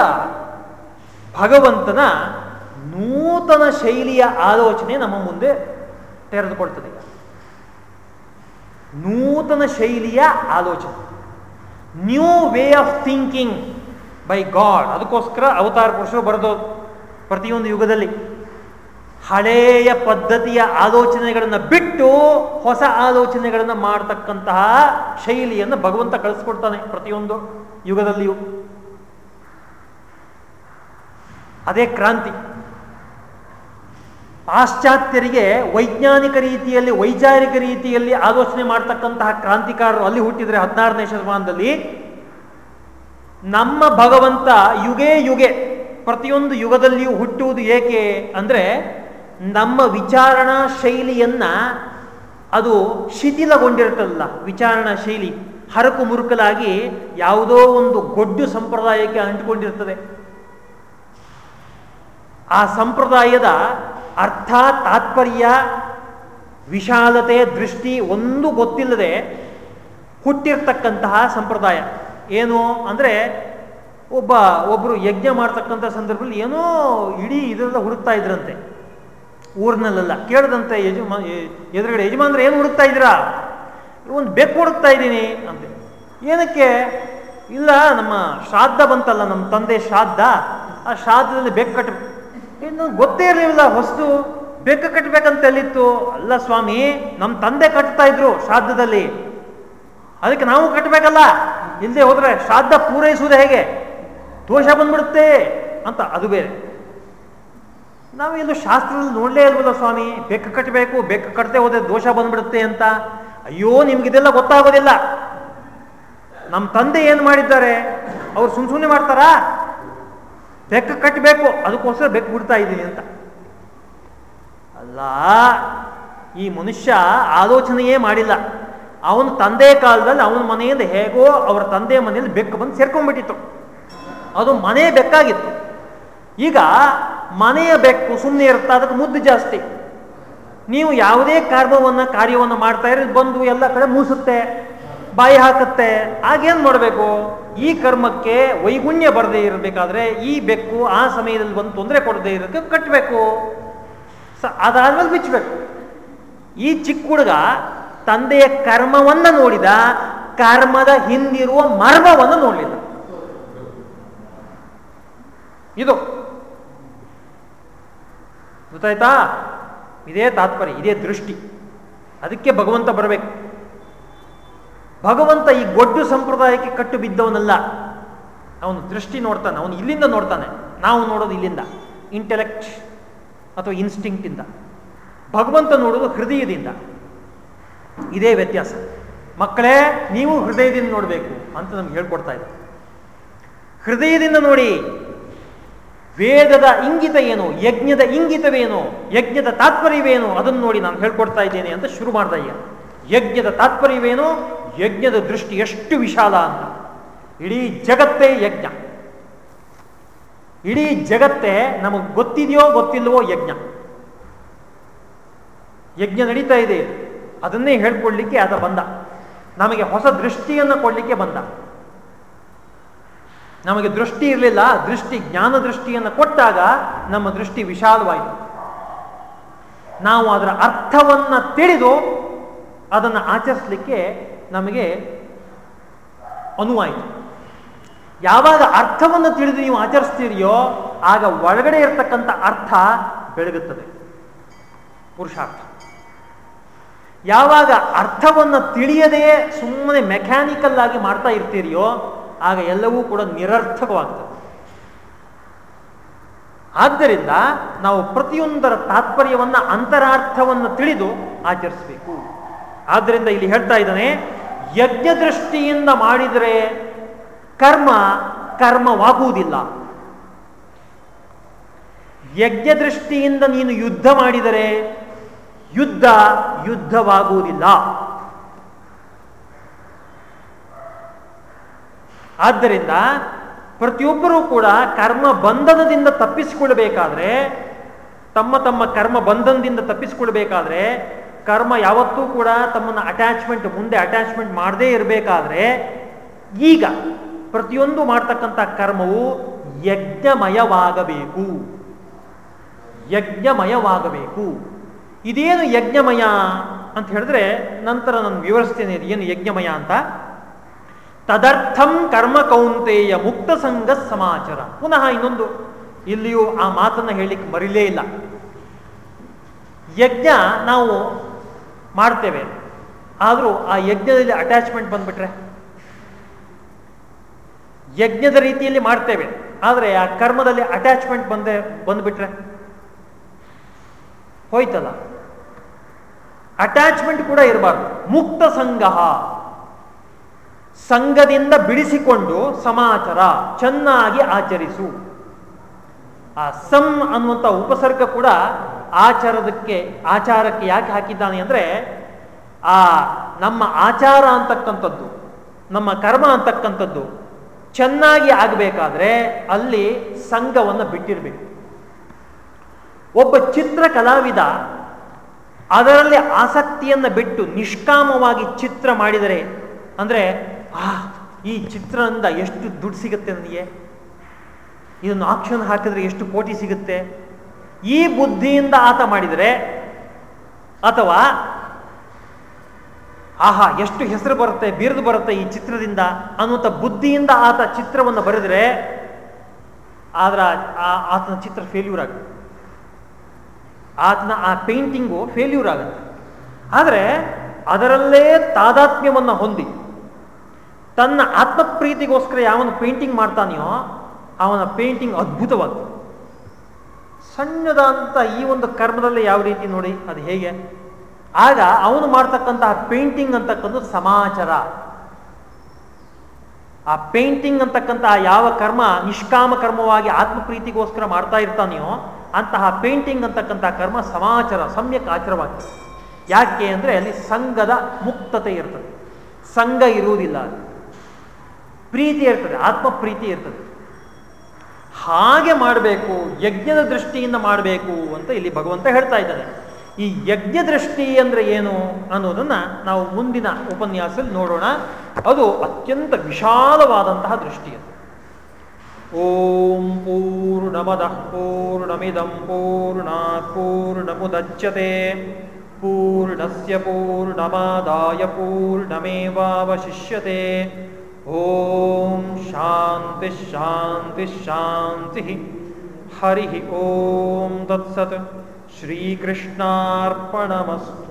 ಭಗವಂತನ ನೂತನ ಶೈಲಿಯ ಆಲೋಚನೆ ನಮ್ಮ ಮುಂದೆ ತೆರೆದುಕೊಳ್ತದೆ. ನೂತನ ಶೈಲಿಯ ಆಲೋಚನೆ. New way of thinking by God ಅದಕ್ಕೋಸ್ಕರ ಅವತಾರ ಪುರುಷರು ಬರೆದು ಪ್ರತಿಯೊಂದು ಯುಗದಲ್ಲಿ ಹಳೆಯ ಪದ್ಧತಿಯ ಆಲೋಚನೆಗಳನ್ನು ಬಿಟ್ಟು ಹೊಸ ಆಲೋಚನೆಗಳನ್ನು ಮಾಡತಕ್ಕಂತಹ ಶೈಲಿಯನ್ನು ಭಗವಂತ ಕಳಿಸ್ಕೊಡ್ತಾನೆ ಪ್ರತಿಯೊಂದು ಯುಗದಲ್ಲಿಯೂ. ಅದೇ ಕ್ರಾಂತಿ. ಪಾಶ್ಚಾತ್ಯರಿಗೆ ವೈಜ್ಞಾನಿಕ ರೀತಿಯಲ್ಲಿ, ವೈಚಾರಿಕ ರೀತಿಯಲ್ಲಿ ಆಲೋಚನೆ ಮಾಡ್ತಕ್ಕಂತಹ ಕ್ರಾಂತಿಕಾರರು ಅಲ್ಲಿ ಹುಟ್ಟಿದರೆ ಹದಿನಾರನೇ ಶತಮಾನದಲ್ಲಿ. ನಮ್ಮ ಭಗವಂತ ಯುಗೇ ಯುಗೆ ಪ್ರತಿಯೊಂದು ಯುಗದಲ್ಲಿಯೂ ಹುಟ್ಟುವುದು ಏಕೆ ಅಂದರೆ ನಮ್ಮ ವಿಚಾರಣಾ ಶೈಲಿಯನ್ನು ಅದು ಶಿಥಿಲಗೊಂಡಿರುತ್ತಲ್ಲ. ವಿಚಾರಣಾ ಶೈಲಿ ಹರಕು ಮುರುಕಲಾಗಿ ಯಾವುದೋ ಒಂದು ಗೊಡ್ಡು ಸಂಪ್ರದಾಯಕ್ಕೆ ಅಂಟಿಕೊಂಡಿರ್ತದೆ. ಆ ಸಂಪ್ರದಾಯದ ಅರ್ಥ, ತಾತ್ಪರ್ಯ, ವಿಶಾಲತೆ, ದೃಷ್ಟಿ ಒಂದು ಗೊತ್ತಿಲ್ಲದೆ ಹುಟ್ಟಿರ್ತಕ್ಕಂತಹ ಸಂಪ್ರದಾಯ. ಏನು ಅಂದರೆ ಒಬ್ಬ ಒಬ್ಬರು ಯಜ್ಞ ಮಾಡ್ತಕ್ಕಂಥ ಸಂದರ್ಭದಲ್ಲಿ ಏನೋ ಇಡೀ ಇದರಿಂದ ಹುಡುಕ್ತಾ ಇದ್ರಂತೆ. ಊರಿನಲ್ಲೆಲ್ಲ ಕೇಳದಂತೆ ಯಜಮಾ ಎದುರುಗಡೆ ಯಜಮಾನ್ರೆ ಏನು ಹುಡುಕ್ತಾ ಇದ್ದೀರಾ? ಒಂದು ಬೆಕ್ಕು ಹುಡುಕ್ತಾ ಇದ್ದೀನಿ ಅಂತೆ ಏನಕ್ಕೆ? ಇಲ್ಲ, ನಮ್ಮ ಶ್ರಾದ್ದ ಬಂತಲ್ಲ, ನಮ್ಮ ತಂದೆ ಶ್ರಾದ್ದ. ಆ ಶ್ರಾದ್ದದಲ್ಲಿ ಬೆಕ್ಕು ಕಟ್ಟ ಇನ್ನು ಗೊತ್ತೇ ಇರಲಿಲ್ಲ, ಹೊಸ್ತು ಬೆಕ್ಕು ಕಟ್ಟಬೇಕಂತ ಎಲ್ಲಿತ್ತು ಅಲ್ಲ ಸ್ವಾಮಿ, ನಮ್ಮ ತಂದೆ ಕಟ್ತಾ ಇದ್ರು ಶ್ರಾದ್ದದಲ್ಲಿ. ಅದಕ್ಕೆ ನಾವು ಕಟ್ಟಬೇಕಲ್ಲ ಇಲ್ಲದೆ ಹೋದ್ರೆ ಶ್ರಾದ್ದ ಪೂರೈಸುವುದು ಹೇಗೆ? ದೋಷ ಬಂದ್ಬಿಡುತ್ತೆ ಅಂತ, ಅದು ಬೇರೆ. ನಾವೆಲ್ಲೂ ಶಾಸ್ತ್ರದಲ್ಲಿ ನೋಡಲೇ ಇಲ್ವಲ್ಲ ಸ್ವಾಮಿ? ಬೆಕ್ಕು ಕಟ್ಟಬೇಕು ಬೆಕ್ಕು ಕಟ್ಟದೆ ಹೋದ್ರೆ ದೋಷ ಬಂದ್ಬಿಡುತ್ತೆ ಅಂತ. ಅಯ್ಯೋ ನಿಮ್ಗಿದೆಲ್ಲ ಗೊತ್ತಾಗೋದಿಲ್ಲ. ನಮ್ಮ ತಂದೆ ಏನು ಮಾಡಿದ್ದಾರೆ? ಅವ್ರು ಸುಮ್ ಸುಮ್ಮನೆ ಮಾಡ್ತಾರಾ? ಬೆಕ್ಕು ಕಟ್ಟಬೇಕು ಅದಕ್ಕೋಸ್ಕರ ಬೆಕ್ಕು ಬಿಡ್ತಾ ಇದ್ದೀನಿ ಅಂತ. ಅಲ್ಲ, ಈ ಮನುಷ್ಯ ಆಲೋಚನೆಯೇ ಮಾಡಿಲ್ಲ. ಅವನ ತಂದೆ ಕಾಲದಲ್ಲಿ ಅವನ ಮನೆಯಿಂದ ಹೇಗೋ ಅವರ ತಂದೆ ಮನೆಯಲ್ಲಿ ಬೆಕ್ಕು ಬಂದು ಸೇರ್ಕೊಂಡ್ಬಿಟ್ಟಿತ್ತು. ಅದು ಮನೆ ಬೆಕ್ಕಾಗಿತ್ತು. ಈಗ ಮನೆಯ ಬೆಕ್ಕು ಸುಮ್ಮನೆ ಇರುತ್ತೆ? ಅದಕ್ಕೆ ಮುದ್ದು ಜಾಸ್ತಿ. ನೀವು ಯಾವುದೇ ಕಾರ್ಯವನ್ನು ಕಾರ್ಯವನ್ನು ಮಾಡ್ತಾ ಇರೋದು ಬಂದು ಎಲ್ಲ ಕಡೆ ಮೂಸುತ್ತೆ, ಬಾಯಿ ಹಾಕುತ್ತೆ. ಆಗೇನು ಮಾಡಬೇಕು? ಈ ಕರ್ಮಕ್ಕೆ ವೈಗುಣ್ಯ ಬರದೇ ಇರಬೇಕಾದ್ರೆ ಈ ಬೆಕ್ಕು ಆ ಸಮಯದಲ್ಲಿ ಬಂದು ತೊಂದರೆ ಕೊಡದೇ ಇರೋಕ್ಕೆ ಕಟ್ಟಬೇಕು ಸ, ಅದಾದ್ಮೇಲೆ ಬಿಚ್ಚಬೇಕು ಈ ಚಿಕ್ಕ ಹುಡುಗ ತಂದೆಯ ಕರ್ಮವನ್ನ ನೋಡಿದ, ಕರ್ಮದ ಹಿಂದಿರುವ ಮರ್ಮವನ್ನು ನೋಡಲಿಲ್ಲ. ಇದು ಗೊತ್ತಾಯ್ತಾ? ಇದೇ ತಾತ್ಪರ್ಯ, ಇದೇ ದೃಷ್ಟಿ. ಅದಕ್ಕೆ ಭಗವಂತ ಬರಬೇಕು. ಭಗವಂತ ಈ ಗೊಡ್ಡು ಸಂಪ್ರದಾಯಕ್ಕೆ ಕಟ್ಟು ಬಿದ್ದವನಲ್ಲ. ಅವನು ದೃಷ್ಟಿ ನೋಡ್ತಾನೆ, ಅವನು ಇಲ್ಲಿಂದ ನೋಡ್ತಾನೆ. ನಾವು ನೋಡೋದು ಇಲ್ಲಿಂದ. ಇಂಟೆಲೆಕ್ಟ್ ಅಥವಾ ಇನ್ಸ್ಟಿಂಕ್ಟಿಂದ ಭಗವಂತ ನೋಡೋದು ಹೃದಯದಿಂದ. ಇದೇ ವ್ಯತ್ಯಾಸ. ಮಕ್ಕಳೇ, ನೀವು ಹೃದಯದಿಂದ ನೋಡಬೇಕು ಅಂತ ನಮ್ಗೆ ಹೇಳ್ಕೊಡ್ತಾ ಇದ್ದಾರೆ. ಹೃದಯದಿಂದ ನೋಡಿ. ವೇದದ ಇಂಗಿತ ಏನು, ಯಜ್ಞದ ಇಂಗಿತವೇನು, ಯಜ್ಞದ ತಾತ್ಪರ್ಯವೇನು, ಅದನ್ನು ನೋಡಿ ನಾನು ಹೇಳ್ಕೊಡ್ತಾ ಇದ್ದೇನೆ ಅಂತ ಶುರು ಮಾಡ್ದ ಈಗ. ಯಜ್ಞದ ತಾತ್ಪರ್ಯವೇನು, ಯಜ್ಞದ ದೃಷ್ಟಿ ಎಷ್ಟು ವಿಶಾಲ ಅಂತ. ಇಡೀ ಜಗತ್ತೇ ಯಜ್ಞ. ಇಡೀ ಜಗತ್ತೇ ನಮಗೆ ಗೊತ್ತಿದೆಯೋ ಗೊತ್ತಿಲ್ಲವೋ ಯಜ್ಞ. ಯಜ್ಞ ನಡೀತಾ ಇದೆ. ಅದನ್ನೇ ಹೇಳ್ಕೊಡ್ಲಿಕ್ಕೆ ಆತ ಬಂದ. ನಮಗೆ ಹೊಸ ದೃಷ್ಟಿಯನ್ನು ಕೊಡಲಿಕ್ಕೆ ಬಂದ. ನಮಗೆ ದೃಷ್ಟಿ ಇರಲಿಲ್ಲ, ದೃಷ್ಟಿ ಜ್ಞಾನ ದೃಷ್ಟಿಯನ್ನು ಕೊಟ್ಟಾಗ ನಮ್ಮ ದೃಷ್ಟಿ ವಿಶಾಲವಾಯಿತು. ನಾವು ಅದರ ಅರ್ಥವನ್ನು ತಿಳಿದು ಅದನ್ನು ಆಚರಿಸಲಿಕ್ಕೆ ನಮಗೆ ಅನುವಾಯಿತು. ಯಾವಾಗ ಅರ್ಥವನ್ನು ತಿಳಿದು ನೀವು ಆಚರಿಸ್ತೀರಿಯೋ, ಆಗ ಒಳಗಡೆ ಇರತಕ್ಕಂಥ ಅರ್ಥ ಬೆಳಗುತ್ತದೆ. ಪುರುಷಾರ್ಥ. ಯಾವಾಗ ಅರ್ಥವನ್ನು ತಿಳಿಯದೇ ಸುಮ್ಮನೆ ಮೆಕ್ಯಾನಿಕಲ್ ಆಗಿ ಮಾಡ್ತಾ ಇರ್ತೀರಿಯೋ ಆಗ ಎಲ್ಲವೂ ಕೂಡ ನಿರರ್ಥಕವಾಗ್ತದೆ. ಆದ್ದರಿಂದ ನಾವು ಪ್ರತಿಯೊಂದರ ತಾತ್ಪರ್ಯವನ್ನ, ಅಂತರಾರ್ಥವನ್ನು ತಿಳಿದು ಆಚರಿಸಬೇಕು. ಆದ್ದರಿಂದ ಇಲ್ಲಿ ಹೇಳ್ತಾ ಇದ್ದಾನೆ ಯಜ್ಞ ದೃಷ್ಟಿಯಿಂದ ಮಾಡಿದರೆ ಕರ್ಮ, ಕರ್ಮವಾಗುವುದಿಲ್ಲ. ಯಜ್ಞ ದೃಷ್ಟಿಯಿಂದ ನೀನು ಯುದ್ಧ ಮಾಡಿದರೆ ಯುದ್ಧ ಯುದ್ಧವಾಗುವುದಿಲ್ಲ. ಆದ್ದರಿಂದ ಪ್ರತಿಯೊಬ್ಬರೂ ಕೂಡ ಕರ್ಮ ಬಂಧನದಿಂದ ತಪ್ಪಿಸಿಕೊಳ್ಬೇಕಾದ್ರೆ ತಮ್ಮ ತಮ್ಮ ಕರ್ಮ ಬಂಧನದಿಂದ ತಪ್ಪಿಸಿಕೊಳ್ಬೇಕಾದ್ರೆ ಕರ್ಮ ಯಾವತ್ತೂ ಕೂಡ ತಮ್ಮನ್ನು ಅಟ್ಯಾಚ್ಮೆಂಟ್ ಮುಂದೆ ಅಟ್ಯಾಚ್ಮೆಂಟ್ ಮಾಡದೇ ಇರಬೇಕಾದ್ರೆ, ಈಗ ಪ್ರತಿಯೊಂದು ಮಾಡ್ತಕ್ಕಂಥ ಕರ್ಮವು ಯಜ್ಞಮಯವಾಗಬೇಕು. ಯಜ್ಞಮಯವಾಗಬೇಕು. ಇದೇನು ಯಜ್ಞಮಯ ಅಂತ ಹೇಳಿದ್ರೆ ನಂತರ ನಾನು ವಿವರಿಸ್ತೇನೆ ಏನು ಯಜ್ಞಮಯ ಅಂತ? ತದರ್ಥಂ ಕರ್ಮ ಕೌಂತೆಯ ಮುಕ್ತ ಸಂಘ ಸಮಾಚಾರ. ಪುನಃ ಇನ್ನೊಂದು, ಇಲ್ಲಿಯೂ ಆ ಮಾತನ್ನು ಹೇಳಲಿಕ್ಕೆ ಮರಿಲೇ ಇಲ್ಲ. ಯಜ್ಞ ನಾವು ಮಾಡ್ತೇವೆ. ಆದರೂ ಆ ಯಜ್ಞದಲ್ಲಿ ಅಟ್ಯಾಚ್ಮೆಂಟ್ ಬಂದ್ಬಿಟ್ರೆ? ಯಜ್ಞದ ರೀತಿಯಲ್ಲಿ ಮಾಡ್ತೇವೆ. ಆದರೆ ಆ ಕರ್ಮದಲ್ಲಿ ಅಟ್ಯಾಚ್ಮೆಂಟ್ ಬಂದೆ, ಬಂದ್ಬಿಟ್ರೆ? ಹೋಯ್ತಲ್ಲ. ಅಟ್ಯಾಚ್ಮೆಂಟ್ ಕೂಡ ಇರಬಾರ್ದು. ಮುಕ್ತ ಸಂಘ. ಸಂಘದಿಂದ ಬಿಡಿಸಿಕೊಂಡು ಸಮಾಚಾರ ಚೆನ್ನಾಗಿ ಆಚರಿಸು. ಆ ಸಂ ಅನ್ನುವಂಥ ಉಪಸರ್ಗ ಕೂಡ ಆಚಾರದಕ್ಕೆ, ಆಚಾರಕ್ಕೆ ಯಾಕೆ ಹಾಕಿದ್ದಾನೆ ಅಂದರೆ, ಆ ನಮ್ಮ ಆಚಾರ ಅಂತಕ್ಕಂಥದ್ದು, ನಮ್ಮ ಕರ್ಮ ಅಂತಕ್ಕಂಥದ್ದು ಚೆನ್ನಾಗಿ ಆಗಬೇಕಾದ್ರೆ ಅಲ್ಲಿ ಸಂಘವನ್ನು ಬಿಟ್ಟಿರಬೇಕು. ಒಬ್ಬ ಚಿತ್ರ ಕಲಾವಿದ ಅದರಲ್ಲಿ ಆಸಕ್ತಿಯನ್ನು ಬಿಟ್ಟು ನಿಷ್ಕಾಮವಾಗಿ ಚಿತ್ರ ಮಾಡಿದರೆ ಅಂದರೆ ಆ, ಈ ಚಿತ್ರದಿಂದ ಎಷ್ಟು ದುಡ್ಡು ಸಿಗುತ್ತೆ ನನಗೆ? ಇದನ್ನು ಆಕ್ಷನ್ ಹಾಕಿದ್ರೆ ಎಷ್ಟು ಕೋಟಿ ಸಿಗುತ್ತೆ? ಈ ಬುದ್ಧಿಯಿಂದ ಆತ ಮಾಡಿದರೆ, ಅಥವಾ, ಆಹಾ, ಎಷ್ಟು ಹೆಸರು ಬರುತ್ತೆ, ಬಿರುದು ಬರುತ್ತೆ ಈ ಚಿತ್ರದಿಂದ ಅನ್ನುವಂಥ ಬುದ್ಧಿಯಿಂದ ಆತ ಚಿತ್ರವನ್ನು ಬರೆದರೆ, ಆದ್ರ ಆತನ ಚಿತ್ರ ಫೇಲ್ಯೂರ್ ಆಗುತ್ತೆ. ಆತನ ಆ ಪೇಂಟಿಂಗು ಫೇಲ್ಯೂರ್ ಆಗುತ್ತೆ. ಆದರೆ, ಅದರಲ್ಲೇ ತಾದಾತ್ಮ್ಯವನ್ನು ಹೊಂದಿ. ತನ್ನ ಆತ್ಮಪ್ರೀತಿಗೋಸ್ಕರ ಯಾವನು ಪೇಂಟಿಂಗ್ ಮಾಡ್ತಾನೆಯೋ ಅವನ ಪೇಂಟಿಂಗ್ ಅದ್ಭುತವಾದ ಸಣ್ಣದಂತ ಈ ಒಂದು ಕರ್ಮದಲ್ಲಿ ಯಾವ ರೀತಿ ನೋಡಿ, ಅದು ಹೇಗೆ? ಆಗ ಅವನು ಮಾಡ್ತಕ್ಕಂತಹ ಪೇಂಟಿಂಗ್ ಅಂತಕ್ಕಂಥದ್ದು ಸಮಾಚಾರ. ಆ ಪೇಂಟಿಂಗ್ ಅಂತಕ್ಕಂತಹ ಯಾವ ಕರ್ಮ ನಿಷ್ಕಾಮ ಕರ್ಮವಾಗಿ ಆತ್ಮಪ್ರೀತಿಗೋಸ್ಕರ ಮಾಡ್ತಾ ಇರ್ತಾನೆಯೋ, ಅಂತಹ ಪೇಂಟಿಂಗ್ ಅಂತಕ್ಕಂತಹ ಕರ್ಮ ಸಮಾಚಾರ, ಸಮ್ಯಕ್ ಆಚಾರವಾಗ್ತದೆ. ಯಾಕೆ ಅಂದರೆ ಅಲ್ಲಿ ಸಂಘದ ಮುಕ್ತತೆ ಇರ್ತದೆ. ಸಂಘ ಇರುವುದಿಲ್ಲ ಅಲ್ಲಿ. ಪ್ರೀತಿ ಇರ್ತದೆ ಆತ್ಮ ಪ್ರೀತಿ ಇರ್ತದೆ. ಹಾಗೆ ಮಾಡಬೇಕು, ಯಜ್ಞದ ದೃಷ್ಟಿಯಿಂದ ಮಾಡಬೇಕು ಅಂತ ಇಲ್ಲಿ ಭಗವಂತ ಹೇಳ್ತಾ ಇದ್ದಾನೆ. ಈ ಯಜ್ಞ ದೃಷ್ಟಿ ಅಂದ್ರೆ ಏನು ಅನ್ನೋದನ್ನ ನಾವು ಮುಂದಿನ ಉಪನ್ಯಾಸದಲ್ಲಿ ನೋಡೋಣ. ಅದು ಅತ್ಯಂತ ವಿಶಾಲವಾದಂತಹ ದೃಷ್ಟಿ ಅದು. ಓಂ ಪೂರ್ಣಮದ ಪೂರ್ಣಮಿದಂ ಪೂರ್ಣಾತ್ ಪೂರ್ಣಮುದಚ್ಯತೆ. ಪೂರ್ಣಸ್ಯ ಪೂರ್ಣಮಾದಾಯ ಪೂರ್ಣಮೇವಾವಶಿಷ್ಯತೆ. ಓಂ ಶಾಂತಿ ಶಾಂತಿ ಶಾಂತಿ ಹರಿ ಓಂ ತತ್ಸತ್ ಶ್ರೀಕೃಷ್ಣಾರ್ಪಣಮಸ್ತು